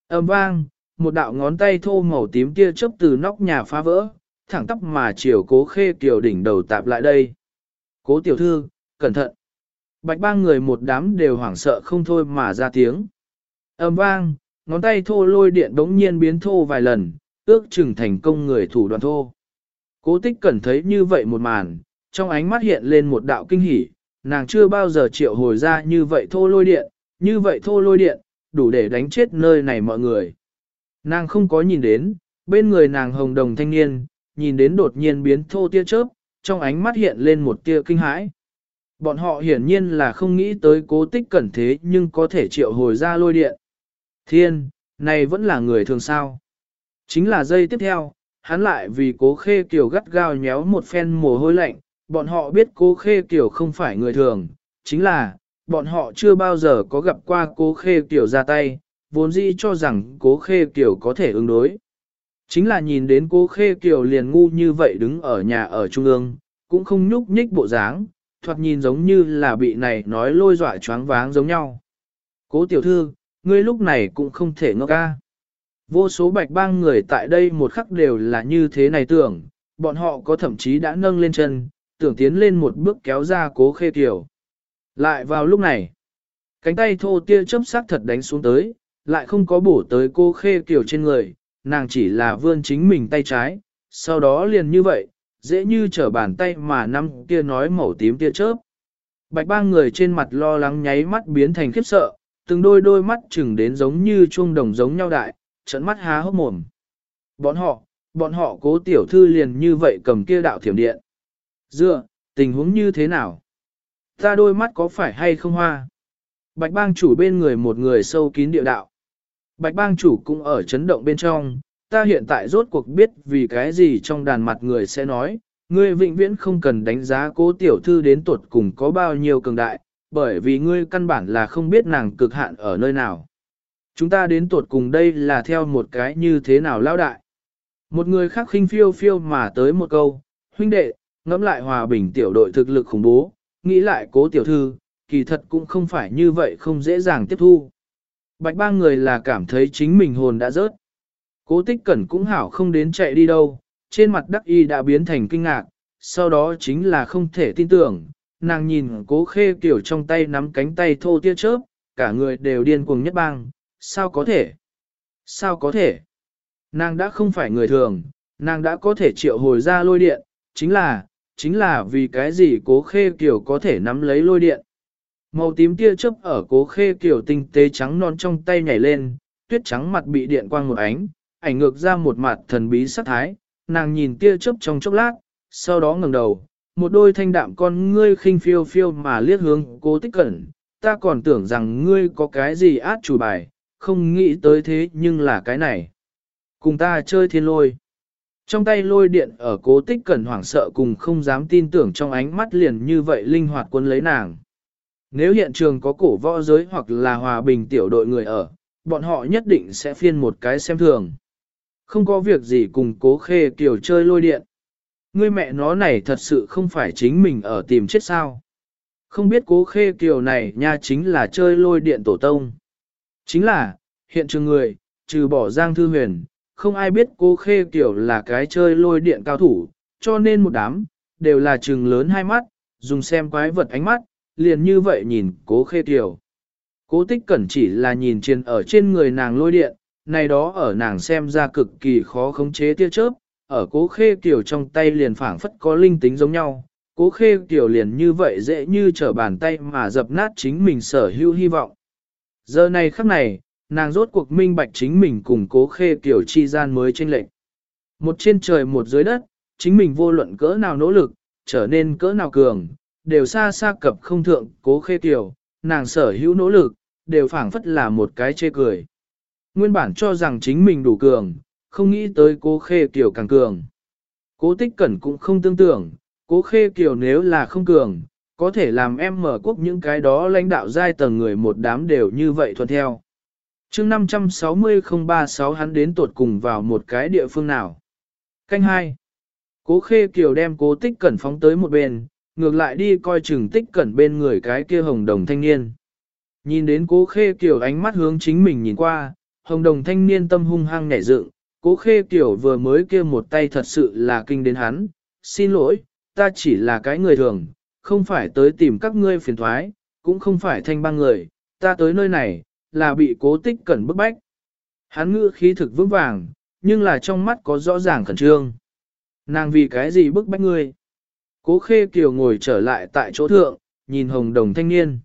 ầm vang, một đạo ngón tay thô màu tím kia chớp từ nóc nhà phá vỡ, thẳng tóc mà chiều cố khê kiều đỉnh đầu tạp lại đây. Cố tiểu thư, cẩn thận. Bạch ba người một đám đều hoảng sợ không thôi mà ra tiếng. ầm vang, ngón tay thô lôi điện đống nhiên biến thô vài lần, ước chừng thành công người thủ đoàn thô. Cố tích cẩn thấy như vậy một màn, trong ánh mắt hiện lên một đạo kinh hỉ, nàng chưa bao giờ triệu hồi ra như vậy thô lôi điện, như vậy thô lôi điện, đủ để đánh chết nơi này mọi người. Nàng không có nhìn đến, bên người nàng hồng đồng thanh niên, nhìn đến đột nhiên biến thô tia chớp, trong ánh mắt hiện lên một tia kinh hãi. Bọn họ hiển nhiên là không nghĩ tới cố tích cẩn thế nhưng có thể triệu hồi ra lôi điện. Thiên, này vẫn là người thường sao. Chính là giây tiếp theo, hắn lại vì cố khê kiểu gắt gao nhéo một phen mồ hôi lạnh, bọn họ biết cố khê kiểu không phải người thường, chính là, bọn họ chưa bao giờ có gặp qua cố khê kiểu ra tay, vốn dĩ cho rằng cố khê kiểu có thể ứng đối. Chính là nhìn đến cố khê kiểu liền ngu như vậy đứng ở nhà ở trung ương, cũng không nhúc nhích bộ dáng, thoạt nhìn giống như là bị này nói lôi dọa choáng váng giống nhau. Cố tiểu thư, ngươi lúc này cũng không thể ngốc ca. Vô số bạch bang người tại đây một khắc đều là như thế này tưởng, bọn họ có thậm chí đã nâng lên chân, tưởng tiến lên một bước kéo ra cố khê tiểu. Lại vào lúc này, cánh tay thô tia chớp sắc thật đánh xuống tới, lại không có bổ tới cô khê kiểu trên người, nàng chỉ là vươn chính mình tay trái, sau đó liền như vậy, dễ như trở bàn tay mà năm kia nói màu tím tia chớp. Bạch ba người trên mặt lo lắng nháy mắt biến thành khiếp sợ, từng đôi đôi mắt chừng đến giống như chuông đồng giống nhau đại, trận mắt há hốc mồm. Bọn họ, bọn họ cố tiểu thư liền như vậy cầm kia đạo thiểm điện. Dựa, tình huống như thế nào? Ta đôi mắt có phải hay không hoa? Bạch bang chủ bên người một người sâu kín địa đạo. Bạch bang chủ cũng ở chấn động bên trong, ta hiện tại rốt cuộc biết vì cái gì trong đàn mặt người sẽ nói, ngươi vĩnh viễn không cần đánh giá cố tiểu thư đến tuột cùng có bao nhiêu cường đại, bởi vì ngươi căn bản là không biết nàng cực hạn ở nơi nào. Chúng ta đến tuột cùng đây là theo một cái như thế nào lao đại. Một người khác khinh phiêu phiêu mà tới một câu, huynh đệ, ngẫm lại hòa bình tiểu đội thực lực khủng bố, nghĩ lại cố tiểu thư, kỳ thật cũng không phải như vậy không dễ dàng tiếp thu. Bạch ba người là cảm thấy chính mình hồn đã rớt. Cố tích cẩn cũng hảo không đến chạy đi đâu, trên mặt đắc y đã biến thành kinh ngạc, sau đó chính là không thể tin tưởng, nàng nhìn cố khê kiểu trong tay nắm cánh tay thô tia chớp, cả người đều điên cuồng nhất bang, sao có thể? Sao có thể? Nàng đã không phải người thường, nàng đã có thể triệu hồi ra lôi điện, chính là, chính là vì cái gì cố khê kiểu có thể nắm lấy lôi điện. Màu tím tia chớp ở cố khê kiểu tinh tế trắng non trong tay nhảy lên, tuyết trắng mặt bị điện quang một ánh, ảnh ngược ra một mặt thần bí sắc thái, nàng nhìn tia chớp trong chốc lát, sau đó ngẩng đầu, một đôi thanh đạm con ngươi khinh phiêu phiêu mà liếc hướng cố tích cẩn, ta còn tưởng rằng ngươi có cái gì át chủ bài, không nghĩ tới thế nhưng là cái này. Cùng ta chơi thiên lôi. Trong tay lôi điện ở cố tích cẩn hoảng sợ cùng không dám tin tưởng trong ánh mắt liền như vậy linh hoạt quân lấy nàng. Nếu hiện trường có cổ võ giới hoặc là hòa bình tiểu đội người ở, bọn họ nhất định sẽ phiên một cái xem thường. Không có việc gì cùng cố khê kiểu chơi lôi điện. Ngươi mẹ nó này thật sự không phải chính mình ở tìm chết sao. Không biết cố khê kiểu này nha chính là chơi lôi điện tổ tông. Chính là, hiện trường người, trừ bỏ Giang Thư Huyền, không ai biết cố khê kiểu là cái chơi lôi điện cao thủ, cho nên một đám, đều là trừng lớn hai mắt, dùng xem quái vật ánh mắt, liền như vậy nhìn cố khê kiểu. Cố tích cẩn chỉ là nhìn trên ở trên người nàng lôi điện, này đó ở nàng xem ra cực kỳ khó khống chế tia chớp, ở cố khê kiểu trong tay liền phảng phất có linh tính giống nhau, cố khê kiểu liền như vậy dễ như trở bàn tay mà dập nát chính mình sở hữu hy vọng. Giờ này khắc này, nàng rốt cuộc minh bạch chính mình cùng cố khê kiểu chi gian mới trên lệnh. Một trên trời một dưới đất, chính mình vô luận cỡ nào nỗ lực, trở nên cỡ nào cường, đều xa xa cập không thượng cố khê kiểu, nàng sở hữu nỗ lực, đều phảng phất là một cái chê cười. Nguyên bản cho rằng chính mình đủ cường, không nghĩ tới cố khê kiều càng cường. Cố tích cẩn cũng không tương tưởng, cố khê kiều nếu là không cường, có thể làm em mở quốc những cái đó lãnh đạo giai tầng người một đám đều như vậy thuận theo. Trước 560-036 hắn đến tột cùng vào một cái địa phương nào. Canh 2. Cố khê kiều đem cố tích cẩn phóng tới một bên, ngược lại đi coi chừng tích cẩn bên người cái kia hồng đồng thanh niên. Nhìn đến cố khê kiều ánh mắt hướng chính mình nhìn qua, hồng đồng thanh niên tâm hung hăng nhảy dựng, cố khê kiểu vừa mới kia một tay thật sự là kinh đến hắn, xin lỗi, ta chỉ là cái người thường, không phải tới tìm các ngươi phiền thoái, cũng không phải thanh băng người, ta tới nơi này, là bị cố tích cẩn bức bách. Hắn ngữ khí thực vững vàng, nhưng là trong mắt có rõ ràng khẩn trương. Nàng vì cái gì bức bách ngươi? Cố khê kiều ngồi trở lại tại chỗ thượng, nhìn hồng đồng thanh niên.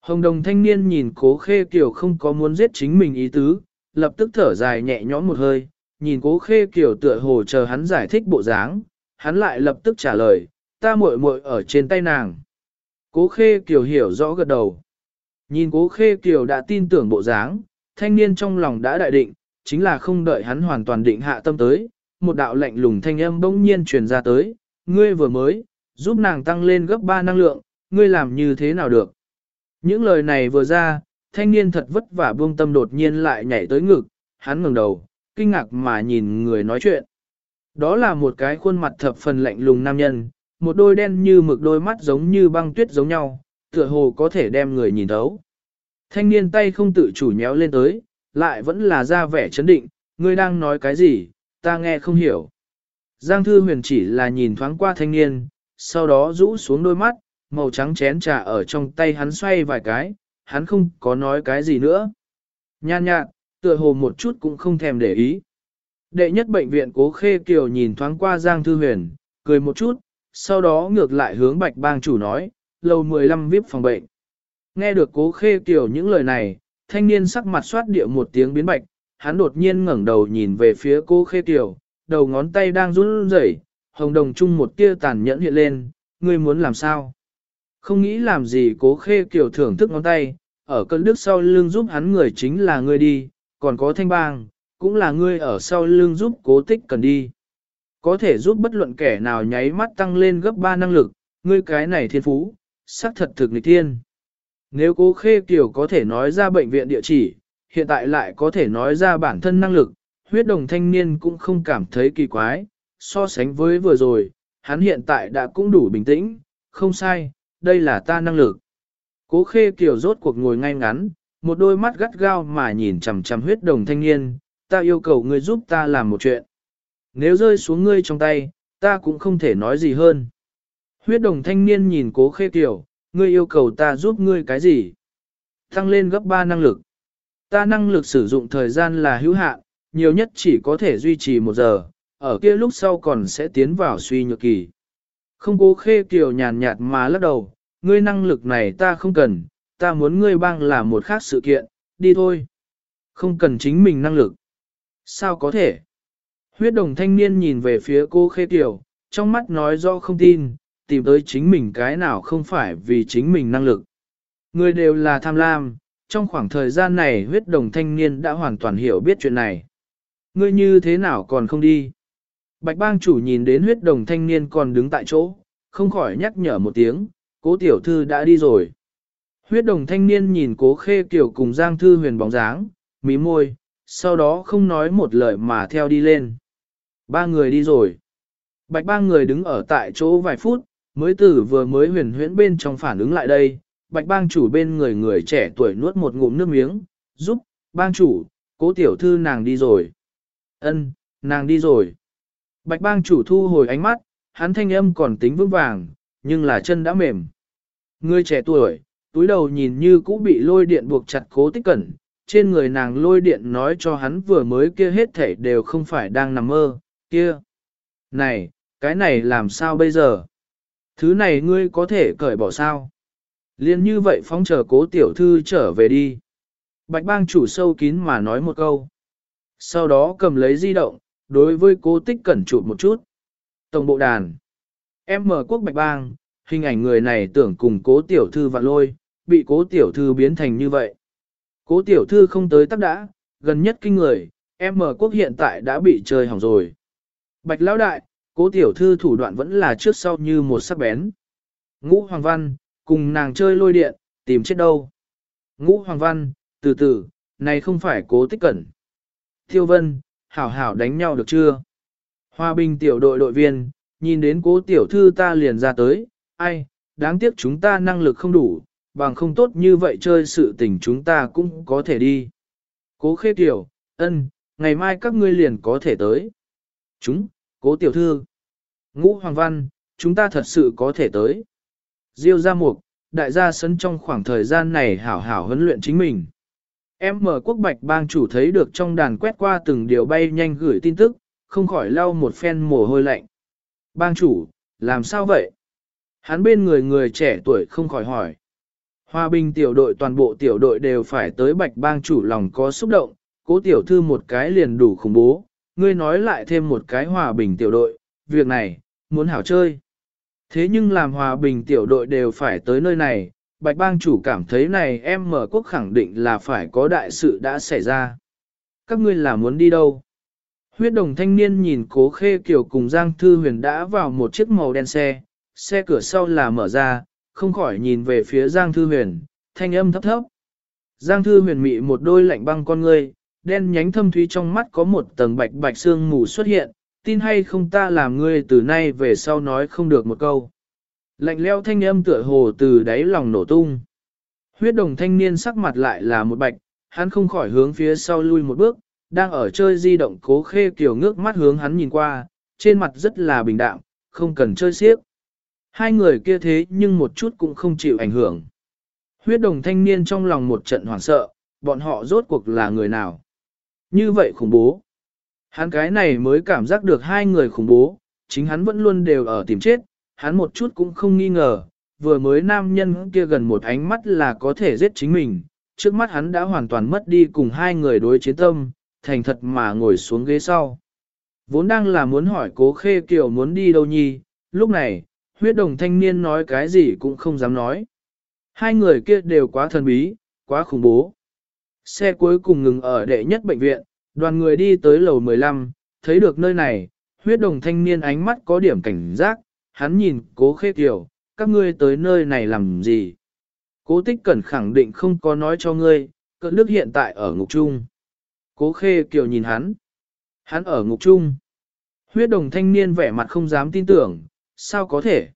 Hồng đồng thanh niên nhìn cố khê kiều không có muốn giết chính mình ý tứ, lập tức thở dài nhẹ nhõm một hơi, nhìn cố khê kiểu tựa hồ chờ hắn giải thích bộ dáng, hắn lại lập tức trả lời, ta muội muội ở trên tay nàng. Cố khê kiểu hiểu rõ gật đầu. Nhìn cố khê kiểu đã tin tưởng bộ dáng, thanh niên trong lòng đã đại định, chính là không đợi hắn hoàn toàn định hạ tâm tới, một đạo lệnh lùng thanh âm bỗng nhiên truyền ra tới, ngươi vừa mới, giúp nàng tăng lên gấp 3 năng lượng, ngươi làm như thế nào được. Những lời này vừa ra, thanh niên thật vất vả buông tâm đột nhiên lại nhảy tới ngực, hắn ngẩng đầu, kinh ngạc mà nhìn người nói chuyện. Đó là một cái khuôn mặt thập phần lạnh lùng nam nhân, một đôi đen như mực đôi mắt giống như băng tuyết giống nhau, tựa hồ có thể đem người nhìn thấu. Thanh niên tay không tự chủ nhéo lên tới, lại vẫn là ra vẻ chấn định, ngươi đang nói cái gì, ta nghe không hiểu. Giang thư huyền chỉ là nhìn thoáng qua thanh niên, sau đó rũ xuống đôi mắt, màu trắng chén trà ở trong tay hắn xoay vài cái, hắn không có nói cái gì nữa. Nhan nhạt, tựa hồ một chút cũng không thèm để ý. Đệ nhất bệnh viện cố khê kiều nhìn thoáng qua Giang Thư Huyền, cười một chút, sau đó ngược lại hướng bạch bang chủ nói, lầu 15 VIP phòng bệnh. Nghe được cố khê kiều những lời này, thanh niên sắc mặt xoát địa một tiếng biến bạch, hắn đột nhiên ngẩng đầu nhìn về phía cố khê kiều, đầu ngón tay đang run rẩy, hồng đồng chung một tia tàn nhẫn hiện lên, ngươi muốn làm sao? Không nghĩ làm gì cố khê kiều thưởng thức ngón tay, ở cơn đức sau lưng giúp hắn người chính là ngươi đi, còn có thanh bang, cũng là ngươi ở sau lưng giúp cố tích cần đi. Có thể giúp bất luận kẻ nào nháy mắt tăng lên gấp 3 năng lực, ngươi cái này thiên phú, xác thật thực nghịch thiên. Nếu cố khê kiều có thể nói ra bệnh viện địa chỉ, hiện tại lại có thể nói ra bản thân năng lực, huyết đồng thanh niên cũng không cảm thấy kỳ quái, so sánh với vừa rồi, hắn hiện tại đã cũng đủ bình tĩnh, không sai, đây là ta năng lực. Cố khê kiều rốt cuộc ngồi ngay ngắn, một đôi mắt gắt gao mà nhìn chằm chằm huyết đồng thanh niên, ta yêu cầu ngươi giúp ta làm một chuyện. Nếu rơi xuống ngươi trong tay, ta cũng không thể nói gì hơn. Huyết đồng thanh niên nhìn cố khê kiều, ngươi yêu cầu ta giúp ngươi cái gì? Tăng lên gấp 3 năng lực. Ta năng lực sử dụng thời gian là hữu hạn, nhiều nhất chỉ có thể duy trì một giờ, ở kia lúc sau còn sẽ tiến vào suy nhược kỳ. Không cố khê kiều nhàn nhạt mà lắc đầu, ngươi năng lực này ta không cần, ta muốn ngươi băng làm một khác sự kiện, đi thôi. Không cần chính mình năng lực. Sao có thể? Huyết đồng thanh niên nhìn về phía cô khê kiều, trong mắt nói do không tin, tìm tới chính mình cái nào không phải vì chính mình năng lực. Người đều là tham lam, trong khoảng thời gian này huyết đồng thanh niên đã hoàn toàn hiểu biết chuyện này. Ngươi như thế nào còn không đi? Bạch bang chủ nhìn đến huyết đồng thanh niên còn đứng tại chỗ, không khỏi nhắc nhở một tiếng, cố tiểu thư đã đi rồi. Huyết đồng thanh niên nhìn cố khê kiểu cùng Giang Thư huyền bóng dáng, mí môi, sau đó không nói một lời mà theo đi lên. Ba người đi rồi. Bạch ba người đứng ở tại chỗ vài phút, mới tử vừa mới huyền huyễn bên trong phản ứng lại đây. Bạch bang chủ bên người người trẻ tuổi nuốt một ngụm nước miếng, giúp, bang chủ, cố tiểu thư nàng đi rồi. Ân, nàng đi rồi. Bạch bang chủ thu hồi ánh mắt, hắn thanh âm còn tính vững vàng, nhưng là chân đã mềm. Người trẻ tuổi, túi đầu nhìn như cũ bị lôi điện buộc chặt cố tích cẩn, trên người nàng lôi điện nói cho hắn vừa mới kia hết thể đều không phải đang nằm mơ, kia. Này, cái này làm sao bây giờ? Thứ này ngươi có thể cởi bỏ sao? Liên như vậy phóng chờ cố tiểu thư trở về đi. Bạch bang chủ sâu kín mà nói một câu. Sau đó cầm lấy di động, đối với cố tích cẩn trụ một chút. Tổng bộ đàn. Em mở quốc bạch bang, hình ảnh người này tưởng cùng cố tiểu thư vạn lôi, bị cố tiểu thư biến thành như vậy. Cố tiểu thư không tới tắc đã, gần nhất kinh người, em mở quốc hiện tại đã bị chơi hỏng rồi. Bạch lão đại, cố tiểu thư thủ đoạn vẫn là trước sau như một sắc bén. Ngũ Hoàng Văn, cùng nàng chơi lôi điện, tìm chết đâu. Ngũ Hoàng Văn, từ từ, này không phải cố tích cẩn. Thiêu Vân, hảo hảo đánh nhau được chưa? Hòa bình tiểu đội đội viên, nhìn đến cố tiểu thư ta liền ra tới, ai, đáng tiếc chúng ta năng lực không đủ, bằng không tốt như vậy chơi sự tình chúng ta cũng có thể đi. Cố khê tiểu, ân, ngày mai các ngươi liền có thể tới. Chúng, cố tiểu thư. Ngũ Hoàng Văn, chúng ta thật sự có thể tới. Diêu gia mục, đại gia sân trong khoảng thời gian này hảo hảo huấn luyện chính mình. Em mở quốc bạch bang chủ thấy được trong đàn quét qua từng điều bay nhanh gửi tin tức, không khỏi lau một phen mồ hôi lạnh. Bang chủ, làm sao vậy? Hắn bên người người trẻ tuổi không khỏi hỏi. Hòa bình tiểu đội toàn bộ tiểu đội đều phải tới bạch bang chủ lòng có xúc động, cố tiểu thư một cái liền đủ khủng bố, ngươi nói lại thêm một cái hòa bình tiểu đội, việc này, muốn hảo chơi. Thế nhưng làm hòa bình tiểu đội đều phải tới nơi này, bạch bang chủ cảm thấy này em mở quốc khẳng định là phải có đại sự đã xảy ra. Các ngươi là muốn đi đâu? Huyết đồng thanh niên nhìn cố khê kiểu cùng Giang Thư Huyền đã vào một chiếc màu đen xe, xe cửa sau là mở ra, không khỏi nhìn về phía Giang Thư Huyền, thanh âm thấp thấp. Giang Thư Huyền mị một đôi lạnh băng con ngươi, đen nhánh thâm thúy trong mắt có một tầng bạch bạch xương mù xuất hiện, tin hay không ta làm ngươi từ nay về sau nói không được một câu. Lạnh leo thanh âm tựa hồ từ đáy lòng nổ tung. Huyết đồng thanh niên sắc mặt lại là một bạch, hắn không khỏi hướng phía sau lui một bước, đang ở chơi di động cố khê kiểu ngước mắt hướng hắn nhìn qua, trên mặt rất là bình đạm, không cần chơi xiếc. Hai người kia thế nhưng một chút cũng không chịu ảnh hưởng. Huyết đồng thanh niên trong lòng một trận hoảng sợ, bọn họ rốt cuộc là người nào. Như vậy khủng bố. Hắn cái này mới cảm giác được hai người khủng bố, chính hắn vẫn luôn đều ở tìm chết, hắn một chút cũng không nghi ngờ, vừa mới nam nhân kia gần một ánh mắt là có thể giết chính mình, trước mắt hắn đã hoàn toàn mất đi cùng hai người đối chiến tâm, thành thật mà ngồi xuống ghế sau. Vốn đang là muốn hỏi cố khê kiểu muốn đi đâu nhi, lúc này, huyết đồng thanh niên nói cái gì cũng không dám nói. Hai người kia đều quá thần bí, quá khủng bố. Xe cuối cùng ngừng ở đệ nhất bệnh viện, đoàn người đi tới lầu 15, thấy được nơi này, huyết đồng thanh niên ánh mắt có điểm cảnh giác, hắn nhìn cố khê kiểu, các ngươi tới nơi này làm gì? Cố tích cẩn khẳng định không có nói cho ngươi, cỡ nước hiện tại ở ngục trung. Cố khê kiểu nhìn hắn. Hắn ở ngục trung. Huyết đồng thanh niên vẻ mặt không dám tin tưởng, sao có thể?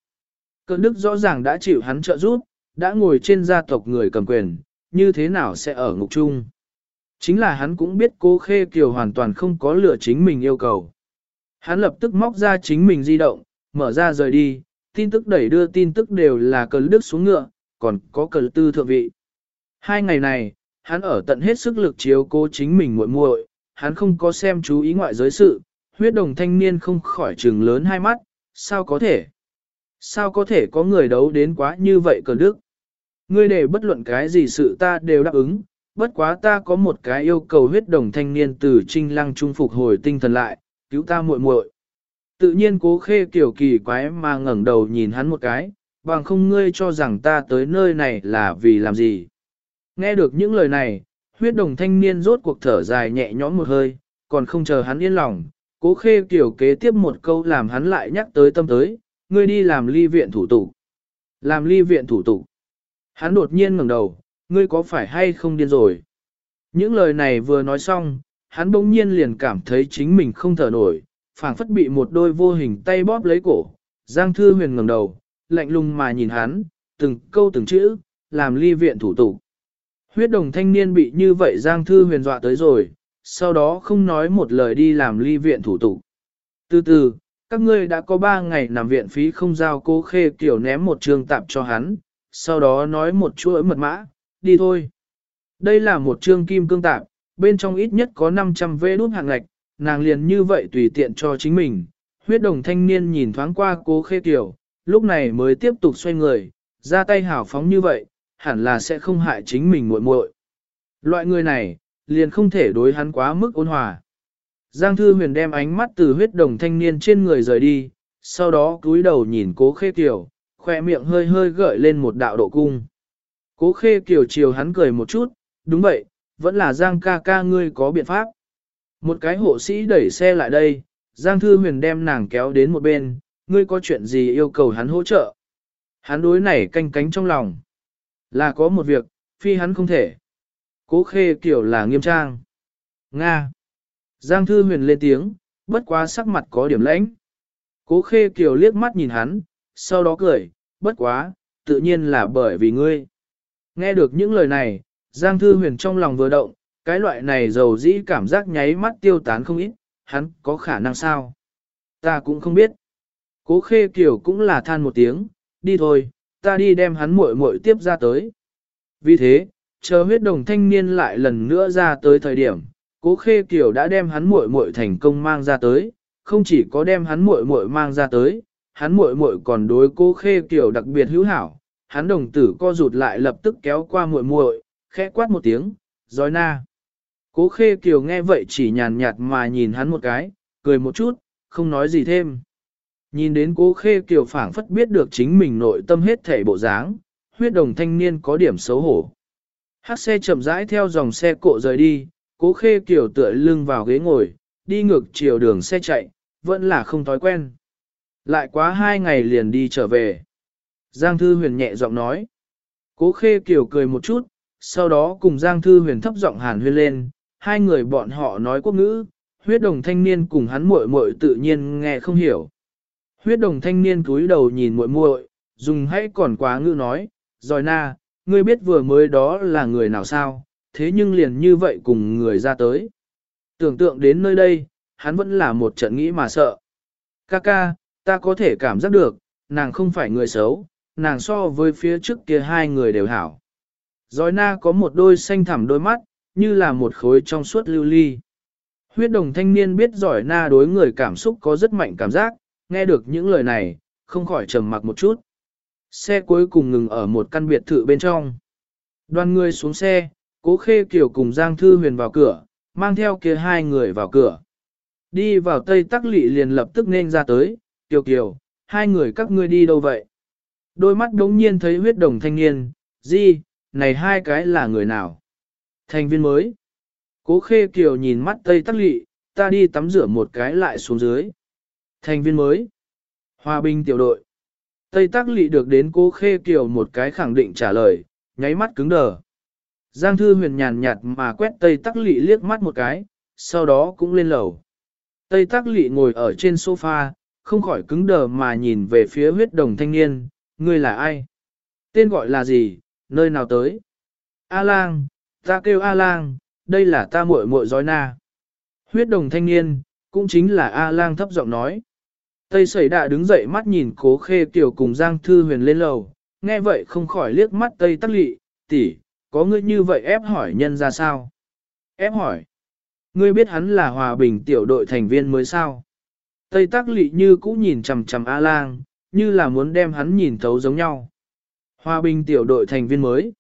Cỡ đức rõ ràng đã chịu hắn trợ giúp, đã ngồi trên gia tộc người cầm quyền, như thế nào sẽ ở ngục trung? Chính là hắn cũng biết cố khê kiều hoàn toàn không có lựa chính mình yêu cầu. Hắn lập tức móc ra chính mình di động, mở ra rời đi, tin tức đẩy đưa tin tức đều là cờ đức xuống ngựa, còn có cờ tư thượng vị. Hai ngày này, hắn ở tận hết sức lực chiếu cố chính mình muội muội, hắn không có xem chú ý ngoại giới sự, huyết đồng thanh niên không khỏi trừng lớn hai mắt, sao có thể? Sao có thể có người đấu đến quá như vậy cờ đức? Ngươi để bất luận cái gì sự ta đều đáp ứng, bất quá ta có một cái yêu cầu huyết đồng thanh niên từ trinh lăng trung phục hồi tinh thần lại, cứu ta muội muội. Tự nhiên cố khê kiểu kỳ quái mà ngẩng đầu nhìn hắn một cái, bằng không ngươi cho rằng ta tới nơi này là vì làm gì. Nghe được những lời này, huyết đồng thanh niên rốt cuộc thở dài nhẹ nhõm một hơi, còn không chờ hắn yên lòng, cố khê kiểu kế tiếp một câu làm hắn lại nhắc tới tâm tới, ngươi đi làm ly viện thủ tục. Làm ly viện thủ tục. Hắn đột nhiên ngẩng đầu, ngươi có phải hay không điên rồi? Những lời này vừa nói xong, hắn bỗng nhiên liền cảm thấy chính mình không thở nổi, phảng phất bị một đôi vô hình tay bóp lấy cổ. Giang Thư Huyền ngẩng đầu, lạnh lùng mà nhìn hắn, từng câu từng chữ, làm ly viện thủ tục. Huyết đồng thanh niên bị như vậy Giang Thư Huyền dọa tới rồi, sau đó không nói một lời đi làm ly viện thủ tục. Từ từ, các ngươi đã có ba ngày nằm viện phí không giao cô khê kiểu ném một trường tạp cho hắn, sau đó nói một chuỗi mật mã, đi thôi. Đây là một trương kim cương tạp, bên trong ít nhất có 500 vê đút hạng ngạch, nàng liền như vậy tùy tiện cho chính mình. Huyết đồng thanh niên nhìn thoáng qua cố khê tiểu, lúc này mới tiếp tục xoay người, ra tay hảo phóng như vậy, hẳn là sẽ không hại chính mình muội muội. Loại người này, liền không thể đối hắn quá mức ôn hòa. Giang Thư Huyền đem ánh mắt từ huyết đồng thanh niên trên người rời đi, sau đó cúi đầu nhìn cố khê tiểu, khoe miệng hơi hơi gợi lên một đạo độ cung. Cố khê kiểu chiều hắn cười một chút, đúng vậy, vẫn là Giang ca ca ngươi có biện pháp. Một cái hộ sĩ đẩy xe lại đây, Giang Thư Huyền đem nàng kéo đến một bên, ngươi có chuyện gì yêu cầu hắn hỗ trợ. Hắn đối này canh cánh trong lòng. Là có một việc, phi hắn không thể. Cố khê kiểu là nghiêm trang. Nga. Giang Thư Huyền lên tiếng, bất quá sắc mặt có điểm lãnh. Cố khê kiểu liếc mắt nhìn hắn, sau đó cười, bất quá, tự nhiên là bởi vì ngươi. Nghe được những lời này, Giang Thư Huyền trong lòng vừa động, cái loại này dầu dĩ cảm giác nháy mắt tiêu tán không ít, hắn có khả năng sao? Ta cũng không biết. Cố khê kiểu cũng là than một tiếng, đi thôi, ta đi đem hắn muội muội tiếp ra tới. Vì thế, chờ huyết đồng thanh niên lại lần nữa ra tới thời điểm, cố khê kiểu đã đem hắn muội muội thành công mang ra tới, không chỉ có đem hắn muội muội mang ra tới, hắn muội muội còn đối cố khê kiểu đặc biệt hữu hảo, hắn đồng tử co rụt lại lập tức kéo qua muội muội, khẽ quát một tiếng, giói na. Cố khê kiều nghe vậy chỉ nhàn nhạt mà nhìn hắn một cái, cười một chút, không nói gì thêm. Nhìn đến cố khê kiều phảng phất biết được chính mình nội tâm hết thể bộ dáng, huyết đồng thanh niên có điểm xấu hổ. Hát xe chậm rãi theo dòng xe cộ rời đi, cố khê kiều tựa lưng vào ghế ngồi, đi ngược chiều đường xe chạy, vẫn là không thói quen. Lại quá hai ngày liền đi trở về. Giang Thư Huyền nhẹ giọng nói. Cố Khê Kiều cười một chút, sau đó cùng Giang Thư Huyền thấp giọng hàn huyên lên, hai người bọn họ nói quốc ngữ, huyết đồng thanh niên cùng hắn muội muội tự nhiên nghe không hiểu. Huyết đồng thanh niên cúi đầu nhìn muội muội, dùng hãy còn quá ngữ nói, rồi na, ngươi biết vừa mới đó là người nào sao, thế nhưng liền như vậy cùng người ra tới. Tưởng tượng đến nơi đây, hắn vẫn là một trận nghĩ mà sợ. Ca ca, ta có thể cảm giác được, nàng không phải người xấu, nàng so với phía trước kia hai người đều hảo. Giói na có một đôi xanh thẳm đôi mắt, như là một khối trong suốt lưu ly. Huyết đồng thanh niên biết giỏi na đối người cảm xúc có rất mạnh cảm giác, nghe được những lời này, không khỏi trầm mặc một chút. Xe cuối cùng ngừng ở một căn biệt thự bên trong. Đoàn người xuống xe, cố khê kiểu cùng Giang Thư Huyền vào cửa, mang theo kia hai người vào cửa. Đi vào Tây Tắc Lị liền lập tức nên ra tới, Kiều Kiều, hai người các ngươi đi đâu vậy? Đôi mắt đống nhiên thấy huyết đồng thanh niên, gì, này hai cái là người nào? Thành viên mới. Cố khê kiều nhìn mắt Tây Tắc Lị, ta đi tắm rửa một cái lại xuống dưới. Thành viên mới. Hòa bình tiểu đội. Tây Tắc Lị được đến cố khê kiều một cái khẳng định trả lời, nháy mắt cứng đờ. Giang thư huyền nhàn nhạt mà quét Tây Tắc Lị liếc mắt một cái, sau đó cũng lên lầu. Tây Tắc Lị ngồi ở trên sofa, không khỏi cứng đờ mà nhìn về phía huyết đồng thanh niên, ngươi là ai? Tên gọi là gì? Nơi nào tới? A-lang, ta kêu A-lang, đây là ta muội muội giói na. Huyết đồng thanh niên, cũng chính là A-lang thấp giọng nói. Tây sẩy đã đứng dậy mắt nhìn cố khê tiểu cùng Giang Thư Huyền lên lầu, nghe vậy không khỏi liếc mắt Tây tắc lị, tỷ, có ngươi như vậy ép hỏi nhân ra sao? Ép hỏi, ngươi biết hắn là hòa bình tiểu đội thành viên mới sao? Tây tắc lị như cũ nhìn chằm chằm A-lang, như là muốn đem hắn nhìn thấu giống nhau. Hòa bình tiểu đội thành viên mới.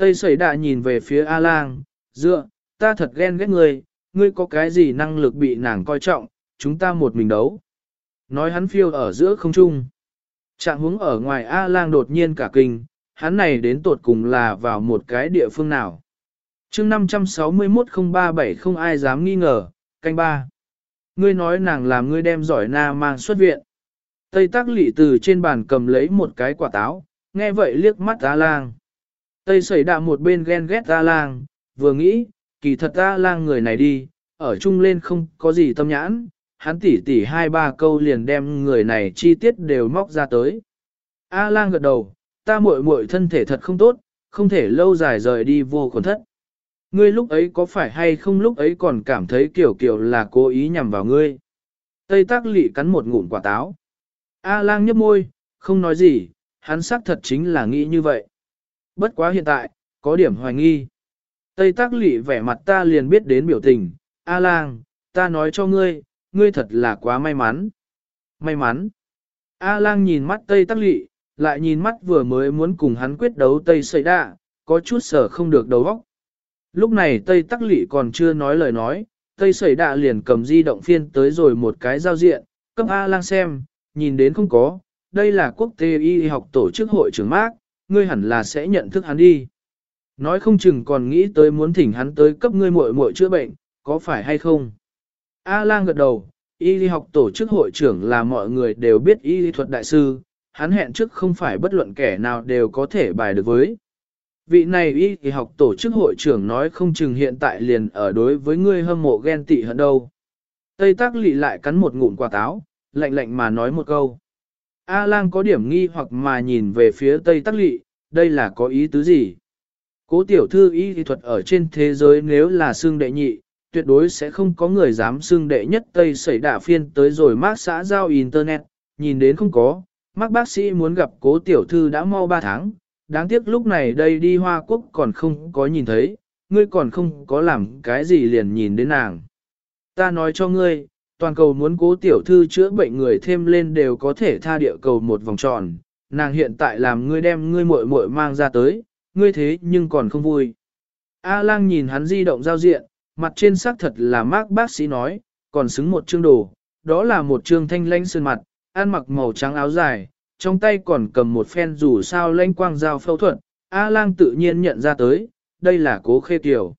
Tây sẩy đã nhìn về phía A-lang, dựa, ta thật ghen ghét ngươi, ngươi có cái gì năng lực bị nàng coi trọng, chúng ta một mình đấu. Nói hắn phiêu ở giữa không trung. Trạng hướng ở ngoài A-lang đột nhiên cả kinh, hắn này đến tột cùng là vào một cái địa phương nào. chương 561-037 không ai dám nghi ngờ, canh ba. Ngươi nói nàng làm ngươi đem giỏi na mang xuất viện. Tây Tắc Lị từ trên bàn cầm lấy một cái quả táo, nghe vậy liếc mắt A Lang. Tây Sẩy đạ một bên ghen ghét A Lang, vừa nghĩ, kỳ thật A Lang người này đi, ở chung lên không có gì tâm nhãn, hắn tỉ tỉ hai ba câu liền đem người này chi tiết đều móc ra tới. A Lang gật đầu, ta muội muội thân thể thật không tốt, không thể lâu dài rời đi vô khuẩn thất. Ngươi lúc ấy có phải hay không lúc ấy còn cảm thấy kiểu kiểu là cố ý nhằm vào ngươi. Tây Tác Lị cắn một ngụm quả táo. A lang nhấp môi, không nói gì, hắn xác thật chính là nghĩ như vậy. Bất quá hiện tại, có điểm hoài nghi. Tây tác lị vẻ mặt ta liền biết đến biểu tình, A lang, ta nói cho ngươi, ngươi thật là quá may mắn. May mắn. A lang nhìn mắt Tây tác lị, lại nhìn mắt vừa mới muốn cùng hắn quyết đấu Tây xây đạ, có chút sở không được đầu óc. Lúc này Tây tắc lị còn chưa nói lời nói, Tây sẩy đạ liền cầm di động phiên tới rồi một cái giao diện, cấp A lang xem, nhìn đến không có, đây là quốc tế y học tổ chức hội trưởng Mác, ngươi hẳn là sẽ nhận thức hắn đi. Nói không chừng còn nghĩ tới muốn thỉnh hắn tới cấp ngươi muội muội chữa bệnh, có phải hay không? A lang gật đầu, y học tổ chức hội trưởng là mọi người đều biết y thuật đại sư, hắn hẹn trước không phải bất luận kẻ nào đều có thể bài được với. Vị này y học tổ chức hội trưởng nói không chừng hiện tại liền ở đối với ngươi hâm mộ ghen tị hơn đâu. Tây tác lị lại cắn một ngụm quả táo, lạnh lạnh mà nói một câu. A lang có điểm nghi hoặc mà nhìn về phía tây tắc lị, đây là có ý tứ gì? Cố tiểu thư y thì thuật ở trên thế giới nếu là xương đệ nhị, tuyệt đối sẽ không có người dám xương đệ nhất tây xảy đả phiên tới rồi mác xã giao internet, nhìn đến không có, mác bác sĩ muốn gặp cố tiểu thư đã mau 3 tháng, đáng tiếc lúc này đây đi Hoa Quốc còn không có nhìn thấy, ngươi còn không có làm cái gì liền nhìn đến nàng. Ta nói cho ngươi, toàn cầu muốn cố tiểu thư chữa bệnh người thêm lên đều có thể tha địa cầu một vòng tròn, nàng hiện tại làm ngươi đem ngươi muội muội mang ra tới, ngươi thế nhưng còn không vui. A lang nhìn hắn di động giao diện, mặt trên xác thật là mác bác sĩ nói, còn xứng một chương đồ, đó là một chương thanh lãnh sơn mặt, ăn mặc màu trắng áo dài, trong tay còn cầm một phen rủ sao lanh quang dao phẫu thuật, A lang tự nhiên nhận ra tới, đây là cố khê tiểu.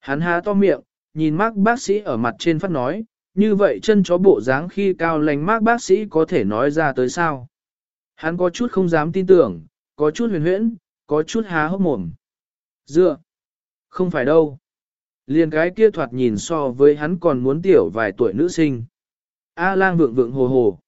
Hắn há to miệng, nhìn mác bác sĩ ở mặt trên phát nói, như vậy chân chó bộ dáng khi cao lành mác bác sĩ có thể nói ra tới sao. Hắn có chút không dám tin tưởng, có chút huyền huyễn, có chút há hốc mồm. Dựa, không phải đâu. Liền cái kia thoạt nhìn so với hắn còn muốn tiểu vài tuổi nữ sinh. A lang vượng vượng hồ hồ.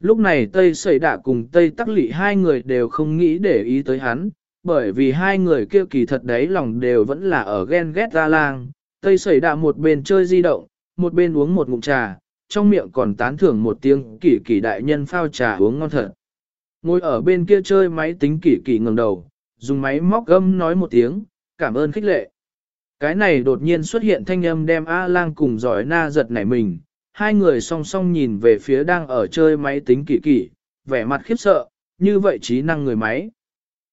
Lúc này Tây Sẩy Đạ cùng Tây Tắc Lị hai người đều không nghĩ để ý tới hắn, bởi vì hai người kia kỳ thật đấy lòng đều vẫn là ở ghen ghét A lang. Tây Sẩy Đạ một bên chơi di động, một bên uống một ngụm trà, trong miệng còn tán thưởng một tiếng kỷ kỷ đại nhân phao trà uống ngon thật. Ngồi ở bên kia chơi máy tính kỷ kỷ ngẩng đầu, dùng máy móc gâm nói một tiếng, cảm ơn khích lệ. Cái này đột nhiên xuất hiện thanh âm đem A-lang cùng giỏi na giật nảy mình, hai người song song nhìn về phía đang ở chơi máy tính kỷ kỷ, vẻ mặt khiếp sợ, như vậy trí năng người máy.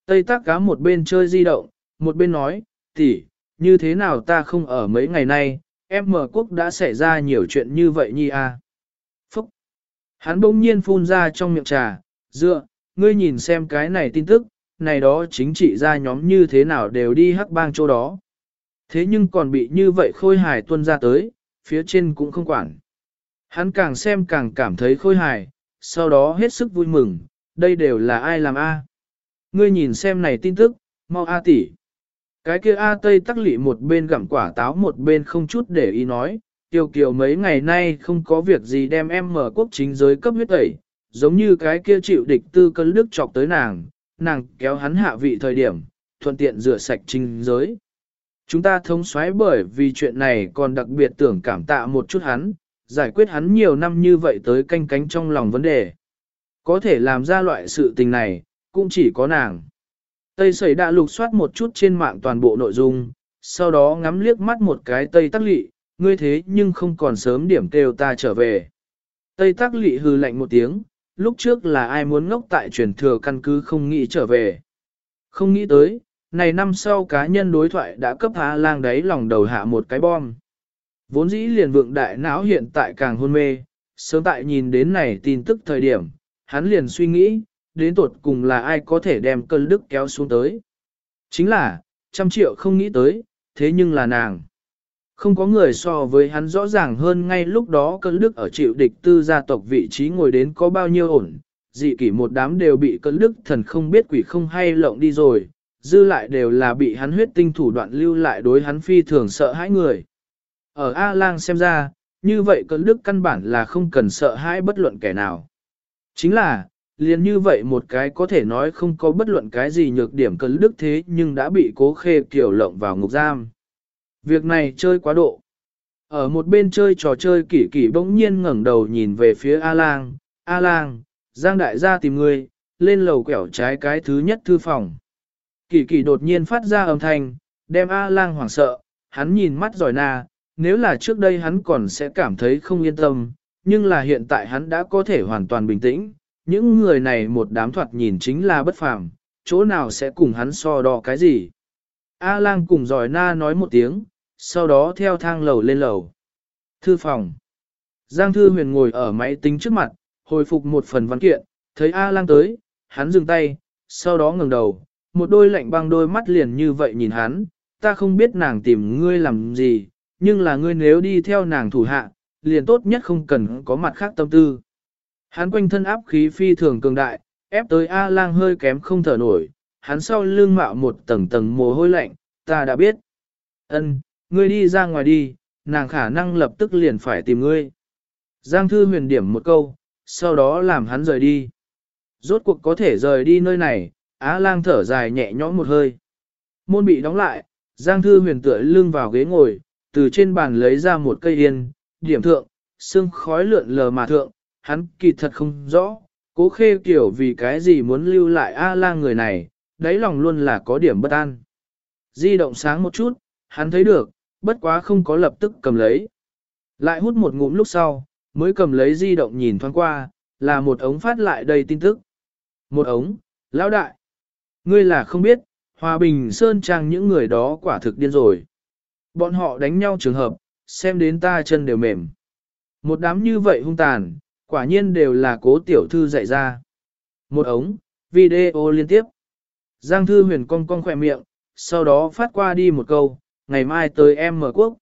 Tây tác cá một bên chơi di động, một bên nói, tỷ, như thế nào ta không ở mấy ngày nay, em mở quốc đã xảy ra nhiều chuyện như vậy nhi a. Phúc! Hắn bỗng nhiên phun ra trong miệng trà, dựa, ngươi nhìn xem cái này tin tức, này đó chính trị ra nhóm như thế nào đều đi hắc bang chỗ đó. Thế nhưng còn bị như vậy khôi hài tuân ra tới, phía trên cũng không quản. Hắn càng xem càng cảm thấy khôi hài, sau đó hết sức vui mừng, đây đều là ai làm a? Ngươi nhìn xem này tin tức, mau a tỷ. Cái kia A Tây tắc lị một bên gặm quả táo một bên không chút để ý nói, Tiêu Kiều mấy ngày nay không có việc gì đem em mở quốc chính giới cấp huyết tẩy, giống như cái kia chịu địch tư cân đức chọc tới nàng, nàng kéo hắn hạ vị thời điểm, thuận tiện rửa sạch chính giới. Chúng ta thống xoáy bởi vì chuyện này còn đặc biệt tưởng cảm tạ một chút hắn, giải quyết hắn nhiều năm như vậy tới canh cánh trong lòng vấn đề. Có thể làm ra loại sự tình này, cũng chỉ có nàng. Tây sẩy đã lục soát một chút trên mạng toàn bộ nội dung, sau đó ngắm liếc mắt một cái Tây Tắc Lị, ngươi thế nhưng không còn sớm điểm kêu ta trở về. Tây Tắc Lị hừ lạnh một tiếng, lúc trước là ai muốn ngốc tại truyền thừa căn cứ không nghĩ trở về. Không nghĩ tới, này năm sau cá nhân đối thoại đã cấp hạ lang đáy lòng đầu hạ một cái bom. Vốn dĩ liền vượng đại não hiện tại càng hôn mê, sớm tại nhìn đến này tin tức thời điểm, hắn liền suy nghĩ, đến tuột cùng là ai có thể đem cơn đức kéo xuống tới. Chính là, trăm triệu không nghĩ tới, thế nhưng là nàng. Không có người so với hắn rõ ràng hơn ngay lúc đó cơn đức ở chịu địch tư gia tộc vị trí ngồi đến có bao nhiêu ổn, dị kỷ một đám đều bị cơn đức thần không biết quỷ không hay lộng đi rồi, dư lại đều là bị hắn huyết tinh thủ đoạn lưu lại đối hắn phi thường sợ hãi người. Ở A-lang xem ra, như vậy cơn đức căn bản là không cần sợ hãi bất luận kẻ nào. Chính là, liền như vậy một cái có thể nói không có bất luận cái gì nhược điểm cấn đức thế nhưng đã bị cố khê kiểu lộng vào ngục giam. Việc này chơi quá độ. Ở một bên chơi trò chơi kỷ kỷ bỗng nhiên ngẩng đầu nhìn về phía A-lang, A-lang, Giang đại gia tìm người, lên lầu quẹo trái cái thứ nhất thư phòng. Kỷ kỷ đột nhiên phát ra âm thanh, đem A-lang hoảng sợ, hắn nhìn mắt giỏi na, nếu là trước đây hắn còn sẽ cảm thấy không yên tâm, nhưng là hiện tại hắn đã có thể hoàn toàn bình tĩnh, những người này một đám thoạt nhìn chính là bất phàm, chỗ nào sẽ cùng hắn so đo cái gì. A lang cùng giỏi na nói một tiếng, sau đó theo thang lầu lên lầu. Thư phòng. Giang Thư Huyền ngồi ở máy tính trước mặt, hồi phục một phần văn kiện, thấy A lang tới, hắn dừng tay, sau đó ngừng đầu, một đôi lạnh băng đôi mắt liền như vậy nhìn hắn, ta không biết nàng tìm ngươi làm gì, nhưng là ngươi nếu đi theo nàng thủ hạ, liền tốt nhất không cần có mặt khác tâm tư. Hắn quanh thân áp khí phi thường cường đại, ép tới A lang hơi kém không thở nổi, hắn sau lưng mạo một tầng tầng mồ hôi lạnh, ta đã biết. Ân, ngươi đi ra ngoài đi, nàng khả năng lập tức liền phải tìm ngươi. Giang thư huyền điểm một câu, sau đó làm hắn rời đi. Rốt cuộc có thể rời đi nơi này, Á lang thở dài nhẹ nhõm một hơi. Môn bị đóng lại, Giang thư huyền tựa lưng vào ghế ngồi, từ trên bàn lấy ra một cây yên, điểm thượng, xương khói lượn lờ mà thượng, hắn kỳ thật không rõ, cố khê kiểu vì cái gì muốn lưu lại A lang người này, đáy lòng luôn là có điểm bất an. Di động sáng một chút, hắn thấy được, bất quá không có lập tức cầm lấy. Lại hút một ngụm lúc sau, mới cầm lấy di động nhìn thoáng qua, là một ống phát lại đầy tin tức. Một ống, lão đại. Ngươi là không biết, Hòa Bình Sơn Trang những người đó quả thực điên rồi. Bọn họ đánh nhau trường hợp, xem đến ta chân đều mềm. Một đám như vậy hung tàn, quả nhiên đều là cố tiểu thư dạy ra. Một ống, video liên tiếp. Giang thư huyền cong cong khỏe miệng, sau đó phát qua đi một câu, ngày mai tới em mở quốc.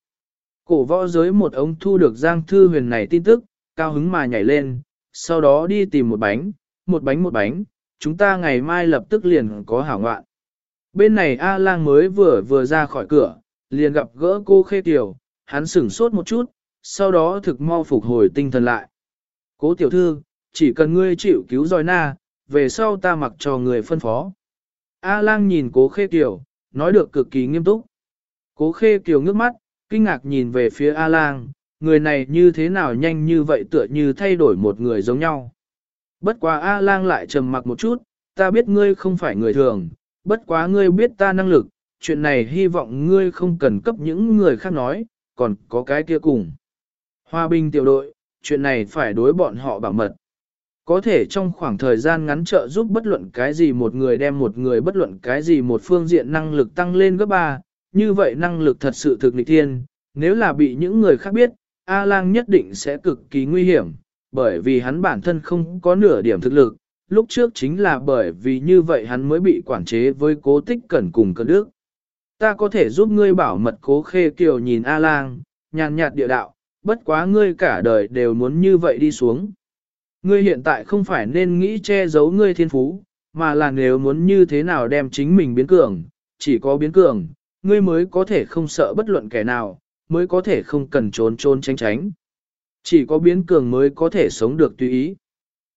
Cổ võ giới một ống thu được Giang thư huyền này tin tức, cao hứng mà nhảy lên, sau đó đi tìm một bánh, một bánh một bánh, chúng ta ngày mai lập tức liền có hảo ngoạn. Bên này A lang mới vừa vừa ra khỏi cửa, liền gặp gỡ cô khê tiểu, hắn sửng sốt một chút, sau đó thực mau phục hồi tinh thần lại. Cố tiểu thư, chỉ cần ngươi chịu cứu dòi na, về sau ta mặc cho người phân phó. A lang nhìn cố khê kiều, nói được cực kỳ nghiêm túc. Cố khê kiều ngước mắt, kinh ngạc nhìn về phía A lang, người này như thế nào nhanh như vậy tựa như thay đổi một người giống nhau. Bất quá A lang lại trầm mặc một chút, ta biết ngươi không phải người thường, bất quá ngươi biết ta năng lực, chuyện này hy vọng ngươi không cần cấp những người khác nói, còn có cái kia cùng. Hòa bình tiểu đội, chuyện này phải đối bọn họ bảo mật. Có thể trong khoảng thời gian ngắn trợ giúp bất luận cái gì một người đem một người bất luận cái gì một phương diện năng lực tăng lên gấp ba, như vậy năng lực thật sự thực nghịch thiên, nếu là bị những người khác biết, A-lang nhất định sẽ cực kỳ nguy hiểm, bởi vì hắn bản thân không có nửa điểm thực lực, lúc trước chính là bởi vì như vậy hắn mới bị quản chế với cố tích cẩn cùng cơn đức. Ta có thể giúp ngươi bảo mật cố khê kiều nhìn A-lang, nhàn nhạt địa đạo, bất quá ngươi cả đời đều muốn như vậy đi xuống. Ngươi hiện tại không phải nên nghĩ che giấu ngươi thiên phú, mà là nếu muốn như thế nào đem chính mình biến cường, chỉ có biến cường, ngươi mới có thể không sợ bất luận kẻ nào, mới có thể không cần trốn trốn tránh tránh. Chỉ có biến cường mới có thể sống được tùy ý.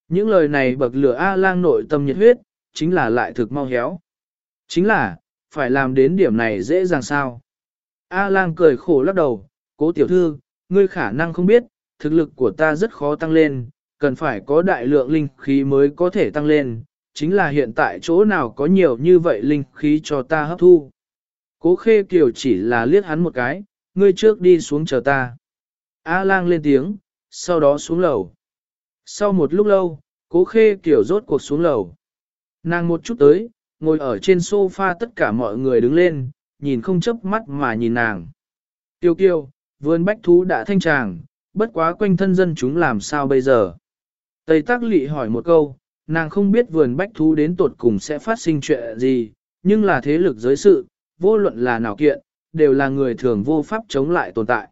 Những lời này bậc lửa A-lang nội tâm nhiệt huyết, chính là lại thực mau héo. Chính là, phải làm đến điểm này dễ dàng sao. A-lang cười khổ lắc đầu, cố tiểu thư, ngươi khả năng không biết, thực lực của ta rất khó tăng lên, cần phải có đại lượng linh khí mới có thể tăng lên, chính là hiện tại chỗ nào có nhiều như vậy linh khí cho ta hấp thu. Cố khê kiều chỉ là liếc hắn một cái, ngươi trước đi xuống chờ ta. A lang lên tiếng, sau đó xuống lầu. Sau một lúc lâu, cố khê kiều rốt cuộc xuống lầu. Nàng một chút tới, ngồi ở trên sofa tất cả mọi người đứng lên, nhìn không chớp mắt mà nhìn nàng. Kiều kiều, vườn bách thú đã thanh tràng, bất quá quanh thân dân chúng làm sao bây giờ. Tây Tắc Lị hỏi một câu, nàng không biết vườn bách thú đến tột cùng sẽ phát sinh chuyện gì, nhưng là thế lực giới sự, vô luận là nào kiện, đều là người thường vô pháp chống lại tồn tại.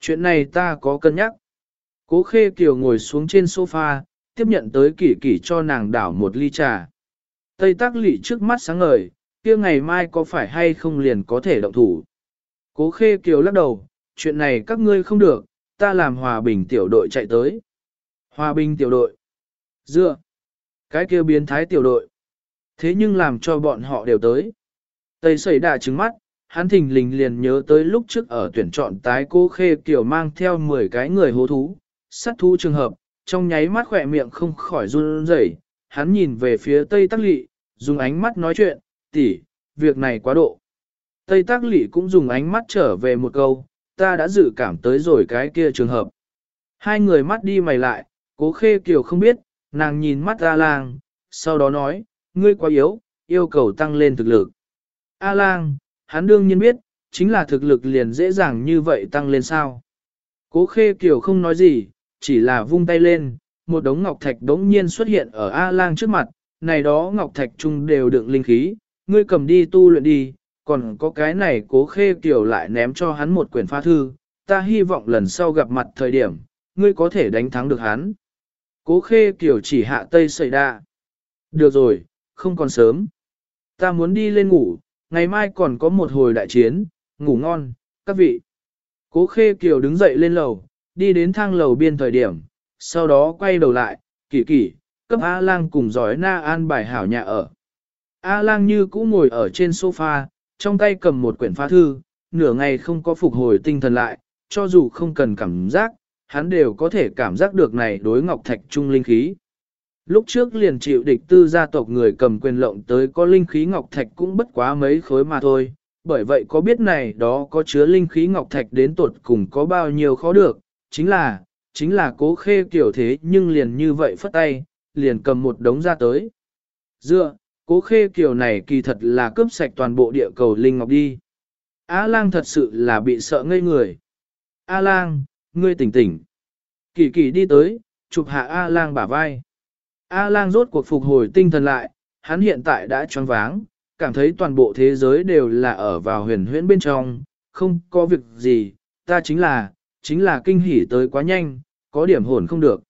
Chuyện này ta có cân nhắc. Cố Khê Kiều ngồi xuống trên sofa, tiếp nhận tới kỷ kỷ cho nàng đảo một ly trà. Tây Tắc Lị trước mắt sáng ngời, kia ngày mai có phải hay không liền có thể động thủ. Cố Khê Kiều lắc đầu, chuyện này các ngươi không được, ta làm hòa bình tiểu đội chạy tới. Hòa bình tiểu đội. Dựa. Cái kia biến thái tiểu đội. Thế nhưng làm cho bọn họ đều tới. Tây sẩy đà trứng mắt, hắn thình lình liền nhớ tới lúc trước ở tuyển chọn tái cô khê kiểu mang theo 10 cái người hố thú, sát thú trường hợp, trong nháy mắt khỏe miệng không khỏi run rẩy. hắn nhìn về phía Tây Tắc Lị, dùng ánh mắt nói chuyện, tỷ, việc này quá độ. Tây Tắc Lị cũng dùng ánh mắt trở về một câu, ta đã dự cảm tới rồi cái kia trường hợp. Hai người mắt đi mày lại, cố khê kiều không biết, nàng nhìn mắt A-lang, sau đó nói, ngươi quá yếu, yêu cầu tăng lên thực lực. A-lang, hắn đương nhiên biết, chính là thực lực liền dễ dàng như vậy tăng lên sao. Cố khê kiều không nói gì, chỉ là vung tay lên, một đống ngọc thạch đống nhiên xuất hiện ở A-lang trước mặt, này đó ngọc thạch chung đều đựng linh khí, ngươi cầm đi tu luyện đi, còn có cái này cố khê kiều lại ném cho hắn một quyển pha thư, ta hy vọng lần sau gặp mặt thời điểm, ngươi có thể đánh thắng được hắn. Cố khê kiểu chỉ hạ tây sợi đa. Được rồi, không còn sớm. Ta muốn đi lên ngủ, ngày mai còn có một hồi đại chiến, ngủ ngon, các vị. Cố khê kiều đứng dậy lên lầu, đi đến thang lầu biên thời điểm, sau đó quay đầu lại, kỳ kỳ, cấp A-lang cùng giỏi na an bài hảo nhà ở. A-lang như cũ ngồi ở trên sofa, trong tay cầm một quyển phá thư, nửa ngày không có phục hồi tinh thần lại, cho dù không cần cảm giác, hắn đều có thể cảm giác được này đối ngọc thạch trung linh khí. Lúc trước liền chịu địch tư gia tộc người cầm quyền lộng tới có linh khí ngọc thạch cũng bất quá mấy khối mà thôi, bởi vậy có biết này đó có chứa linh khí ngọc thạch đến tột cùng có bao nhiêu khó được, chính là, chính là cố khê kiểu thế nhưng liền như vậy phất tay, liền cầm một đống ra tới. Dựa, cố khê kiểu này kỳ thật là cướp sạch toàn bộ địa cầu linh ngọc đi. A lang thật sự là bị sợ ngây người. A lang, ngươi tỉnh tỉnh. Kỳ kỳ đi tới, chụp hạ A lang bả vai. A lang rốt cuộc phục hồi tinh thần lại, hắn hiện tại đã choáng váng, cảm thấy toàn bộ thế giới đều là ở vào huyền huyễn bên trong, không có việc gì, ta chính là, chính là kinh hỉ tới quá nhanh, có điểm hồn không được.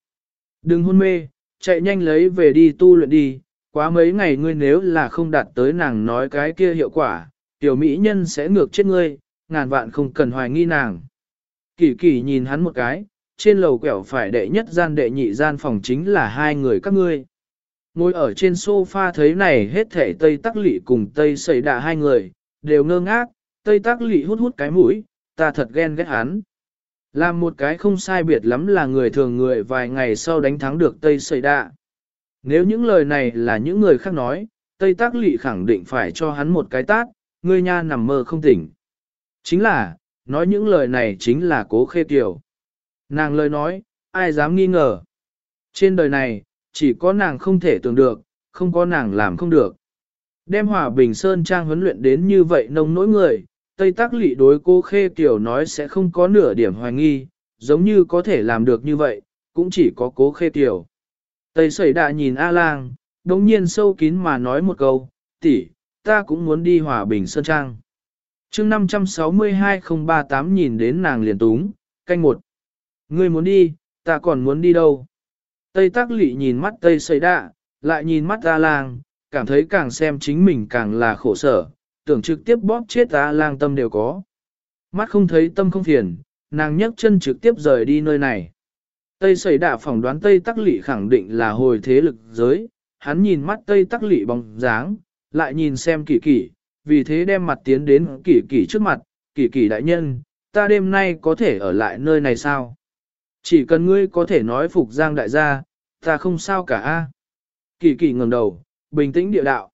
Đừng hôn mê, chạy nhanh lấy về đi tu luyện đi, quá mấy ngày ngươi nếu là không đạt tới nàng nói cái kia hiệu quả, tiểu mỹ nhân sẽ ngược chết ngươi, ngàn vạn không cần hoài nghi nàng. Kỳ kỳ nhìn hắn một cái, trên lầu quẹo phải đệ nhất gian đệ nhị gian phòng chính là hai người các ngươi. Ngồi ở trên sofa thấy này hết thể Tây Tắc Lị cùng Tây Sẩy Đạ hai người, đều ngơ ngác, Tây Tắc Lị hút hút cái mũi, ta thật ghen ghét hắn. Làm một cái không sai biệt lắm là người thường người vài ngày sau đánh thắng được Tây Sẩy Đạ. Nếu những lời này là những người khác nói, Tây tác Lị khẳng định phải cho hắn một cái tát, ngươi nha nằm mơ không tỉnh. Chính là, nói những lời này chính là cố khê tiểu. Nàng lời nói, ai dám nghi ngờ. Trên đời này, chỉ có nàng không thể tưởng được, không có nàng làm không được. Đem hòa bình sơn trang huấn luyện đến như vậy nông nỗi người, Tây Tác Lị đối cô Khê tiểu nói sẽ không có nửa điểm hoài nghi, giống như có thể làm được như vậy, cũng chỉ có cố Khê tiểu. Tây Sẩy Đạ nhìn A Lang, đống nhiên sâu kín mà nói một câu, tỷ, ta cũng muốn đi hòa bình sơn trang. chương 562-038 nhìn đến nàng liền túng, canh một. Ngươi muốn đi, ta còn muốn đi đâu? Tây Tác Lị nhìn mắt Tây Sẩy Đạ, lại nhìn mắt A Lang, cảm thấy càng xem chính mình càng là khổ sở, tưởng trực tiếp bóp chết A Lang tâm đều có. Mắt không thấy tâm không phiền, nàng nhấc chân trực tiếp rời đi nơi này. Tây Sẩy Đạ phỏng đoán Tây Tắc Lị khẳng định là hồi thế lực giới, hắn nhìn mắt Tây Tắc Lị bóng dáng, lại nhìn xem kỳ kỳ, vì thế đem mặt tiến đến kỳ kỳ trước mặt, kỳ kỳ đại nhân, ta đêm nay có thể ở lại nơi này sao? Chỉ cần ngươi có thể nói phục giang đại gia, ta không sao cả a. Kỳ kỳ ngẩng đầu, bình tĩnh địa đạo.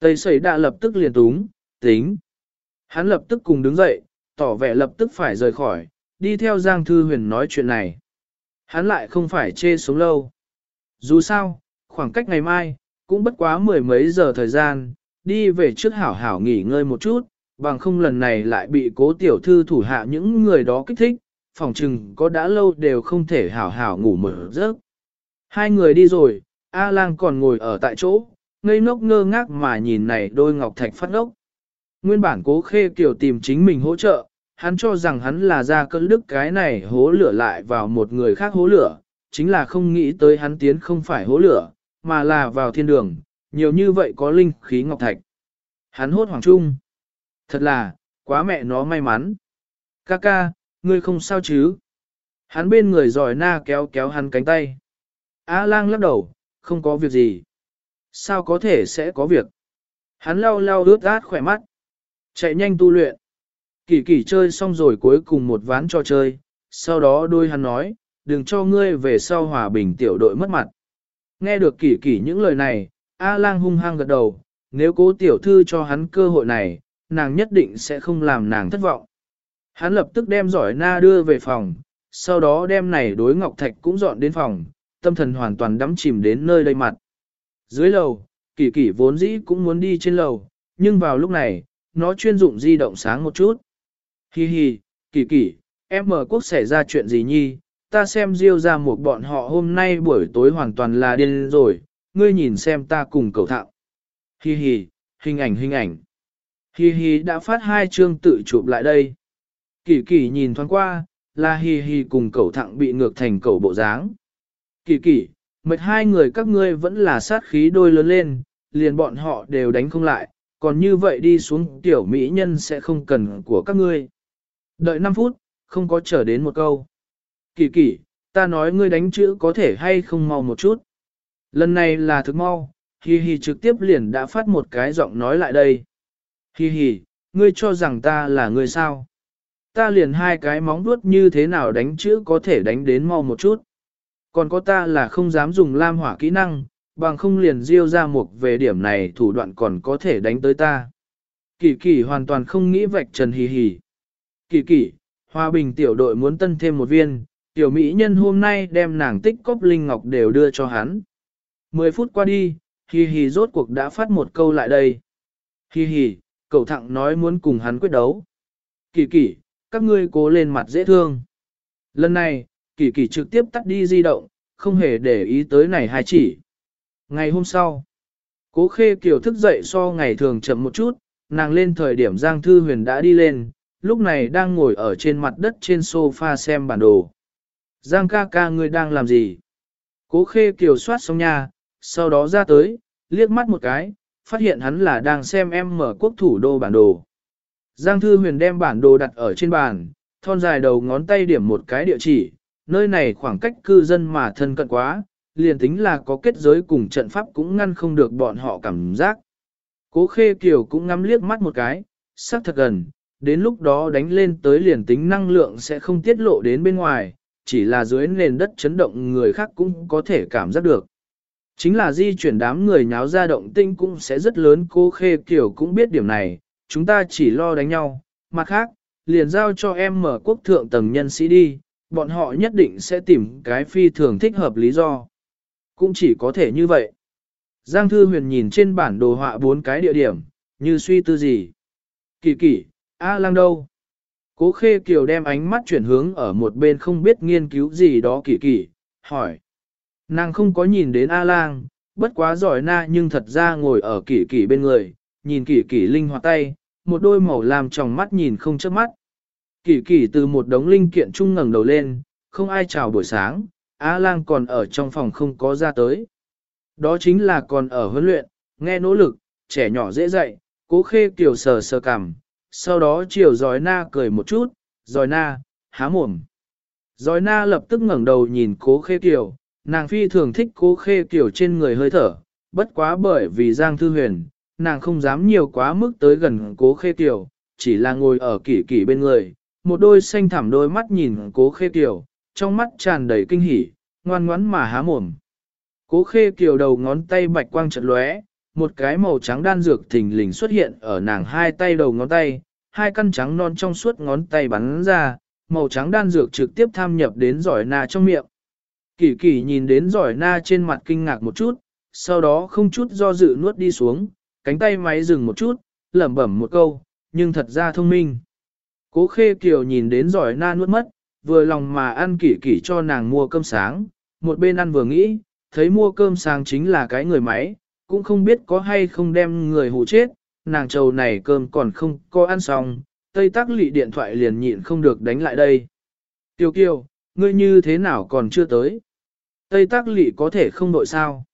Tây sẩy đạ lập tức liền túng, tính. Hắn lập tức cùng đứng dậy, tỏ vẻ lập tức phải rời khỏi, đi theo Giang Thư Huyền nói chuyện này. Hắn lại không phải chê sống lâu. Dù sao, khoảng cách ngày mai, cũng bất quá mười mấy giờ thời gian, đi về trước hảo hảo nghỉ ngơi một chút, bằng không lần này lại bị cố tiểu thư thủ hạ những người đó kích thích, phòng trừng có đã lâu đều không thể hảo hảo ngủ mở giấc. Hai người đi rồi, A lang còn ngồi ở tại chỗ, ngây ngốc ngơ ngác mà nhìn này đôi ngọc thạch phát ngốc. Nguyên bản cố khê kiểu tìm chính mình hỗ trợ, hắn cho rằng hắn là ra cơn đức cái này hố lửa lại vào một người khác hố lửa, chính là không nghĩ tới hắn tiến không phải hố lửa, mà là vào thiên đường, nhiều như vậy có linh khí ngọc thạch. Hắn hốt hoàng trung. Thật là, quá mẹ nó may mắn. Ca ca, ngươi không sao chứ? Hắn bên người giỏi na kéo kéo hắn cánh tay. A lang lắc đầu, không có việc gì. Sao có thể sẽ có việc? Hắn lau lau ướt át khỏe mắt. Chạy nhanh tu luyện. Kỳ kỳ chơi xong rồi cuối cùng một ván cho chơi, sau đó đôi hắn nói, đừng cho ngươi về sau hòa bình tiểu đội mất mặt. Nghe được kỳ kỳ những lời này, A lang hung hăng gật đầu, nếu cố tiểu thư cho hắn cơ hội này, nàng nhất định sẽ không làm nàng thất vọng. Hắn lập tức đem giỏi na đưa về phòng, sau đó đem này đối ngọc thạch cũng dọn đến phòng, tâm thần hoàn toàn đắm chìm đến nơi đây mặt. Dưới lầu, kỳ kỳ vốn dĩ cũng muốn đi trên lầu, nhưng vào lúc này, nó chuyên dụng di động sáng một chút. Hi hi, kỳ kỳ, em mở quốc xảy ra chuyện gì nhi, ta xem diêu ra một bọn họ hôm nay buổi tối hoàn toàn là điên rồi, ngươi nhìn xem ta cùng cầu thạo. Hi hi, hình ảnh hình ảnh. Hi hi đã phát hai chương tự chụp lại đây. Kỳ kỳ nhìn thoáng qua, là hi hi cùng cầu thẳng bị ngược thành cầu bộ dáng. Kỳ kỳ, mệt hai người các ngươi vẫn là sát khí đôi lớn lên, liền bọn họ đều đánh không lại, còn như vậy đi xuống tiểu mỹ nhân sẽ không cần của các ngươi. Đợi 5 phút, không có chờ đến một câu. Kỳ kỳ, ta nói ngươi đánh chữ có thể hay không mau một chút. Lần này là thực mau, hi hi trực tiếp liền đã phát một cái giọng nói lại đây. Hi hi, ngươi cho rằng ta là người sao? Ta liền hai cái móng vuốt như thế nào đánh chữ có thể đánh đến mau một chút. Còn có ta là không dám dùng lam hỏa kỹ năng, bằng không liền diêu ra một về điểm này thủ đoạn còn có thể đánh tới ta. Kỳ kỳ hoàn toàn không nghĩ vạch trần hì hì. Kỳ kỳ, hòa bình tiểu đội muốn tân thêm một viên, tiểu mỹ nhân hôm nay đem nàng tích cóp linh ngọc đều đưa cho hắn. Mười phút qua đi, hì hì rốt cuộc đã phát một câu lại đây. Hì hì, cậu thẳng nói muốn cùng hắn quyết đấu. Kỳ kỳ, các ngươi cố lên mặt dễ thương. Lần này, kỳ kỳ trực tiếp tắt đi di động, không hề để ý tới này hai chỉ. Ngày hôm sau, cố khê kiều thức dậy so ngày thường chậm một chút, nàng lên thời điểm Giang Thư Huyền đã đi lên, lúc này đang ngồi ở trên mặt đất trên sofa xem bản đồ. Giang ca ca ngươi đang làm gì? Cố khê kiều soát xong nhà, sau đó ra tới, liếc mắt một cái, phát hiện hắn là đang xem em mở quốc thủ đô bản đồ. Giang Thư Huyền đem bản đồ đặt ở trên bàn, thon dài đầu ngón tay điểm một cái địa chỉ, nơi này khoảng cách cư dân mà thân cận quá, liền tính là có kết giới cùng trận pháp cũng ngăn không được bọn họ cảm giác. Cố Khê Kiều cũng ngắm liếc mắt một cái, sắc thật gần, đến lúc đó đánh lên tới liền tính năng lượng sẽ không tiết lộ đến bên ngoài, chỉ là dưới nền đất chấn động người khác cũng có thể cảm giác được. Chính là di chuyển đám người nháo ra động tinh cũng sẽ rất lớn cô Khê kiểu cũng biết điểm này, chúng ta chỉ lo đánh nhau, mặt khác, liền giao cho em mở quốc thượng tầng nhân sĩ đi, bọn họ nhất định sẽ tìm cái phi thường thích hợp lý do. Cũng chỉ có thể như vậy. Giang Thư Huyền nhìn trên bản đồ họa bốn cái địa điểm, như suy tư gì. Kỳ kỳ, A lang đâu? Cố khê kiều đem ánh mắt chuyển hướng ở một bên không biết nghiên cứu gì đó kỳ kỳ, hỏi. Nàng không có nhìn đến A lang, bất quá giỏi na nhưng thật ra ngồi ở kỳ kỳ bên người, nhìn kỳ kỳ linh hoạt tay, một đôi màu làm tròng mắt nhìn không chớp mắt. Kỳ kỳ từ một đống linh kiện trung ngẩng đầu lên, không ai chào buổi sáng, A lang còn ở trong phòng không có ra tới. Đó chính là còn ở huấn luyện, nghe nỗ lực, trẻ nhỏ dễ dạy, cố khê kiều sờ sờ cằm, sau đó chiều giói na cười một chút, giói na, há mồm. Giói na lập tức ngẩng đầu nhìn cố khê kiều, nàng phi thường thích cố khê kiều trên người hơi thở, bất quá bởi vì Giang Thư Huyền, nàng không dám nhiều quá mức tới gần cố khê kiều, chỉ là ngồi ở kỷ kỷ bên người, một đôi xanh thẳm đôi mắt nhìn cố khê kiều, trong mắt tràn đầy kinh hỉ, ngoan ngoãn mà há mồm. Cố khê kiều đầu ngón tay bạch quang chợt lóe, một cái màu trắng đan dược thình lình xuất hiện ở nàng hai tay đầu ngón tay, hai căn trắng non trong suốt ngón tay bắn ra, màu trắng đan dược trực tiếp tham nhập đến giỏi na trong miệng. Kỳ kỳ nhìn đến giỏi na trên mặt kinh ngạc một chút, sau đó không chút do dự nuốt đi xuống, cánh tay máy dừng một chút, lẩm bẩm một câu, nhưng thật ra thông minh. Cố khê kiều nhìn đến giỏi na nuốt mất, vừa lòng mà ăn kỳ kỳ cho nàng mua cơm sáng, một bên ăn vừa nghĩ, thấy mua cơm sáng chính là cái người máy, cũng không biết có hay không đem người hù chết, nàng trầu này cơm còn không có ăn xong, Tây Tắc Lị điện thoại liền nhịn không được đánh lại đây. Tiêu kiều, ngươi như thế nào còn chưa tới? Tây Tắc Lị có thể không đội sao?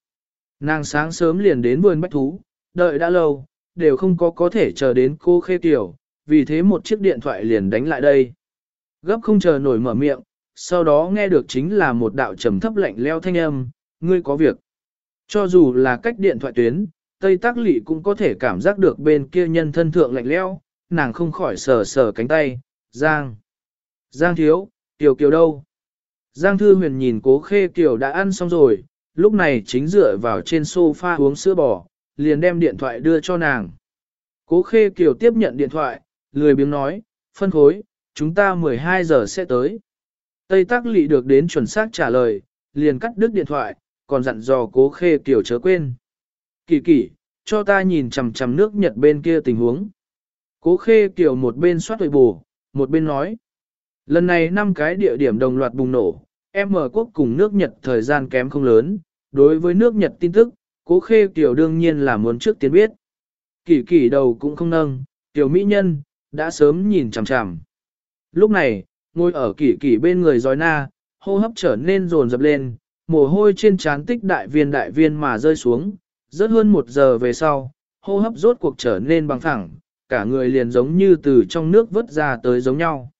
Nàng sáng sớm liền đến vườn bách thú, đợi đã lâu, đều không có có thể chờ đến cô khê tiểu, vì thế một chiếc điện thoại liền đánh lại đây. Gấp không chờ nổi mở miệng, sau đó nghe được chính là một đạo trầm thấp lạnh leo thanh âm, ngươi có việc. Cho dù là cách điện thoại tuyến, Tây Tác Lị cũng có thể cảm giác được bên kia nhân thân thượng lạnh lẽo, nàng không khỏi sờ sờ cánh tay, Giang. Giang thiếu, Tiểu Kiều đâu? Giang Thư Huyền nhìn cố khê Kiều đã ăn xong rồi, lúc này chính dựa vào trên sofa uống sữa bò, liền đem điện thoại đưa cho nàng. Cố khê Kiều tiếp nhận điện thoại, lười biếng nói, phân khối, chúng ta 12 giờ sẽ tới. Tây Tác Lị được đến chuẩn xác trả lời, liền cắt đứt điện thoại, còn dặn dò cố khê Kiều chớ quên. Kỳ kỳ, cho ta nhìn chằm chằm nước Nhật bên kia tình huống. Cố khê kiểu một bên soát hồi bù, một bên nói. Lần này năm cái địa điểm đồng loạt bùng nổ, em mở quốc cùng nước Nhật thời gian kém không lớn. Đối với nước Nhật tin tức, cố khê kiểu đương nhiên là muốn trước tiên biết. Kỳ kỳ đầu cũng không nâng, tiểu mỹ nhân, đã sớm nhìn chằm chằm. Lúc này, ngồi ở kỳ kỳ bên người giói na, hô hấp trở nên rồn rập lên, mồ hôi trên trán tích đại viên đại viên mà rơi xuống, rất hơn một giờ về sau, hô hấp rốt cuộc trở nên bằng thẳng, cả người liền giống như từ trong nước vớt ra tới giống nhau.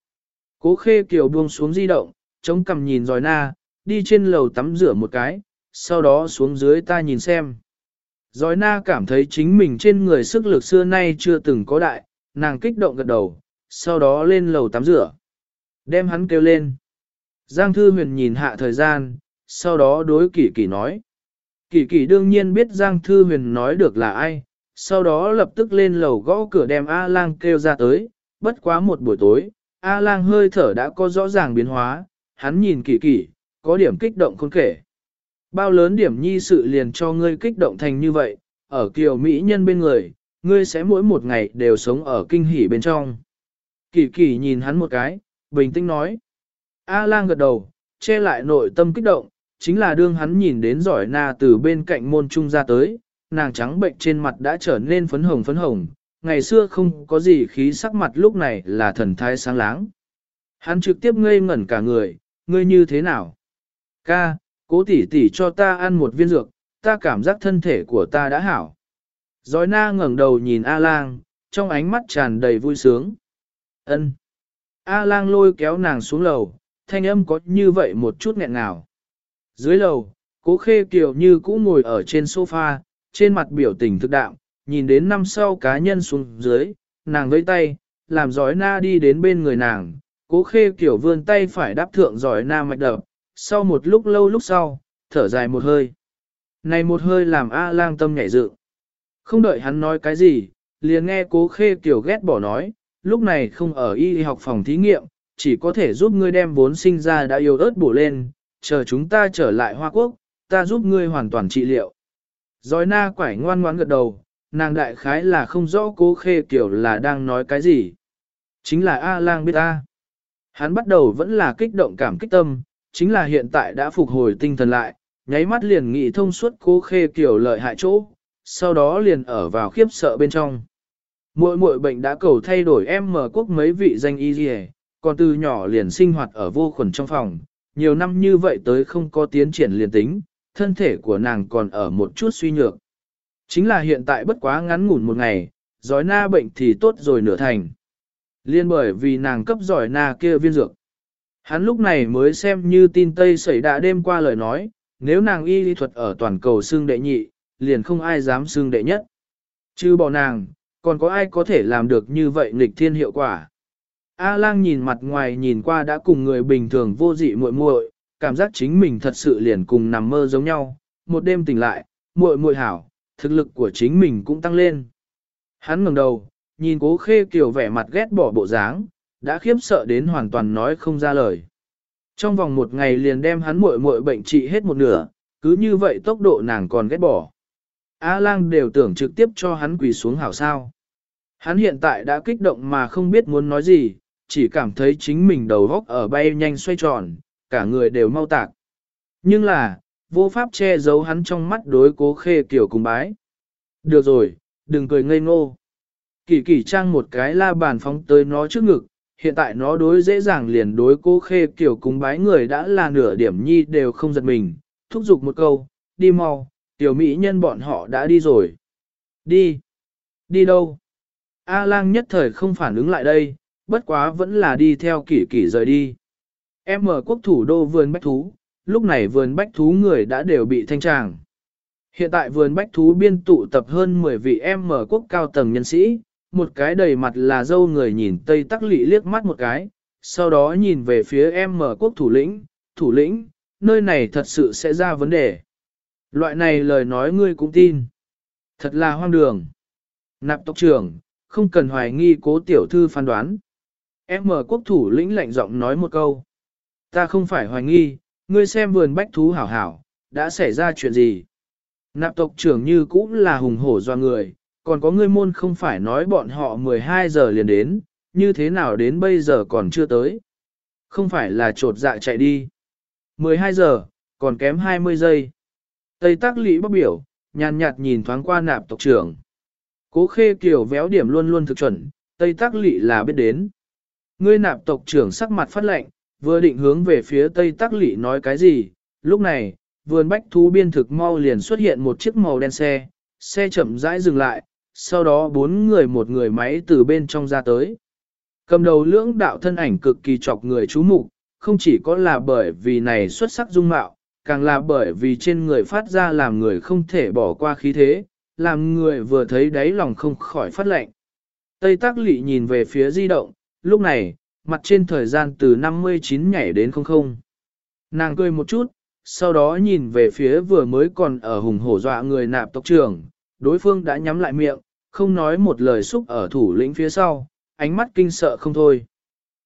Cố khê kiều buông xuống di động, chống cằm nhìn dòi na, đi trên lầu tắm rửa một cái, sau đó xuống dưới ta nhìn xem. Giỏi na cảm thấy chính mình trên người sức lực xưa nay chưa từng có đại, nàng kích động gật đầu, sau đó lên lầu tắm rửa. Đem hắn kêu lên. Giang Thư Huyền nhìn hạ thời gian, sau đó đối kỷ kỷ nói. Kỳ Kỳ đương nhiên biết Giang Thư Huyền nói được là ai, sau đó lập tức lên lầu gõ cửa đem A-lang kêu ra tới, bất quá một buổi tối, A-lang hơi thở đã có rõ ràng biến hóa, hắn nhìn Kỳ Kỳ, có điểm kích động khôn kể. Bao lớn điểm nhi sự liền cho ngươi kích động thành như vậy, ở kiều Mỹ nhân bên người, ngươi sẽ mỗi một ngày đều sống ở kinh hỉ bên trong. Kỳ kỳ nhìn hắn một cái, bình tĩnh nói. A-lang gật đầu, che lại nội tâm kích động, chính là đương hắn nhìn đến giỏi na từ bên cạnh môn trung ra tới, nàng trắng bệnh trên mặt đã trở nên phấn hồng phấn hồng, ngày xưa không có gì khí sắc mặt lúc này là thần thái sáng láng. Hắn trực tiếp ngây ngẩn cả người, ngươi như thế nào? Ca, cố tỷ tỷ cho ta ăn một viên dược, ta cảm giác thân thể của ta đã hảo. Giói na ngẩng đầu nhìn A-lang, trong ánh mắt tràn đầy vui sướng. Ân. A-lang lôi kéo nàng xuống lầu, thanh âm có như vậy một chút nghẹn ngào. Dưới lầu, cố khê kiều như cũ ngồi ở trên sofa, trên mặt biểu tình thực đạm, nhìn đến năm sau cá nhân xuống dưới, nàng vẫy tay, làm giỏi na đi đến bên người nàng, cố khê kiểu vươn tay phải đáp thượng giỏi na mạch đập, sau một lúc lâu lúc sau, thở dài một hơi. Này một hơi làm A lang tâm nhảy dự. Không đợi hắn nói cái gì, liền nghe cố khê kiểu ghét bỏ nói, lúc này không ở y học phòng thí nghiệm, chỉ có thể giúp ngươi đem vốn sinh ra đã yếu ớt bổ lên, chờ chúng ta trở lại Hoa Quốc, ta giúp ngươi hoàn toàn trị liệu. Rồi na quải ngoan ngoãn gật đầu, nàng đại khái là không rõ cố khê kiểu là đang nói cái gì. Chính là A-lang biết A. Hắn bắt đầu vẫn là kích động cảm kích tâm, chính là hiện tại đã phục hồi tinh thần lại, nháy mắt liền nghĩ thông suốt cố khê kiểu lợi hại chỗ, sau đó liền ở vào khiếp sợ bên trong. Muội muội bệnh đã cầu thay đổi em mở quốc mấy vị danh y gì còn từ nhỏ liền sinh hoạt ở vô khuẩn trong phòng, nhiều năm như vậy tới không có tiến triển liền tính, thân thể của nàng còn ở một chút suy nhược. Chính là hiện tại bất quá ngắn ngủn một ngày, giói na bệnh thì tốt rồi nửa thành. Liên bởi vì nàng cấp giỏi na kia viên dược. Hắn lúc này mới xem như tin Tây xảy đã đêm qua lời nói, nếu nàng y lý thuật ở toàn cầu xương đệ nhị, liền không ai dám xương đệ nhất. Chứ bỏ nàng, còn có ai có thể làm được như vậy nghịch thiên hiệu quả. A lang nhìn mặt ngoài nhìn qua đã cùng người bình thường vô dị muội muội, cảm giác chính mình thật sự liền cùng nằm mơ giống nhau, một đêm tỉnh lại, muội muội hảo, thực lực của chính mình cũng tăng lên. Hắn ngẩng đầu, nhìn cố khê kiều vẻ mặt ghét bỏ bộ dáng, đã khiếp sợ đến hoàn toàn nói không ra lời. Trong vòng một ngày liền đem hắn muội muội bệnh trị hết một nửa, cứ như vậy tốc độ nàng còn ghét bỏ. A lang đều tưởng trực tiếp cho hắn quỳ xuống hảo sao. Hắn hiện tại đã kích động mà không biết muốn nói gì, chỉ cảm thấy chính mình đầu góc ở bay nhanh xoay tròn, cả người đều mau tạc. Nhưng là, vô pháp che giấu hắn trong mắt đối cố khê kiểu cùng bái. Được rồi, đừng cười ngây ngô. Kỳ kỳ trang một cái la bàn phóng tới nó trước ngực, hiện tại nó đối dễ dàng liền đối cố khê kiểu cùng bái người đã là nửa điểm nhi đều không giật mình, thúc giục một câu, đi mau, tiểu mỹ nhân bọn họ đã đi rồi. Đi. Đi đâu? A lang nhất thời không phản ứng lại đây, bất quá vẫn là đi theo kỷ kỷ rời đi. Em ở quốc thủ đô vườn bách thú, lúc này vườn bách thú người đã đều bị thanh tràng. Hiện tại vườn bách thú biên tụ tập hơn 10 vị em mở quốc cao tầng nhân sĩ, một cái đầy mặt là dâu người nhìn Tây Tắc Lị liếc mắt một cái, sau đó nhìn về phía em mở quốc thủ lĩnh, thủ lĩnh, nơi này thật sự sẽ ra vấn đề. Loại này lời nói ngươi cũng tin. Thật là hoang đường. Nạp tộc trưởng, không cần hoài nghi cố tiểu thư phán đoán. M quốc thủ lĩnh lạnh giọng nói một câu. Ta không phải hoài nghi, ngươi xem vườn bách thú hảo hảo, đã xảy ra chuyện gì? Nạp tộc trưởng như cũng là hùng hổ do người, còn có ngươi môn không phải nói bọn họ 12 giờ liền đến, như thế nào đến bây giờ còn chưa tới? Không phải là trột dạ chạy đi. 12 giờ, còn kém 20 giây. Tây tác lý bắc biểu, nhàn nhạt nhìn thoáng qua nạp tộc trưởng. Cố khê kiều véo điểm luôn luôn thực chuẩn, Tây tác lý là biết đến. Ngươi nạp tộc trưởng sắc mặt phát lệnh, vừa định hướng về phía tây tắc lỵ nói cái gì, lúc này, vườn bách thú biên thực mau liền xuất hiện một chiếc màu đen xe, xe chậm rãi dừng lại, sau đó bốn người một người máy từ bên trong ra tới. Cầm đầu lưỡng đạo thân ảnh cực kỳ chọc người chú mục, không chỉ có là bởi vì này xuất sắc dung mạo, càng là bởi vì trên người phát ra làm người không thể bỏ qua khí thế, làm người vừa thấy đáy lòng không khỏi phát lệnh. Tây Tác Lị nhìn về phía di động, lúc này, mặt trên thời gian từ 59 nhảy đến 00. Nàng cười một chút, sau đó nhìn về phía vừa mới còn ở hùng hổ dọa người nạp tộc trưởng, đối phương đã nhắm lại miệng, không nói một lời xúc ở thủ lĩnh phía sau, ánh mắt kinh sợ không thôi.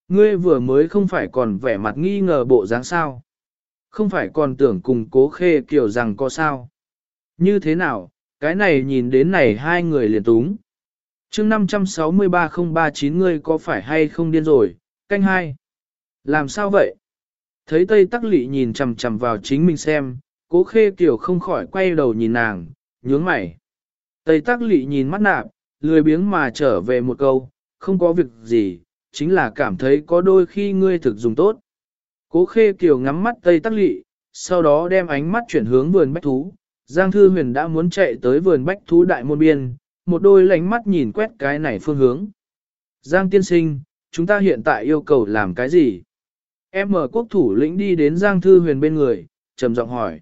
Ngươi vừa mới không phải còn vẻ mặt nghi ngờ bộ dáng sao. Không phải còn tưởng cùng cố khê kiểu rằng có sao. Như thế nào, cái này nhìn đến này hai người liền túng chương 563039 ngươi có phải hay không điên rồi, canh hai. Làm sao vậy? Thấy Tây Tắc Lị nhìn chằm chằm vào chính mình xem, cố khê kiểu không khỏi quay đầu nhìn nàng, nhướng mày. Tây Tắc Lị nhìn mắt nạp, lười biếng mà trở về một câu, không có việc gì, chính là cảm thấy có đôi khi ngươi thực dùng tốt. Cố khê kiểu ngắm mắt Tây Tắc Lị, sau đó đem ánh mắt chuyển hướng vườn bách thú. Giang Thư Huyền đã muốn chạy tới vườn bách thú đại môn biên, một đôi lánh mắt nhìn quét cái này phương hướng. Giang tiên sinh, chúng ta hiện tại yêu cầu làm cái gì? Em mở quốc thủ lĩnh đi đến Giang Thư Huyền bên người, trầm giọng hỏi.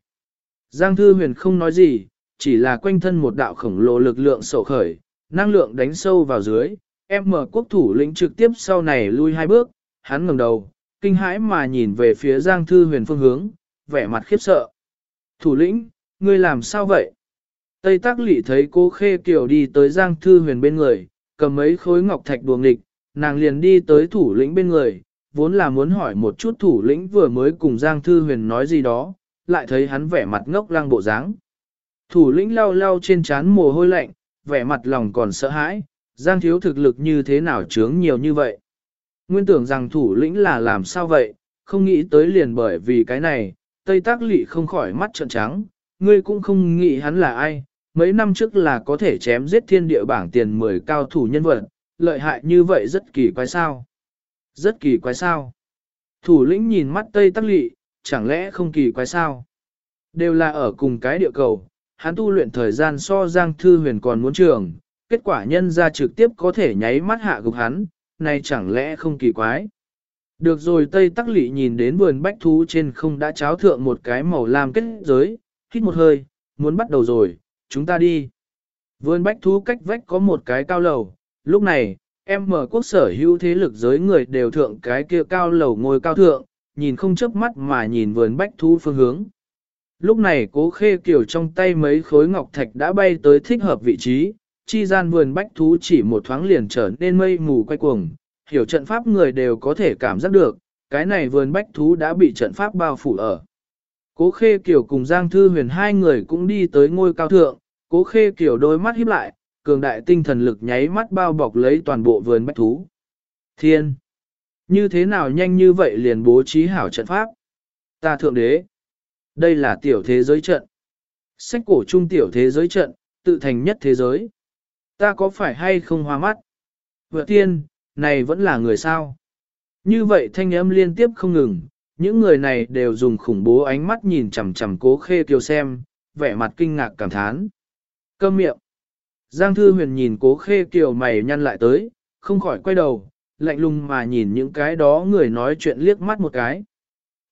Giang Thư Huyền không nói gì, chỉ là quanh thân một đạo khổng lồ lực lượng sổ khởi, năng lượng đánh sâu vào dưới. Em mở quốc thủ lĩnh trực tiếp sau này lui hai bước, hắn ngẩng đầu, kinh hãi mà nhìn về phía Giang Thư Huyền phương hướng, vẻ mặt khiếp sợ. Thủ lĩnh, ngươi làm sao vậy? Tây Tác Lị thấy cô Khê Kiều đi tới Giang Thư Huyền bên người, cầm mấy khối ngọc thạch đùa nghịch, nàng liền đi tới thủ lĩnh bên người, vốn là muốn hỏi một chút thủ lĩnh vừa mới cùng Giang Thư Huyền nói gì đó, lại thấy hắn vẻ mặt ngốc lăng bộ dáng. Thủ lĩnh lau lau trên trán mồ hôi lạnh, vẻ mặt lòng còn sợ hãi, Giang thiếu thực lực như thế nào chướng nhiều như vậy. Nguyên tưởng rằng thủ lĩnh là làm sao vậy, không nghĩ tới liền bởi vì cái này, Tây Tác Lị không khỏi mắt trợn trắng, ngươi cũng không nghĩ hắn là ai, mấy năm trước là có thể chém giết thiên địa bảng tiền 10 cao thủ nhân vật, lợi hại như vậy rất kỳ quái sao. Rất kỳ quái sao. Thủ lĩnh nhìn mắt Tây Tắc Lị, chẳng lẽ không kỳ quái sao? Đều là ở cùng cái địa cầu, hắn tu luyện thời gian so Giang Thư Huyền còn muốn trường, kết quả nhân ra trực tiếp có thể nháy mắt hạ gục hắn, này chẳng lẽ không kỳ quái. Được rồi Tây Tắc Lị nhìn đến vườn bách thú trên không đã cháo thượng một cái màu lam kết giới, hít một hơi, muốn bắt đầu rồi, chúng ta đi. Vườn bách thú cách vách có một cái cao lầu, lúc này, em mở quốc sở hữu thế lực giới người đều thượng cái kia cao lầu ngồi cao thượng, nhìn không chớp mắt mà nhìn vườn bách thú phương hướng. Lúc này cố khê kiểu trong tay mấy khối ngọc thạch đã bay tới thích hợp vị trí, chi gian vườn bách thú chỉ một thoáng liền trở nên mây mù quay cuồng, hiểu trận pháp người đều có thể cảm giác được, cái này vườn bách thú đã bị trận pháp bao phủ ở. Cố khê Kiều cùng Giang Thư huyền hai người cũng đi tới ngôi cao thượng, cố khê Kiều đôi mắt híp lại, cường đại tinh thần lực nháy mắt bao bọc lấy toàn bộ vườn bách thú. Thiên! Như thế nào nhanh như vậy liền bố trí hảo trận pháp? Ta thượng đế! Đây là tiểu thế giới trận. Sách cổ trung tiểu thế giới trận, tự thành nhất thế giới. Ta có phải hay không hoa mắt? Vợ tiên, này vẫn là người sao? Như vậy thanh âm liên tiếp không ngừng, những người này đều dùng khủng bố ánh mắt nhìn chằm chằm cố khê kiều xem, vẻ mặt kinh ngạc cảm thán. Câm miệng. Giang Thư Huyền nhìn cố khê kiều mày nhăn lại tới, không khỏi quay đầu, lạnh lùng mà nhìn những cái đó người nói chuyện liếc mắt một cái.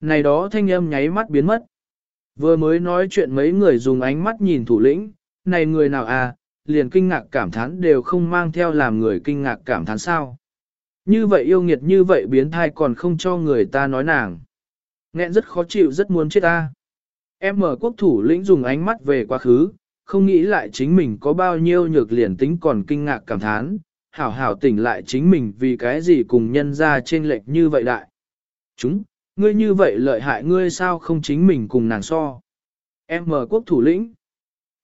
Này đó thanh âm nháy mắt biến mất. Vừa mới nói chuyện mấy người dùng ánh mắt nhìn thủ lĩnh, này người nào à, liền kinh ngạc cảm thán đều không mang theo làm người kinh ngạc cảm thán sao. Như vậy yêu nghiệt như vậy biến thai còn không cho người ta nói nàng. Nghẹn rất khó chịu rất muốn chết ta. Em mở quốc thủ lĩnh dùng ánh mắt về quá khứ, không nghĩ lại chính mình có bao nhiêu nhược liền tính còn kinh ngạc cảm thán, hảo hảo tỉnh lại chính mình vì cái gì cùng nhân ra trên lệch như vậy đại. Chúng, ngươi như vậy lợi hại ngươi sao không chính mình cùng nàng so. Em mở quốc thủ lĩnh.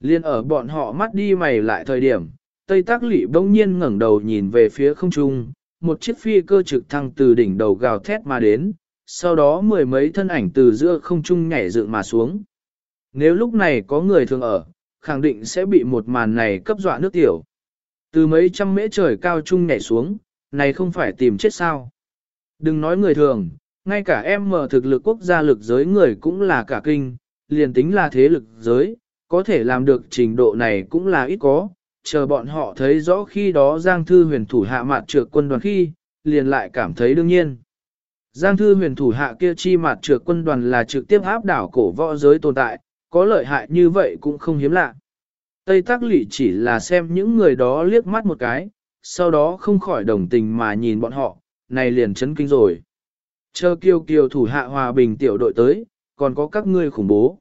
liền ở bọn họ mắt đi mày lại thời điểm, Tây Tác Lị bỗng nhiên ngẩng đầu nhìn về phía không trung, một chiếc phi cơ trực thăng từ đỉnh đầu gào thét mà đến, sau đó mười mấy thân ảnh từ giữa không trung nhảy dựng mà xuống. Nếu lúc này có người thường ở, khẳng định sẽ bị một màn này cấp dọa nước tiểu. Từ mấy trăm mễ trời cao trung nhảy xuống, này không phải tìm chết sao. Đừng nói người thường, ngay cả em mở thực lực quốc gia lực giới người cũng là cả kinh, liền tính là thế lực giới, có thể làm được trình độ này cũng là ít có, chờ bọn họ thấy rõ khi đó Giang Thư huyền thủ hạ mạt trược quân đoàn khi, liền lại cảm thấy đương nhiên. Giang Thư huyền thủ hạ kia chi mặt trược quân đoàn là trực tiếp áp đảo cổ võ giới tồn tại, có lợi hại như vậy cũng không hiếm lạ. Tây Tác Lỷ chỉ là xem những người đó liếc mắt một cái, sau đó không khỏi đồng tình mà nhìn bọn họ, này liền chấn kinh rồi. Chờ kiều kiều thủ hạ hòa bình tiểu đội tới, còn có các ngươi khủng bố.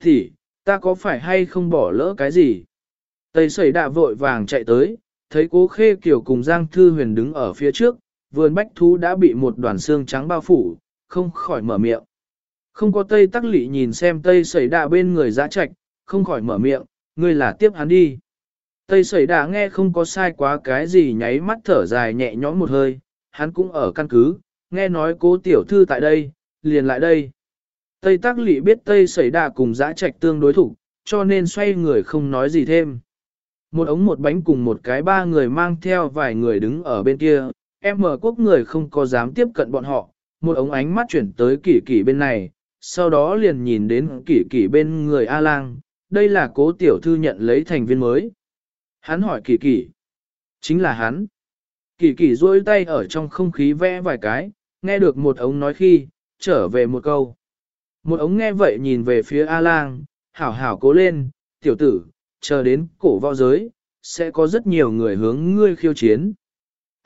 Thì, ta có phải hay không bỏ lỡ cái gì? Tây sẩy đạ vội vàng chạy tới, thấy cố khê kiều cùng Giang Thư Huyền đứng ở phía trước, vườn bách thú đã bị một đoàn xương trắng bao phủ, không khỏi mở miệng. Không có Tây Tắc Lị nhìn xem Tây sẩy đà bên người giã trạch, không khỏi mở miệng, ngươi là tiếp hắn đi. Tây sẩy đà nghe không có sai quá cái gì nháy mắt thở dài nhẹ nhõm một hơi, hắn cũng ở căn cứ, nghe nói cố tiểu thư tại đây, liền lại đây. Tây Tác Lị biết Tây Sẩy Đà cùng Giá Trạch tương đối thủ, cho nên xoay người không nói gì thêm. Một ống một bánh cùng một cái ba người mang theo vài người đứng ở bên kia, em mở quốc người không có dám tiếp cận bọn họ, một ống ánh mắt chuyển tới kỷ kỷ bên này, sau đó liền nhìn đến kỷ kỷ bên người A-lang, đây là cố tiểu thư nhận lấy thành viên mới. Hắn hỏi kỷ kỷ, chính là hắn. Kỷ kỷ duỗi tay ở trong không khí vẽ vài cái, nghe được một ống nói khi, trở về một câu. Một ống nghe vậy nhìn về phía A-lang, hảo hảo cố lên, tiểu tử, chờ đến cổ võ giới, sẽ có rất nhiều người hướng ngươi khiêu chiến.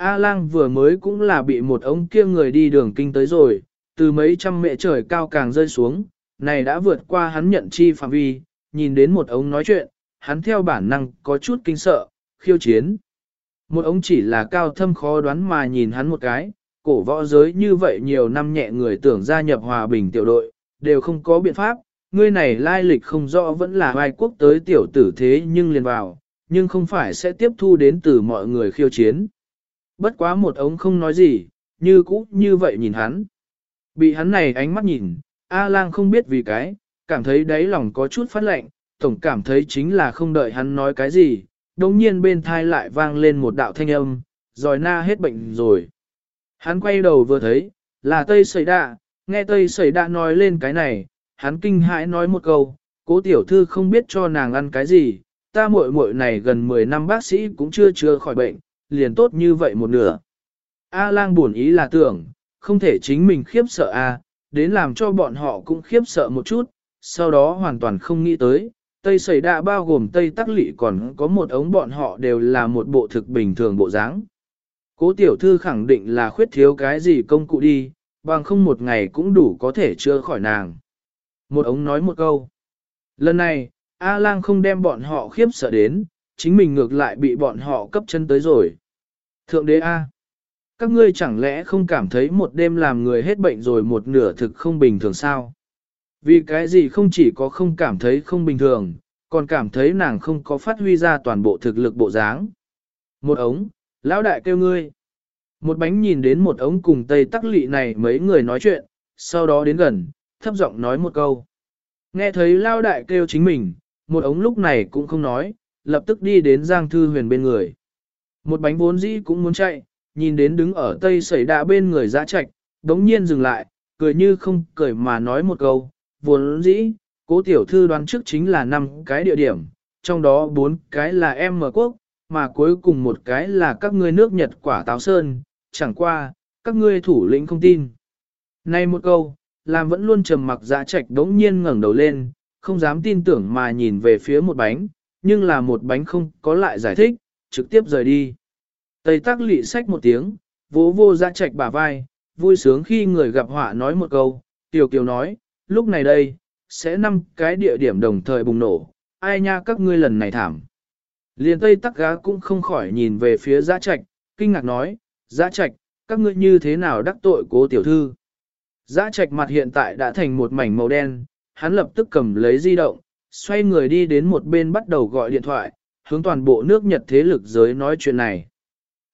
A-lang vừa mới cũng là bị một ống kia người đi đường kinh tới rồi, từ mấy trăm mẹ trời cao càng rơi xuống, này đã vượt qua hắn nhận chi phạm vi, nhìn đến một ống nói chuyện, hắn theo bản năng có chút kinh sợ, khiêu chiến. Một ống chỉ là cao thâm khó đoán mà nhìn hắn một cái, cổ võ giới như vậy nhiều năm nhẹ người tưởng gia nhập hòa bình tiểu đội, đều không có biện pháp, ngươi này lai lịch không rõ vẫn là ai quốc tới tiểu tử thế nhưng liền vào, nhưng không phải sẽ tiếp thu đến từ mọi người khiêu chiến. Bất quá một ống không nói gì, như cũ như vậy nhìn hắn. Bị hắn này ánh mắt nhìn, A lang không biết vì cái, cảm thấy đáy lòng có chút phát lạnh, tổng cảm thấy chính là không đợi hắn nói cái gì, đồng nhiên bên thai lại vang lên một đạo thanh âm, rồi na hết bệnh rồi. Hắn quay đầu vừa thấy, là Tây Sầy Đạ, nghe Tây Sầy Đạ nói lên cái này, hắn kinh hãi nói một câu, cố tiểu thư không biết cho nàng ăn cái gì, ta muội muội này gần 10 năm bác sĩ cũng chưa chưa khỏi bệnh, liền tốt như vậy một nửa. A lang buồn ý là tưởng, không thể chính mình khiếp sợ A, đến làm cho bọn họ cũng khiếp sợ một chút, sau đó hoàn toàn không nghĩ tới. Tây Sầy Đạ bao gồm Tây Tắc Lị còn có một ống bọn họ đều là một bộ thực bình thường bộ dáng. Cố tiểu thư khẳng định là khuyết thiếu cái gì công cụ đi, bằng không một ngày cũng đủ có thể chữa khỏi nàng. Một ống nói một câu. Lần này, A lang không đem bọn họ khiếp sợ đến, chính mình ngược lại bị bọn họ cấp chân tới rồi. Thượng đế A. Các ngươi chẳng lẽ không cảm thấy một đêm làm người hết bệnh rồi một nửa thực không bình thường sao? Vì cái gì không chỉ có không cảm thấy không bình thường, còn cảm thấy nàng không có phát huy ra toàn bộ thực lực bộ dáng. Một ống, lão đại kêu ngươi. Một bánh nhìn đến một ống cùng tây tắc lị này mấy người nói chuyện, sau đó đến gần, thấp giọng nói một câu. Nghe thấy lao đại kêu chính mình, một ống lúc này cũng không nói, lập tức đi đến Giang Thư Huyền bên người. Một bánh vốn dĩ cũng muốn chạy, nhìn đến đứng ở tây sẩy đạ bên người giã trạch, đống nhiên dừng lại, cười như không cười mà nói một câu, vốn dĩ, cố tiểu thư đoán trước chính là năm cái địa điểm, trong đó bốn cái là em mở quốc, mà cuối cùng một cái là các ngươi nước Nhật quả táo sơn, chẳng qua, các ngươi thủ lĩnh không tin. Này một câu, làm vẫn luôn trầm mặc giã trạch đống nhiên ngẩng đầu lên, không dám tin tưởng mà nhìn về phía một bánh, nhưng là một bánh không có lại giải thích, trực tiếp rời đi. Tây tắc lị sách một tiếng, vỗ vô ra trạch bả vai, vui sướng khi người gặp họa nói một câu, tiểu kiều nói, lúc này đây, sẽ năm cái địa điểm đồng thời bùng nổ, ai nha các ngươi lần này thảm. Liền tây tắc gá cũng không khỏi nhìn về phía giã trạch, kinh ngạc nói, giã trạch, các ngươi như thế nào đắc tội cố tiểu thư. Giã trạch mặt hiện tại đã thành một mảnh màu đen, hắn lập tức cầm lấy di động, xoay người đi đến một bên bắt đầu gọi điện thoại, hướng toàn bộ nước Nhật thế lực giới nói chuyện này.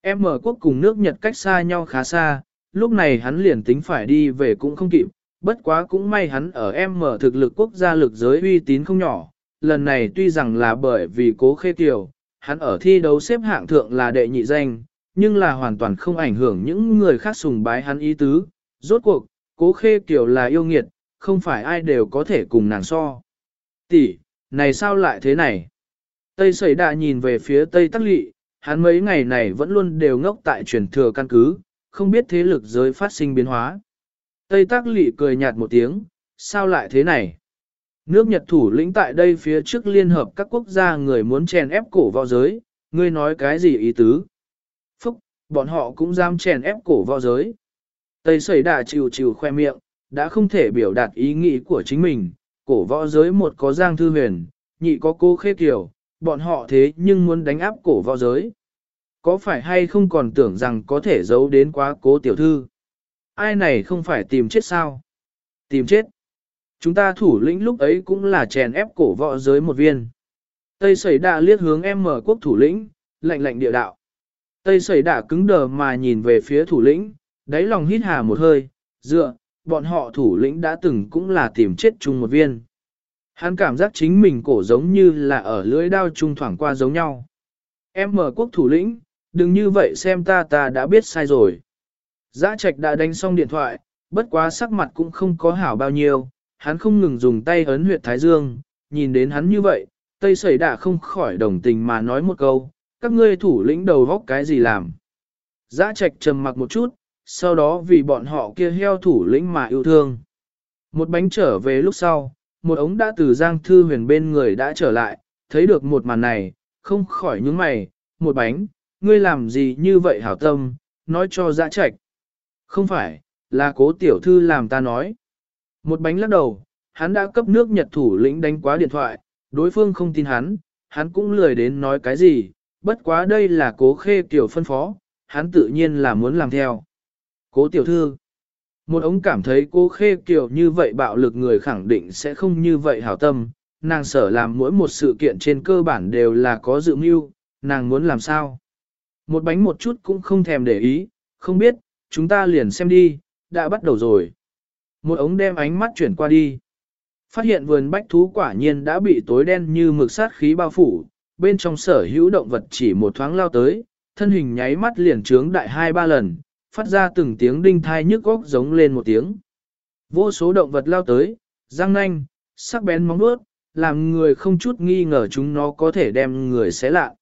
Em mở quốc cùng nước Nhật cách xa nhau khá xa, lúc này hắn liền tính phải đi về cũng không kịp, bất quá cũng may hắn ở em mở thực lực quốc gia lực giới uy tín không nhỏ, lần này tuy rằng là bởi vì cố khê tiểu, hắn ở thi đấu xếp hạng thượng là đệ nhị danh, nhưng là hoàn toàn không ảnh hưởng những người khác sùng bái hắn ý tứ. Rốt cuộc, cố khê tiểu là yêu nghiệt, không phải ai đều có thể cùng nàng so. Tỷ, này sao lại thế này? Tây sẩy đạ nhìn về phía Tây Tắc Lị, hắn mấy ngày này vẫn luôn đều ngốc tại truyền thừa căn cứ, không biết thế lực giới phát sinh biến hóa. Tây Tắc Lị cười nhạt một tiếng, sao lại thế này? Nước Nhật thủ lĩnh tại đây phía trước liên hợp các quốc gia người muốn chèn ép cổ vào giới, ngươi nói cái gì ý tứ? Phúc, bọn họ cũng dám chèn ép cổ vào giới. Tây sẩy Đạ chịu chịu khoe miệng, đã không thể biểu đạt ý nghĩ của chính mình, cổ võ giới một có giang thư huyền, nhị có cô khê Kiều, bọn họ thế nhưng muốn đánh áp cổ võ giới. Có phải hay không còn tưởng rằng có thể giấu đến quá cố tiểu thư? Ai này không phải tìm chết sao? Tìm chết. Chúng ta thủ lĩnh lúc ấy cũng là chèn ép cổ võ giới một viên. Tây sẩy đạ liếc hướng em mở quốc thủ lĩnh, lạnh lạnh địa đạo. Tây sẩy đạ cứng đờ mà nhìn về phía thủ lĩnh, đáy lòng hít hà một hơi, dựa, bọn họ thủ lĩnh đã từng cũng là tìm chết chung một viên. Hắn cảm giác chính mình cổ giống như là ở lưỡi đao chung thoảng qua giống nhau. Em mở quốc thủ lĩnh, đừng như vậy xem ta ta đã biết sai rồi. Giã trạch đã đánh xong điện thoại, bất quá sắc mặt cũng không có hảo bao nhiêu, hắn không ngừng dùng tay ấn huyệt thái dương, nhìn đến hắn như vậy, tây sẩy đã không khỏi đồng tình mà nói một câu, các ngươi thủ lĩnh đầu vóc cái gì làm. Giã trạch trầm mặc một chút, sau đó vì bọn họ kia heo thủ lĩnh mà yêu thương. Một bánh trở về lúc sau, một ống đã từ Giang Thư Huyền bên người đã trở lại, thấy được một màn này, không khỏi nhướng mày, một bánh, ngươi làm gì như vậy hảo tâm, nói cho dã trạch. Không phải, là cố tiểu thư làm ta nói. Một bánh lắc đầu, hắn đã cấp nước Nhật thủ lĩnh đánh quá điện thoại, đối phương không tin hắn, hắn cũng lười đến nói cái gì, bất quá đây là cố khê tiểu phân phó, hắn tự nhiên là muốn làm theo. Cố tiểu thư, một ống cảm thấy cố khê kiểu như vậy bạo lực người khẳng định sẽ không như vậy hảo tâm, nàng sở làm mỗi một sự kiện trên cơ bản đều là có dự mưu, nàng muốn làm sao. Một bánh một chút cũng không thèm để ý, không biết, chúng ta liền xem đi, đã bắt đầu rồi. Một ống đem ánh mắt chuyển qua đi. Phát hiện vườn bách thú quả nhiên đã bị tối đen như mực sát khí bao phủ, bên trong sở hữu động vật chỉ một thoáng lao tới, thân hình nháy mắt liền trướng đại hai ba lần, phát ra từng tiếng đinh thai nhức góc giống lên một tiếng. Vô số động vật lao tới, răng nanh, sắc bén móng vuốt, làm người không chút nghi ngờ chúng nó có thể đem người xé lạ.